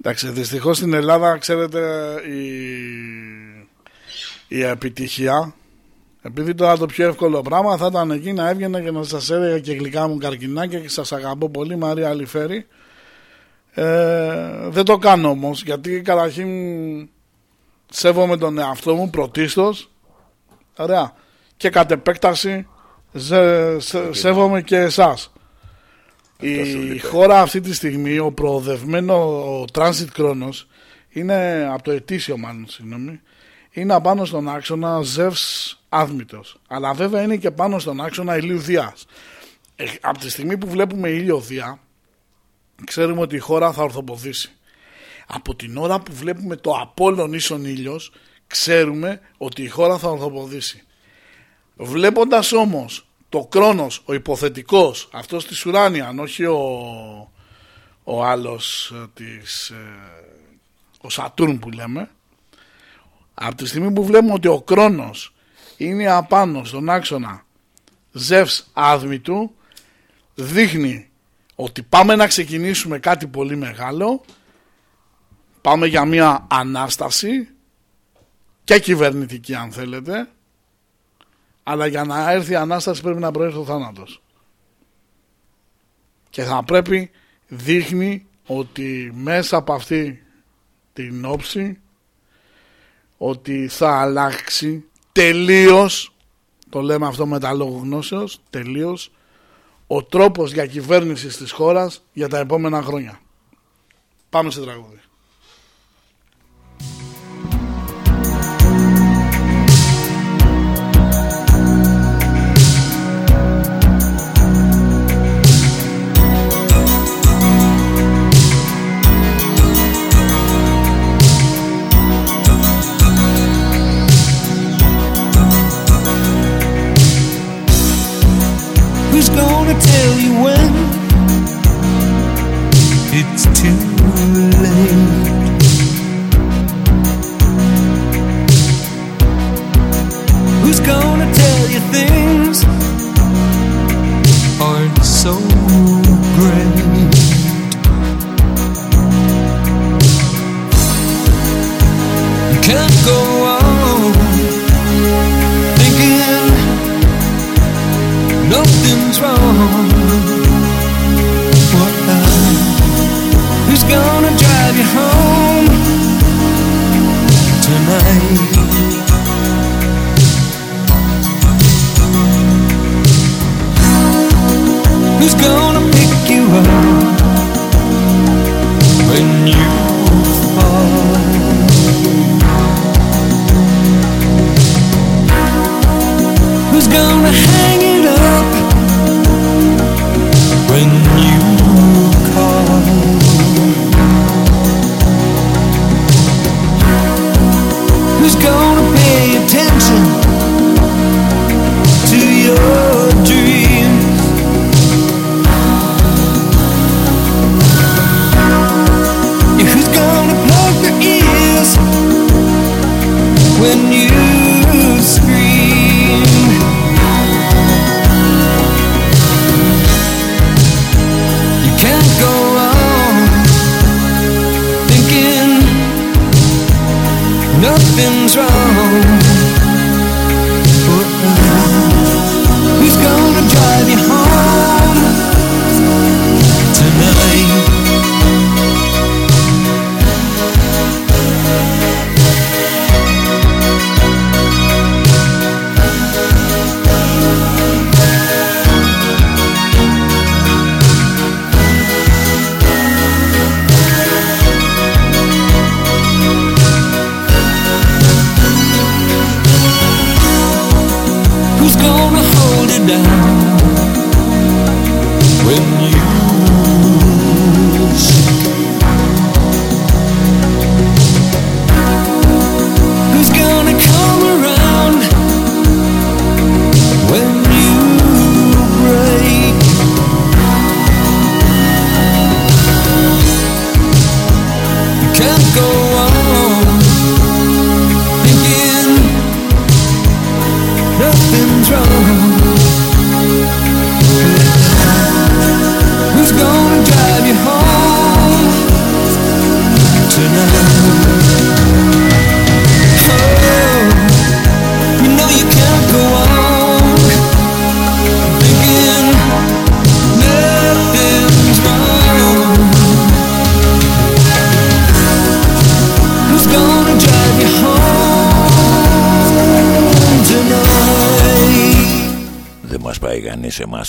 εντάξει δυστυχώς στην Ελλάδα ξέρετε η, η επιτυχία. Επειδή τώρα το πιο εύκολο πράγμα θα ήταν εκεί να έβγαινε και να σας έλεγα και γλυκά μου καρκινάκια και σας αγαπώ πολύ Μαρία Αλιφέρη ε, δεν το κάνω όμως γιατί καταρχήν σέβομαι τον εαυτό μου πρωτίστως. Ωραία. Και κατ' επέκταση ζε- σε- σέβομαι και εσάς. Η χώρα αυτή τη στιγμή ο προοδευμένο ο transit χρόνος είναι από το ετήσιο μάλλον συγγνώμη είναι απάνω στον άξονα Ζεύς Άδμητος. Αλλά βέβαια είναι και πάνω στον άξονα ηλίου Δίας. Ε, από τη στιγμή που βλέπουμε ήλιο Δία ξέρουμε ότι η χώρα θα ορθοποδήσει. Από την ώρα που βλέπουμε το Απόλλων ίσον ήλιος ξέρουμε ότι η χώρα θα ορθοποδήσει. Βλέποντας όμως το Κρόνος, ο υποθετικός αυτός της Ουράνιαν όχι ο, ο άλλος ε, της ε, ο Σατούρν που λέμε από τη στιγμή που βλέπουμε ότι ο Κρόνος είναι απάνω στον άξονα Ζεύς άδμητου δείχνει ότι πάμε να ξεκινήσουμε κάτι πολύ μεγάλο πάμε για μια ανάσταση και κυβερνητική αν θέλετε αλλά για να έρθει η Ανάσταση πρέπει να προέρθει ο θάνατος. Και θα πρέπει δείχνει ότι μέσα από αυτή την όψη ότι θα αλλάξει τελείως το λέμε αυτό με τα λόγω γνώσεως τελείως ο τρόπος για κυβέρνηση της χώρας για τα επόμενα χρόνια. Πάμε σε τραγούδι tell you when it's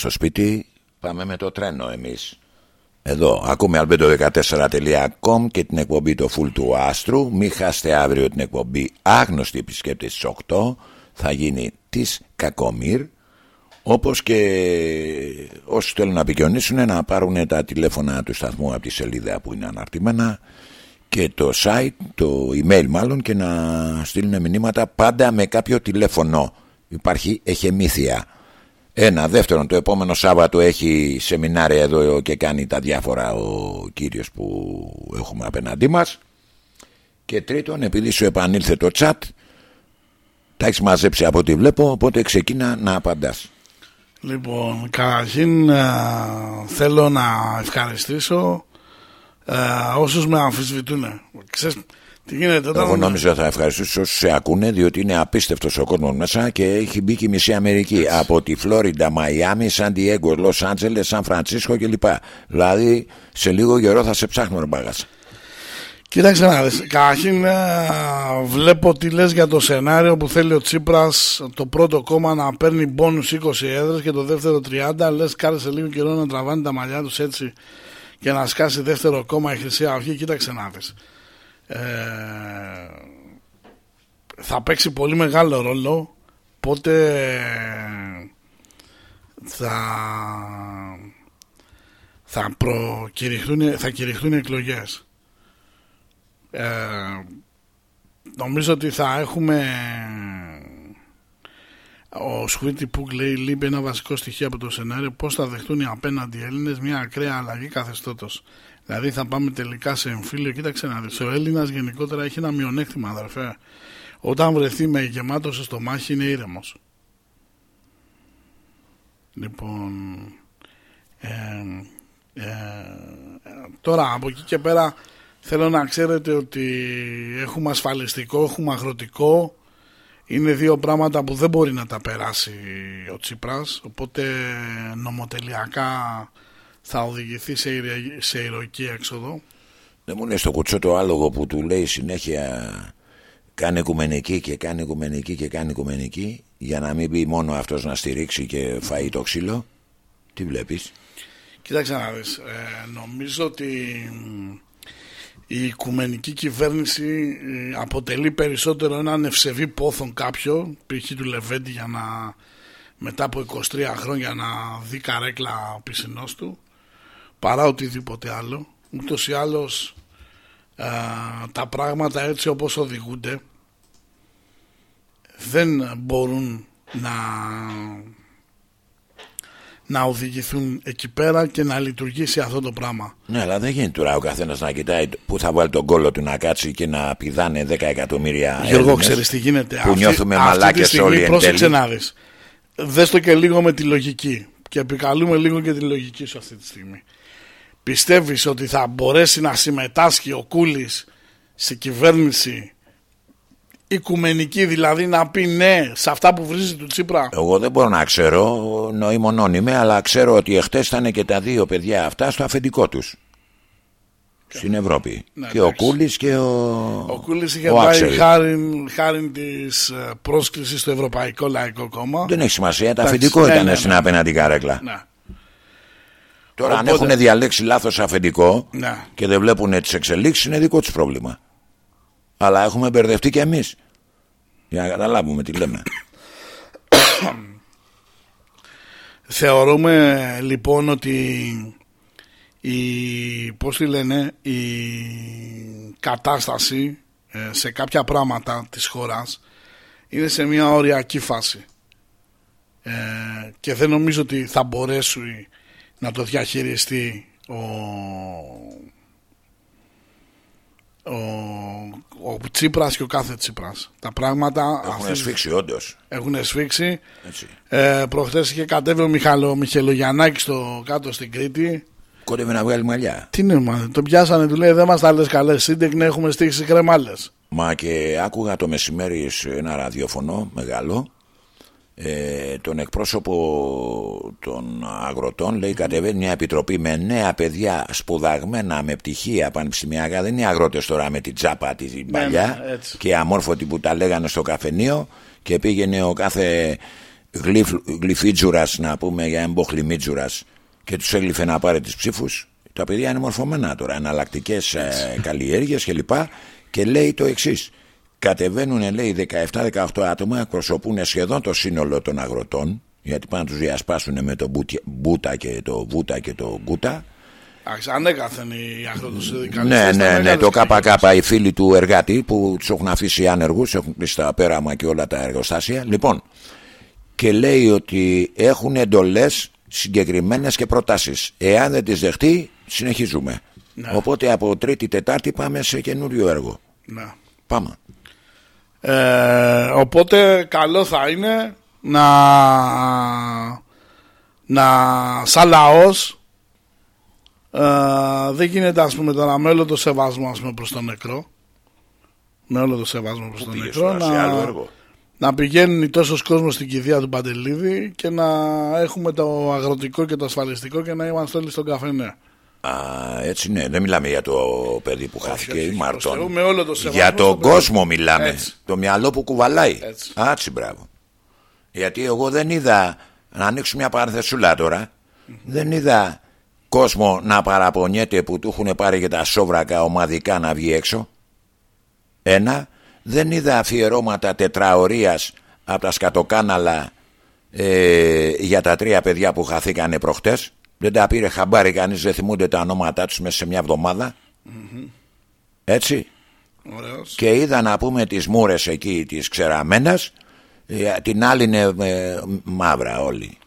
στο σπίτι Πάμε με το τρένο εμείς Εδώ ακούμε albedo14.com και την εκπομπή το full του άστρου Μην χάσετε αύριο την εκπομπή άγνωστοι επισκέπτες στις 8 Θα γίνει της Κακομύρ όπως και όσοι θέλουν να επικοινωνήσουν να πάρουν τα τηλέφωνα του σταθμού από τη σελίδα που είναι αναρτημένα και το site, το email μάλλον και να στείλουν μηνύματα πάντα με κάποιο τηλέφωνο. Υπάρχει εχεμήθεια. Ένα. Δεύτερον, το επόμενο Σάββατο έχει σεμινάρια εδώ και κάνει τα διάφορα ο κύριος που έχουμε απέναντί μας. Και τρίτον, επειδή σου επανήλθε το chat, τα έχεις μαζέψει από ό,τι βλέπω, οπότε ξεκίνα να απαντάς. Λοιπόν, καταρχήν ε, θέλω να ευχαριστήσω ε, όσους με αμφισβητούν. Ξέρεις τι γίνεται όταν... Εγώ νόμιζα θα ευχαριστήσω όσους σε ακούνε, διότι είναι απίστευτος ο κόσμος μέσα και έχει μπει και η μισή Αμερική. Από τη Φλόριντα, Μαϊάμι, Σαν Διέγκο, Λος Άντζελες, Σαν Φρανσίσκο κλπ. Δηλαδή σε λίγο καιρό θα σε ψάχνουν μπάγας. Κοίταξε να δεις, καταρχήν ε, βλέπω τι λες για το σενάριο που θέλει ο Τσίπρας το πρώτο κόμμα να παίρνει μπόνους 20 έδρες και το δεύτερο 30 λες κάρεσε λίγο καιρό να τραβάνε τα μαλλιά τους έτσι και να σκάσει δεύτερο κόμμα η Χρυσή Αυγή, κοίταξε να δεις. Ε, θα παίξει πολύ μεγάλο ρόλο πότε θα θα, προκηρυχθούν, θα κηρυχθούν οι εκλογές. Ε, νομίζω ότι θα έχουμε ο Σουίτι Πουκ λέει λείπει ένα βασικό στοιχείο από το σενάριο πώς θα δεχτούν οι απέναντι Έλληνες μια ακραία αλλαγή καθεστώτος. Δηλαδή θα πάμε τελικά σε εμφύλιο. Κοίταξε να δεις, ο Έλληνας γενικότερα έχει ένα μειονέκτημα αδερφέ. Όταν βρεθεί με γεμάτο στο στομάχι είναι ήρεμος. Λοιπόν, ε, ε, τώρα από εκεί και πέρα θέλω να ξέρετε ότι έχουμε ασφαλιστικό, έχουμε αγροτικό. Είναι δύο πράγματα που δεν μπορεί να τα περάσει ο Τσίπρας, οπότε νομοτελειακά θα οδηγηθεί σε, ηρε- σε ηρωική έξοδο; Δεν μου λες το κουτσό το άλογο που του λέει συνέχεια κάνει οικουμενική και κάνει οικουμενική και κάνει οικουμενική για να μην μπει μόνο αυτός να στηρίξει και φάει το ξύλο. Τι βλέπεις; Κοίταξε να δεις, ε, νομίζω ότι μ, η οικουμενική κυβέρνηση ε, αποτελεί περισσότερο έναν ευσεβή πόθον κάποιο, π.χ. του Λεβέντη για να μετά από 23 χρόνια να δει καρέκλα ο πισινός του, παρά οτιδήποτε άλλο. Ούτως ή άλλως ε, τα πράγματα έτσι όπως οδηγούνται δεν μπορούν να να οδηγηθούν εκεί πέρα και να λειτουργήσει αυτό το πράγμα. Ναι, αλλά δεν γίνεται τώρα ο καθένας να κοιτάει που θα βάλει τον κόλλο του να κάτσει και να πηδάνε 10 εκατομμύρια Γιώργο, Έλληνες ξέρεις τι γίνεται. Που νιώθουμε αυτή τη μαλάκες στιγμή, όλοι εν Πρόσεξε τέλει. να δεις. Δες το και λίγο με τη λογική. Και επικαλούμε λίγο και τη λογική σου αυτή τη στιγμή. Πιστεύεις ότι θα μπορέσει να συμμετάσχει ο Κούλης σε κυβέρνηση οικουμενική, δηλαδή να πει ναι σε αυτά που βρίζει του Τσίπρα; Εγώ δεν μπορώ να ξέρω, νοήμων είμαι, αλλά ξέρω ότι εχθές ήταν και τα δύο παιδιά αυτά στο αφεντικό τους. Στην Ευρώπη. Ναι, και ο εντάξει. Κούλης και ο. Ο Κούλης είχε ο πάει Άξελ. χάρη, χάρη της ε, πρόσκλησης στο Ευρωπαϊκό Λαϊκό Κόμμα. Δεν έχει σημασία, τα Εντάξει, αφεντικό ναι, ήταν ναι, στην ναι. απέναντι καρέκλα. Ναι. Τώρα, αν Οπότε- έχουν διαλέξει λάθος αφεντικό Ναι. και δεν βλέπουν τις εξελίξεις, είναι δικό τους πρόβλημα. Αλλά έχουμε μπερδευτεί κι εμείς. Για να καταλάβουμε τι λέμε. Θεωρούμε λοιπόν ότι η, πώς τη λένε, η κατάσταση ε, σε κάποια πράγματα της χώρας είναι σε μια οριακή φάση. Ε, και δεν νομίζω ότι θα μπορέσει να το διαχειριστεί ο, ο, ο Τσίπρας και ο κάθε Τσίπρας. Τα πράγματα Έχουν αυτή- σφίξει, όντως. έχουν σφίξει. Ε, προχθές είχε κατέβει ο Μιχαλο, Μιχελογιαννάκη στο κάτω στην Κρήτη. Κόντευε να βγάλει μαλλιά. Τι είναι, μα, τον πιάσανε, του λέει δεν μας τα λες καλές σύντεκ να έχουμε στήξει κρεμάλες. Μα και άκουγα το μεσημέρι σε ένα ραδιόφωνο μεγάλο ε, τον εκπρόσωπο των αγροτών λέει κατεβαίνει μια επιτροπή με νέα παιδιά σπουδαγμένα με πτυχία πανεπιστημιακά δεν είναι αγρότες τώρα με την τσάπα την παλιά ναι, έτσι. και αμόρφωτοι που τα λέγανε στο καφενείο και πήγαινε ο κάθε γλυφ, γλυφίτζουρας να πούμε για εμποχλημίτζουρας και τους έγλυφε να πάρει τις ψήφους τα παιδιά είναι μορφωμένα τώρα εναλλακτικές ε, καλλιέργειες και λοιπά και λέει το εξής. Κατεβαίνουν λέει 17-18 άτομα εκπροσωπούν σχεδόν το σύνολο των αγροτών γιατί πάνε να τους διασπάσουν με το μπούτι- μπούτα και το βούτα και το γκούτα Εντάξει, ανέκαθεν οι αγρότες συνδικαλιστές ναι, ήταν ναι, ναι, μεγάλες το καλλιέργειες. ΚΚ, οι φίλοι του εργάτη που τους έχουν αφήσει άνεργους, έχουν κλείσει τα πέραμα και όλα τα εργοστάσια. Λοιπόν, και λέει ότι έχουν εντολές συγκεκριμένες και προτάσεις. Εάν δεν τις δεχτεί, συνεχίζουμε. Ναι. Οπότε από Τρίτη Τετάρτη πάμε σε καινούριο έργο. Ναι. Πάμε. Ε, οπότε καλό θα είναι να, να σαν λαός ε, δεν γίνεται ας πούμε τώρα με όλο το σεβασμό ας πούμε προς τον νεκρό με όλο το σεβασμό προς τον πήγες νεκρό τώρα, σε άλλο έργο; Να πηγαίνει τόσος κόσμος στην κηδεία του Παντελίδη και να έχουμε το αγροτικό και το ασφαλιστικό και να είμαστε όλοι στον καφενέ. Α, έτσι ναι, δεν μιλάμε για το παιδί που χάθηκε όχι, η προς Μαρτών. Θεού, με όλο το σεβασμό Για στο τον παιδί. κόσμο μιλάμε. Έτσι. Το μυαλό που κουβαλάει. Έτσι. Άτσι, μπράβο. Γιατί εγώ δεν είδα, να ανοίξω μια παρθεσούλα τώρα, δεν είδα κόσμο να παραπονιέται που του έχουν πάρει και τα σόβρακα ομαδικά να βγει έξω. Ένα, δεν είδα αφιερώματα τετραωρίας από τα σκατοκάναλα ε, για τα τρία παιδιά που χαθήκανε προχτές. Δεν τα πήρε χαμπάρι κανείς, δεν θυμούνται τα ονόματά τους μέσα σε μια εβδομάδα. Έτσι. Ωραίος. Και είδα να πούμε τις μούρες εκεί τις ξεραμένας ε, Την άλλη είναι ε, μαύρα όλοι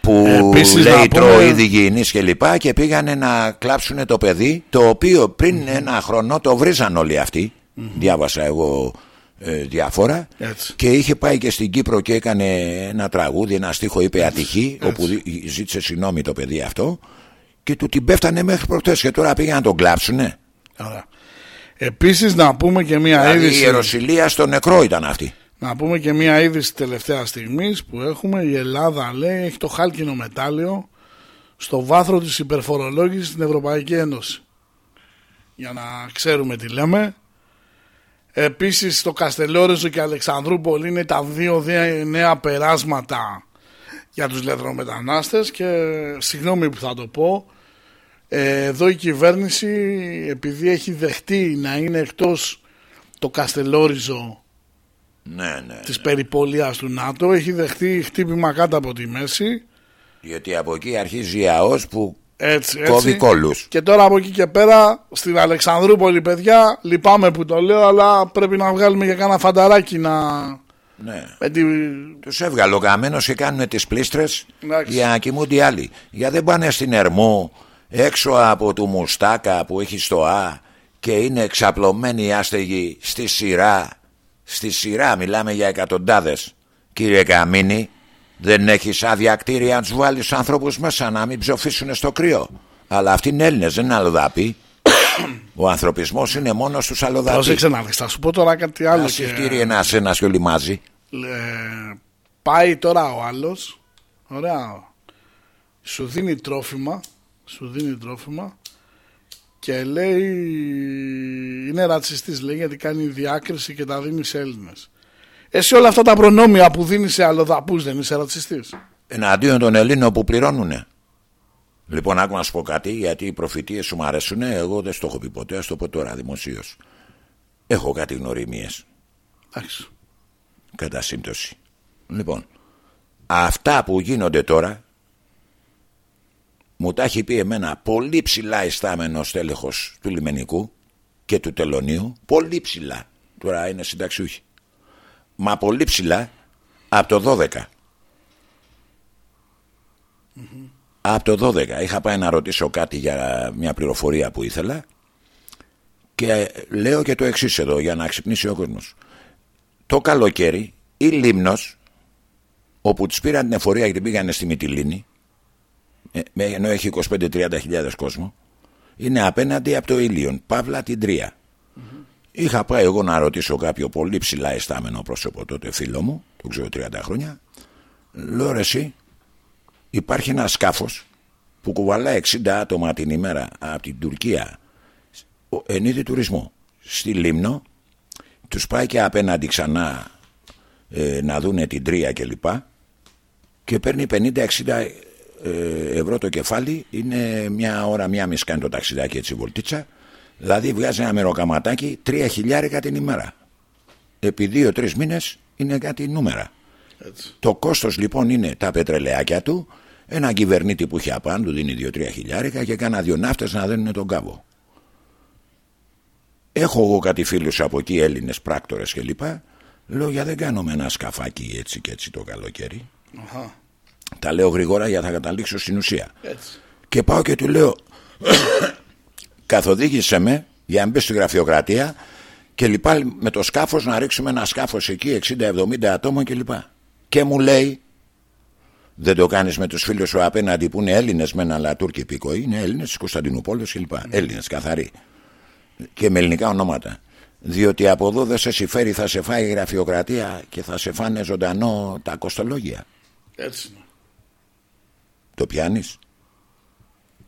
Που Επίσης, να λέει πούμε- τρώει υγιεινής και λοιπά Και πήγανε να κλάψουν το παιδί Το οποίο πριν ένα χρονό το βρίζαν όλοι αυτοί Διάβασα εγώ ε, διάφορα Έτσι. Και είχε πάει και στην Κύπρο και έκανε ένα τραγούδι Ένα στίχο είπε ατυχή Όπου δι- ζήτησε συγγνώμη το παιδί αυτό Και του την πέφτανε μέχρι προχτές Και τώρα πήγαν να τον κλάψουνε Ωραία. Επίσης να πούμε και μια Δηλαδή η είδηση Ιεροσιλία στο νεκρό ήταν αυτή Να πούμε και μια είδηση τελευταία στιγμής που έχουμε η Ελλάδα λέει έχει το χάλκινο μετάλλιο στο βάθρο της υπερφορολόγησης στην Ευρωπαϊκή Ένωση. Για να ξέρουμε τι λέμε. Επίσης το Καστελόριζο και Αλεξανδρούπολη είναι τα δύο δε- νέα περάσματα για τους λευρωμετανάστες και συγγνώμη που θα το πω ε, εδώ η κυβέρνηση επειδή έχει δεχτεί να είναι εκτός το Καστελόριζο Ναι, ναι. της περιπολίας του ΝΑΤΟ έχει δεχτεί χτύπημα κάτω από τη μέση Γιατί από εκεί αρχίζει η ΑΟΣ που έτσι, κόβει έτσι. κόλους. και τώρα από εκεί και πέρα στην Αλεξανδρούπολη παιδιά λυπάμαι που το λέω αλλά πρέπει να βγάλουμε για κάνα φανταράκι να Ναι. με τη... Τους έβγαλε ο καμένος και κάνουν τις πλήστρες Εντάξει. για να κοιμούνται οι άλλοι. Για δεν πάνε στην Ερμού έξω από του Μουστάκα που έχει στο Α και είναι εξαπλωμένοι οι άστεγοι στη σειρά. Στη σειρά μιλάμε για εκατοντάδες. Κύριε Καμίνη δεν έχεις άδεια κτίρια να τους βάλεις ανθρώπους μέσα να μην ψοφήσουν στο κρύο. Αλλά αυτοί είναι Έλληνες δεν είναι αλλοδάποι. Ο ανθρωπισμός είναι μόνος στους αλλοδαπούς. Πρόσεξε να δεις, θα σου πω τώρα κάτι άλλο. Ας φτύρει ένας ένας και όλοι μαζί. Ε, πάει τώρα ο άλλος, ωραία, σου δίνει τρόφιμα, σου δίνει τρόφιμα και λέει είναι ρατσιστής λέει γιατί κάνει διάκριση και τα δίνει σε Έλληνες. Εσύ όλα αυτά τα προνόμια που δίνεις σε αλλοδαπούς δεν είσαι ρατσιστής. Εναντίον των Ελλήνων που πληρώνουνε. Λοιπόν, άκου να σου πω κάτι, γιατί οι προφητείες σου μου αρέσουν. Εγώ δεν στο έχω πει ποτέ, ας το πω τώρα δημοσίως. Έχω κάτι γνωριμίες. Εντάξει. Κατά σύμπτωση. Λοιπόν, αυτά που γίνονται τώρα μου τα έχει πει εμένα πολύ ψηλά ιστάμενο τέλεχος του λιμενικού και του τελωνίου. Πολύ ψηλά. Τώρα είναι συνταξιούχοι. Μα πολύ ψηλά από το 12. Από το 12 είχα πάει να ρωτήσω κάτι για μια πληροφορία που ήθελα και λέω και το εξής εδώ για να ξυπνήσει ο κόσμος. Το καλοκαίρι η Λίμνος όπου τους πήραν την εφορία και την πήγανε στη Μυτιλίνη ε, ενώ έχει 25-30 χιλιάδες κόσμο είναι απέναντι από το Ήλιον, Παύλα την Τρία. Είχα πάει εγώ να ρωτήσω κάποιο πολύ ψηλά αισθάμενο πρόσωπο τότε φίλο μου, το ξέρω 30 χρόνια. Λέω ρε εσύ, υπάρχει ένας σκάφος που κουβαλάει 60 άτομα την ημέρα από την Τουρκία εν είδη τουρισμού στη Λίμνο τους πάει και απέναντι ξανά ε, να δούνε την τρία κλπ. Και, και παίρνει 50-60 ε, ευρώ το κεφάλι. Είναι μια ώρα μια μισή κάνει το ταξιδάκι έτσι βολτίτσα δηλαδή βγάζει ένα μεροκαματάκι τρία χιλιάρικα την ημέρα επί δύο-τρεις μήνες είναι κάτι νούμερα το κόστος λοιπόν είναι τα πετρελαιάκια του ένα κυβερνήτη που έχει απάνω του δίνει 2-3 χιλιάρικα και κάνα δύο ναύτες να δίνουν τον κάβο. Έχω εγώ κάτι φίλους από εκεί Έλληνες πράκτορες και λοιπά. Λέω για δεν κάνουμε ένα σκαφάκι έτσι και έτσι το καλοκαίρι. Αχα. Τα λέω γρήγορα για να καταλήξω στην ουσία. Έτσι. Και πάω και του λέω καθοδήγησε με για να μπει στη γραφειοκρατία και λοιπά με το σκάφος να ρίξουμε ένα σκάφος εκεί 60-70 ατόμων και λοιπά. Και μου λέει δεν το κάνεις με τους φίλους σου απέναντι που είναι Έλληνες με ένα λατούρκι υπηκοή. Είναι Έλληνες της Κωνσταντινούπολης κλπ. Mm. Έλληνες καθαροί. Και με ελληνικά ονόματα. Διότι από εδώ δεν σε συμφέρει, θα σε φάει η γραφειοκρατία και θα σε φάνε ζωντανό τα κοστολόγια. Έτσι είναι. Το πιάνεις;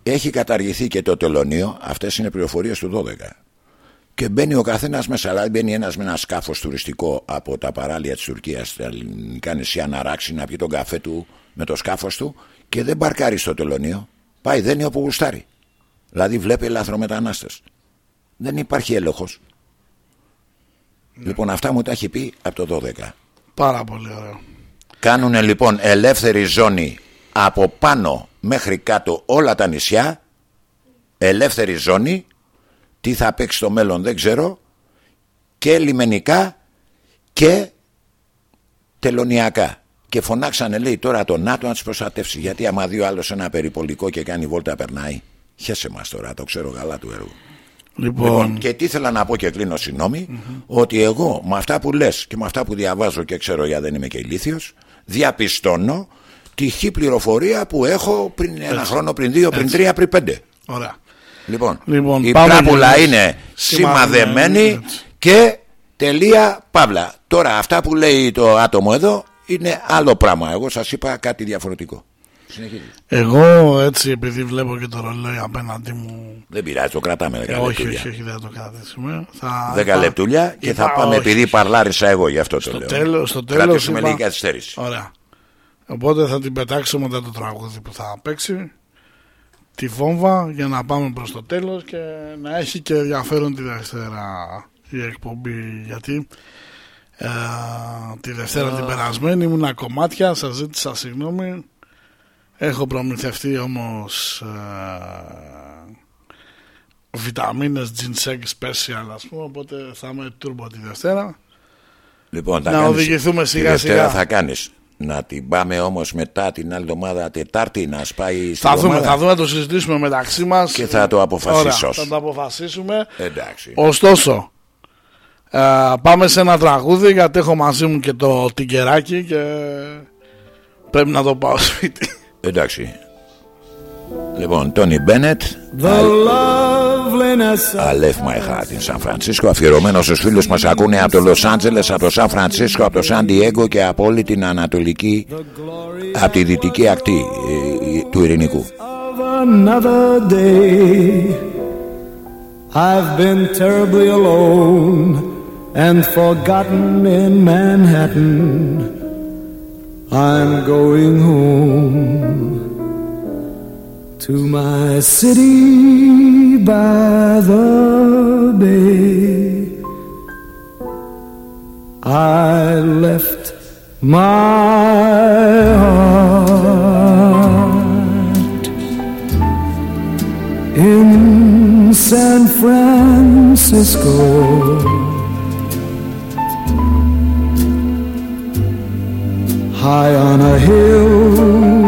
Έχει καταργηθεί και το τελωνίο. Αυτές είναι πληροφορίες του 12. Και μπαίνει ο καθένας μέσα. Δηλαδή μπαίνει ένας με ένα σκάφος τουριστικό από τα παράλια της Τουρκίας στα ελληνικά νησιά να ράξει να πιει τον καφέ του με το σκάφος του και δεν μπαρκάρει στο τελωνίο. Πάει δένει όπου γουστάρει. Δηλαδή βλέπει λαθρομετανάστες. Δεν υπάρχει έλεγχος. Λοιπόν αυτά μου τα έχει πει από το 12. Πάρα πολύ ωραίο. Κάνουν λοιπόν ελεύθερη ζώνη από πάνω μέχρι κάτω όλα τα νησιά. Ελεύθερη ζώνη. Τι θα παίξει στο μέλλον δεν ξέρω. Και λιμενικά και τελωνιακά. Και φωνάξανε λέει τώρα το ΝΑΤΟ να του προστατεύσει. Γιατί άμα δει ο άλλο ένα περιπολικό και κάνει βόλτα περνάει. Χέσε μα τώρα, το ξέρω καλά του έργου. Λοιπόν, και τι ήθελα να πω και κλείνω συγγνώμη, ότι εγώ με αυτά που λες και με αυτά που διαβάζω και ξέρω για δεν είμαι και ηλίθιος, διαπιστώνω τη χή πληροφορία που έχω πριν ένα χρόνο, πριν δύο, πριν τρία, πριν πέντε. Ωραία. Λοιπόν, Λοιπόν, η πάμε πράπουλα και- είναι σημαδεμένη, σημαδεμένη έτσι. και τελεία παύλα. Τώρα αυτά που λέει το άτομο εδώ είναι άλλο πράγμα. Εγώ σας είπα κάτι διαφορετικό. Συνεχίζεις. Εγώ έτσι επειδή βλέπω και το ρολόι απέναντί μου. Δεν πειράζει, το κρατάμε 10 Ε, όχι, λεπτούλια. όχι, όχι, δεν θα το κρατήσουμε. Θα, 10 λεπτούλια και θα είπα, πάμε όχι. επειδή παρλάρισα εγώ γι' αυτό το Στο λέω. τέλος, στο τέλος Κρατήσουμε είπα- λίγη καθυστέρηση. Ωραία. Οπότε θα την πετάξω μετά το τραγούδι που θα παίξει. Τη βόμβα για να πάμε προς το τέλος και να έχει και ενδιαφέρον τη Δευτέρα η εκπομπή. Γιατί ε, τη Δευτέρα την περασμένη ήμουνα κομμάτια, σας ζήτησα συγγνώμη. Έχω προμηθευτεί όμως ε, βιταμίνες ginseng special ας πούμε, οπότε θα είμαι turbo τη Δευτέρα. Λοιπόν, θα Να κάνεις- οδηγηθούμε τη σιγά Δευτέρα σιγά. θα κάνεις να την πάμε όμως μετά την άλλη εβδομάδα Τετάρτη να σπάει στη Θα δούμε, εβδομάδα. θα δούμε, θα το συζητήσουμε μεταξύ μας. Και θα το αποφασίσω. Ωραία, θα το αποφασίσουμε. Εντάξει. Ωστόσο, ε, πάμε σε ένα τραγούδι γιατί έχω μαζί μου και το τυγκεράκι και πρέπει να το πάω σπίτι. Εντάξει. Λοιπόν, Τόνι Μπένετ. The loveliness I left my heart in San Francisco. Αφιερωμένος στους φίλους μας ακούνε από το Λο Άντζελε, από το Σαν Φρανσίσκο, από το Σαν Διέγκο και από όλη την ανατολική, από τη δυτική ακτή ε, ε, του ειρηνικού. of another day. I've been terribly alone and forgotten in Manhattan. I'm going home to my city by the bay. I left my heart in San Francisco. High on a hill,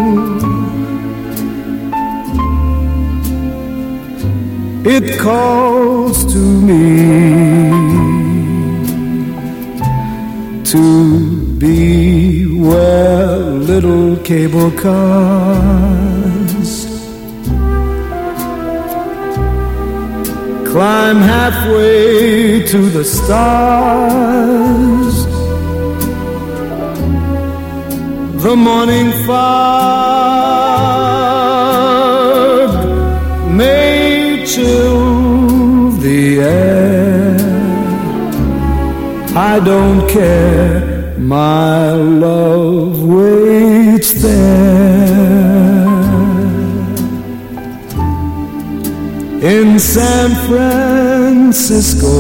it calls to me to be where little cable cars climb halfway to the stars. The morning fog chill the air. I don't care, my love waits there in San Francisco.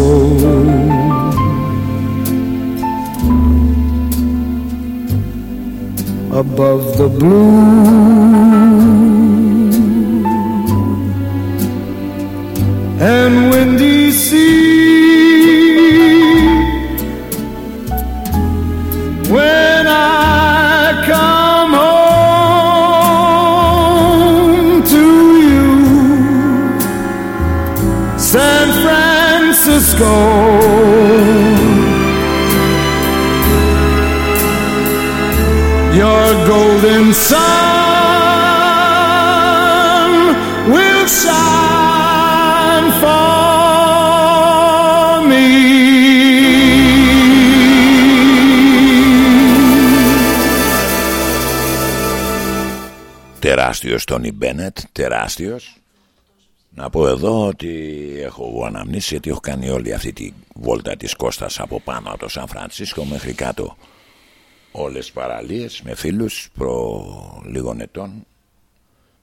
Above the blue and windy sea. When I come home to you, San Francisco. Your golden sun Τεράστιος Τόνι Μπένετ, τεράστιος. Να πω εδώ ότι έχω εγώ αναμνήσει γιατί έχω κάνει όλη αυτή τη βόλτα της Κώστας από πάνω από το Σαν Φρανσίσκο μέχρι κάτω. Όλες τις παραλίες με φίλους προ λίγων ετών.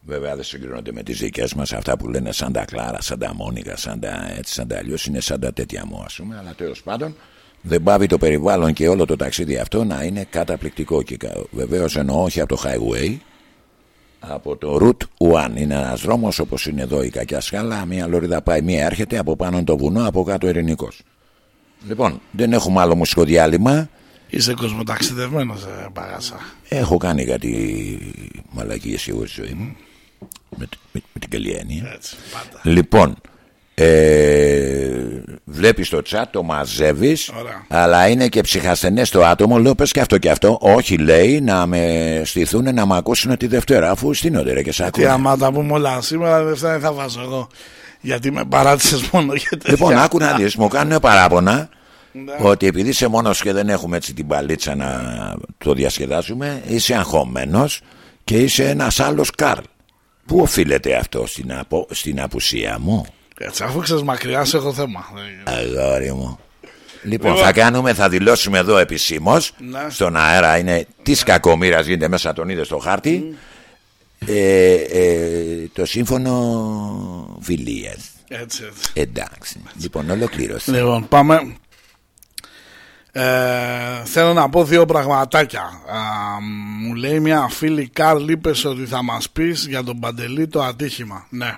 Βέβαια δεν συγκρίνονται με τις δικές μας. Αυτά που λένε σαν τα Κλάρα, σαν τα Μόνικα σαν τα έτσι, σαν τα αλλιώς είναι σαν τα τέτοια μου ας πούμε. Αλλά τέλος πάντων δεν πάβει το περιβάλλον και όλο το ταξίδι αυτό να είναι καταπληκτικό. Και κα- βεβαίως εννοώ όχι από το highway από το Route 1 είναι ένας δρόμος όπως είναι εδώ η κακιά σκάλα μία λωρίδα πάει μία έρχεται από πάνω είναι το βουνό από κάτω ειρηνικός λοιπόν δεν έχουμε άλλο μουσικό διάλειμμα Είσαι κοσμοταξιδευμένος, ε, παγάσα. Έχω κάνει κάτι μαλακίες σίγουρα στη ζωή μου. Με, με, με την καλή έννοια. Έτσι, πάντα. Λοιπόν, ε, βλέπεις το chat, το μαζεύεις Ωραία. αλλά είναι και ψυχασθενές το άτομο. Λέω πες και αυτό και αυτό. Όχι λέει να με στηθούν να με ακούσουν τη Δευτέρα αφού στείνονται ρε και σ' Τι ακούνε. άμα τα πούμε όλα σήμερα, δεν θα, θα βάζω εγώ. Γιατί με παράτησες μόνο για τέτοια. Λοιπόν, άκου να δεις, μου κάνουν παράπονα Ναι. ότι επειδή είσαι μόνος και δεν έχουμε έτσι την παλίτσα να το διασκεδάσουμε, είσαι αγχωμένος και είσαι ένας άλλος Καρλ. Πού οφείλεται αυτό στην, απο... στην απουσία μου, Έτσι, αφού ξέρεις μακριά, σε έχω θέμα. αγόρι μου. Λοιπόν, Λοιπόν. θα κάνουμε, θα δηλώσουμε εδώ επισήμως. Ναι. Στον αέρα είναι της κακομοίρας γίνεται μέσα, τον είδες στο χάρτη. Ε, ε, το σύμφωνο φιλία. Έτσι, έτσι. Εντάξει. Λοιπόν, ολοκλήρωσε. Λοιπόν, πάμε. Ε, θέλω να πω δύο πραγματάκια. Α, μου λέει μια φίλη Καρλ, είπες ότι θα μας πεις για τον Παντελή το ατύχημα. Ναι.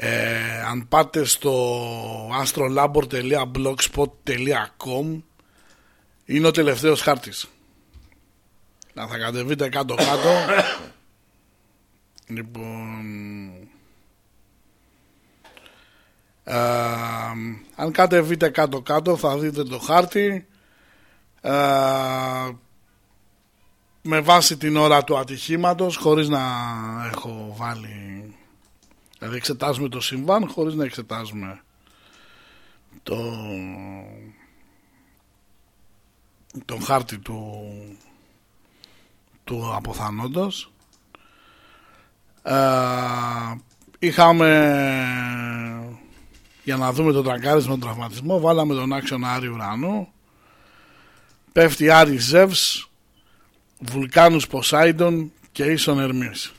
Ε, αν πάτε στο astrolabor.blogspot.com είναι ο τελευταίος χάρτης. Να θα κατεβείτε κάτω κάτω. λοιπόν... Ε, αν κατεβείτε κάτω κάτω θα δείτε το χάρτη. Ε, με βάση την ώρα του ατυχήματος χωρίς να έχω βάλει δηλαδή εξετάζουμε το συμβάν χωρίς να εξετάζουμε το τον χάρτη του του αποθανόντος. Ε, είχαμε για να δούμε το τραγκάρισμα τον τραυματισμό βάλαμε τον άξονα Άρη Ουρανού. Πέφτει Άρη Ζεύς Βουλκάνους Ποσάιντον και Ίσον Ερμής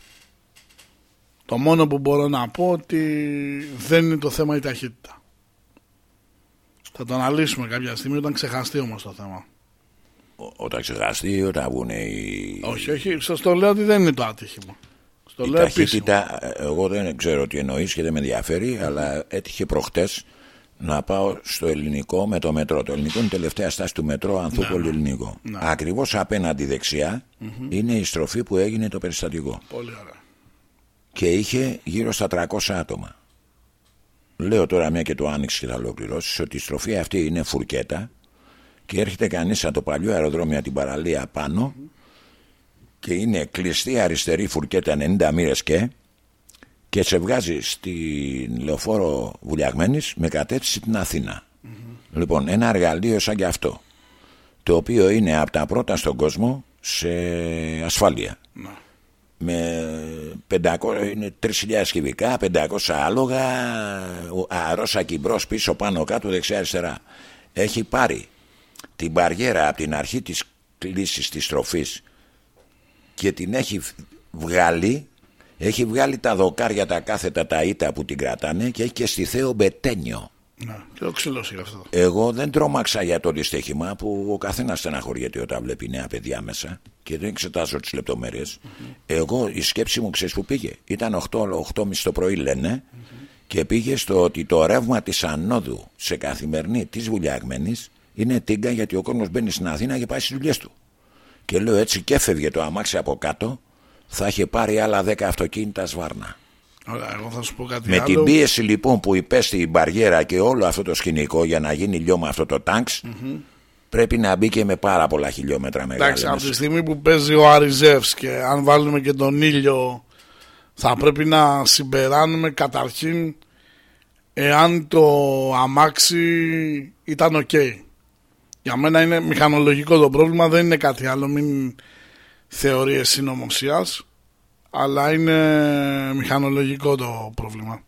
το μόνο που μπορώ να πω ότι δεν είναι το θέμα η ταχύτητα θα το αναλύσουμε κάποια στιγμή όταν ξεχαστεί όμως το θέμα Όταν ξεχαστεί, όταν βγουν οι. όχι όχι σας το λέω ότι δεν είναι το άτυχημα στο η λέω επίσημα. ταχύτητα, ε, εγώ δεν ξέρω τι εννοείς και δεν με ενδιαφέρει, αλλά έτυχε προχτές να πάω στο ελληνικό με το μετρό. Το ελληνικό είναι η τελευταία στάση του μετρό Ανθούπολη Ελληνικό. Ναι. Ακριβώς απέναντι δεξιά είναι η στροφή που έγινε το περιστατικό. πολύ ωραία Και είχε γύρω στα 300 άτομα. Λέω τώρα μια και το άνοιξε και θα ολοκληρώσεις ότι η στροφή αυτή είναι φουρκέτα και έρχεται κανείς από το παλιό αεροδρόμιο από την παραλία πάνω και είναι κλειστή αριστερή φουρκέτα 90 μοίρες και και σε βγάζει στην λεωφόρο Βουλιαγμένης με κατεύθυνση την αθηνα Λοιπόν, ένα εργαλείο σαν και αυτό το οποίο είναι από τα πρώτα στον κόσμο σε ασφάλεια. Με 500, είναι 3.000 κυβικά, 500 άλογα, αερόσακι μπρος πίσω πάνω κάτω δεξιά αριστερά. Έχει πάρει την μπαριέρα από την αρχή της κλίσης της στροφής και την έχει βγάλει έχει βγάλει τα δοκάρια τα κάθετα τα ήττα που την κρατάνε και έχει και στη Θέο Μπετένιο ναι. και ο ξύλος είχε αυτό εγώ δεν τρόμαξα για το δυστύχημα που ο καθένας στεναχωριέται όταν βλέπει νέα παιδιά μέσα και δεν εξετάζω τις λεπτομέρειες. Εγώ η σκέψη μου ξέρεις που πήγε; Ήταν 8, 8.30 το πρωί, λένε, και πήγε στο ότι το ρεύμα της ανόδου σε καθημερινή της βουλιαγμένης είναι τίγκα γιατί ο κόσμος μπαίνει στην Αθήνα και πάει στις δουλειές του. Και λέω έτσι και έφευγε το αμάξι από κάτω, θα είχε πάρει άλλα 10 αυτοκίνητα σβάρνα. Ωραία, εγώ θα σου πω κάτι Με άλλο την πίεση λοιπόν που υπέστη η μπαριέρα και όλο αυτό το σκηνικό για να γίνει λιώμα αυτό το τάγκς, πρέπει να μπει και με πάρα πολλά χιλιόμετρα μεγάλα. Εντάξει, από τη στιγμή που παίζει ο Άρης Ζευς και αν βάλουμε και τον ήλιο θα πρέπει να συμπεράνουμε καταρχήν εάν το αμάξι ήταν οκ. Για μένα είναι μηχανολογικό το πρόβλημα, δεν είναι κάτι άλλο, μην θεωρίες συνωμοσία, αλλά είναι μηχανολογικό το πρόβλημα.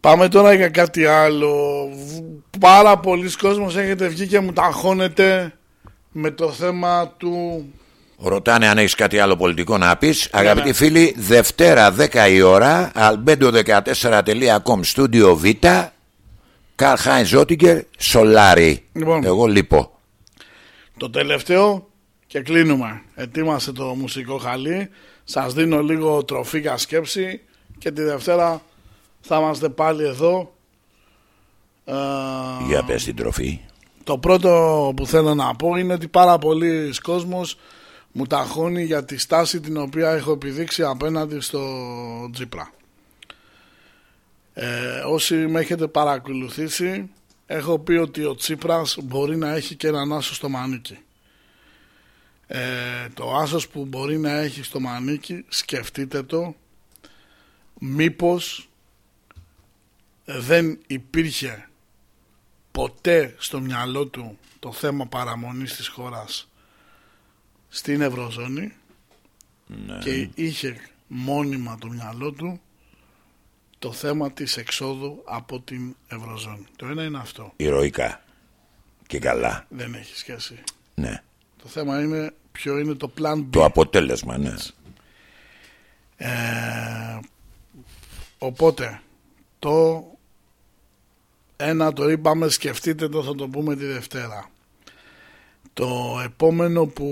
Πάμε τώρα για κάτι άλλο. Πάρα πολλοί κόσμος έχετε βγει και μου ταχώνετε με το θέμα του Ρωτάνε αν έχεις κάτι άλλο πολιτικό να πεις. Αγαπητοί φίλοι, Δευτέρα 10 η ώρα, albedo14.com, στούντιο Β, Καρl Heinz Oettinger, Σολάρι. Λοιπόν. Εγώ λείπω. Το τελευταίο και κλείνουμε. Ετοίμασε το μουσικό χαλί. Σας δίνω λίγο τροφή για σκέψη και τη Δευτέρα θα είμαστε πάλι εδώ. Ε, Για πες την τροφή. το πρώτο που θέλω να πω είναι ότι πάρα πολλοί κόσμος μου ταχώνει για τη στάση την οποία έχω επιδείξει απέναντι στο Τζίπρα. Ε, όσοι με έχετε παρακολουθήσει έχω πει ότι ο Τσίπρας μπορεί να έχει και έναν άσο στο μανίκι. Ε, το άσος που μπορεί να έχει στο μανίκι σκεφτείτε το μήπως δεν υπήρχε ποτέ στο μυαλό του το θέμα παραμονής της χώρας στην Ευρωζώνη Ναι. και είχε μόνιμα το μυαλό του το θέμα της εξόδου από την Ευρωζώνη. Το ένα είναι αυτό. Ηρωικά. Και καλά. Δεν έχει σχέση. Ναι. Το θέμα είναι ποιο είναι το plan B. Το αποτέλεσμα, ναι. Ε, οπότε το ένα το είπαμε σκεφτείτε το θα το πούμε τη Δευτέρα το επόμενο που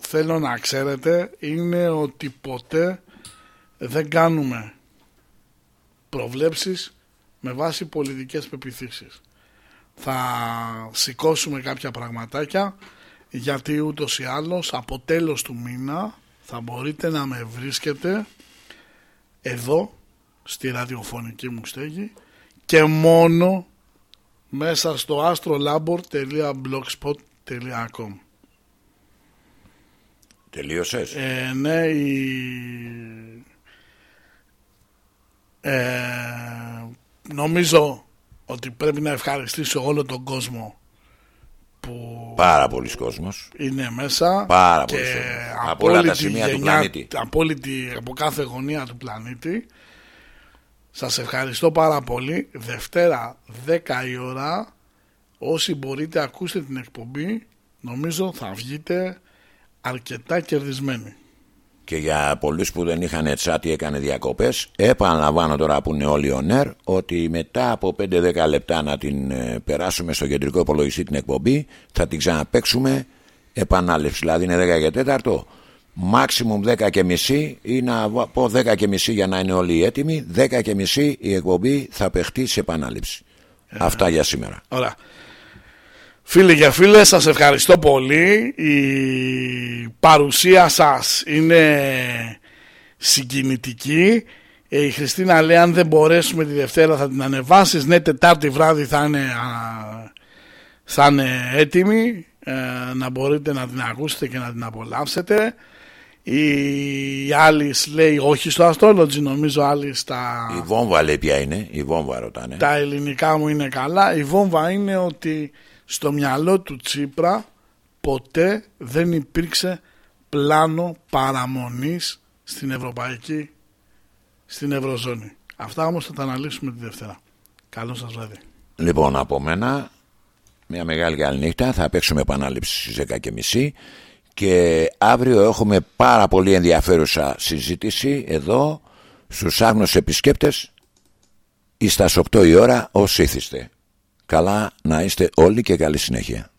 θέλω να ξέρετε είναι ότι ποτέ δεν κάνουμε προβλέψεις με βάση πολιτικές πεπιθήσεις θα σηκώσουμε κάποια πραγματάκια γιατί ούτως ή άλλως από τέλος του μήνα θα μπορείτε να με βρίσκετε εδώ στη ραδιοφωνική μου στέγη και μόνο μέσα στο astrolabor.blogspot.com Τελείωσες; Ε, ναι, η... Ε, νομίζω ότι πρέπει να ευχαριστήσω όλο τον κόσμο που Πάρα πολλοί κόσμος. είναι μέσα Πάρα και πολλοί κόσμος. από, Από όλα όλη τα τη σημεία του γενιά- πλανήτη. από, όλη τη- από κάθε γωνία του πλανήτη σας ευχαριστώ πάρα πολύ Δευτέρα 10 η ώρα όσοι μπορείτε ακούστε την εκπομπή νομίζω θα βγείτε αρκετά κερδισμένοι Και για πολλούς που δεν είχαν chat ή έκανε διακοπές Επαναλαμβάνω τώρα που είναι όλοι on air Ότι μετά από 5-10 λεπτά να την ε, περάσουμε στο κεντρικό υπολογιστή την εκπομπή Θα την ξαναπαίξουμε επανάληψη. Δηλαδή είναι 10 και 4 Maximum 10 και μισή ή να βα- πω 10 και μισή για να είναι όλοι έτοιμοι 10 και μισή η εκπομπή θα παιχτεί σε επανάληψη. Αυτά για σήμερα. Ωραία. Φίλοι και φίλες, σας ευχαριστώ πολύ. Η παρουσία σας είναι συγκινητική. Ε, Η Χριστίνα λέει αν δεν μπορέσουμε τη Δευτέρα θα την ανεβάσεις. Ναι, Τετάρτη βράδυ θα είναι, α, θα είναι έτοιμη ε, να μπορείτε να την ακούσετε και να την απολαύσετε. Η Άλις λέει όχι στο Astrology, νομίζω Άλις τα... Η βόμβα λέει ποια είναι; Η βόμβα ρωτάνε Τα ελληνικά μου είναι καλά. Η βόμβα είναι ότι στο μυαλό του Τσίπρα ποτέ δεν υπήρξε πλάνο παραμονής στην Ευρωπαϊκή, στην Ευρωζώνη. Αυτά όμως θα τα αναλύσουμε τη Δευτέρα. Καλό σας βράδυ. Λοιπόν, από μένα, μια μεγάλη καλή νύχτα. Θα παίξουμε επανάληψη στις 10.30 και αύριο έχουμε πάρα πολύ ενδιαφέρουσα συζήτηση εδώ στους άγνωστους επισκέπτες ή στα 8 η ώρα ως ήθιστε. Καλά να είστε όλοι και καλή συνέχεια.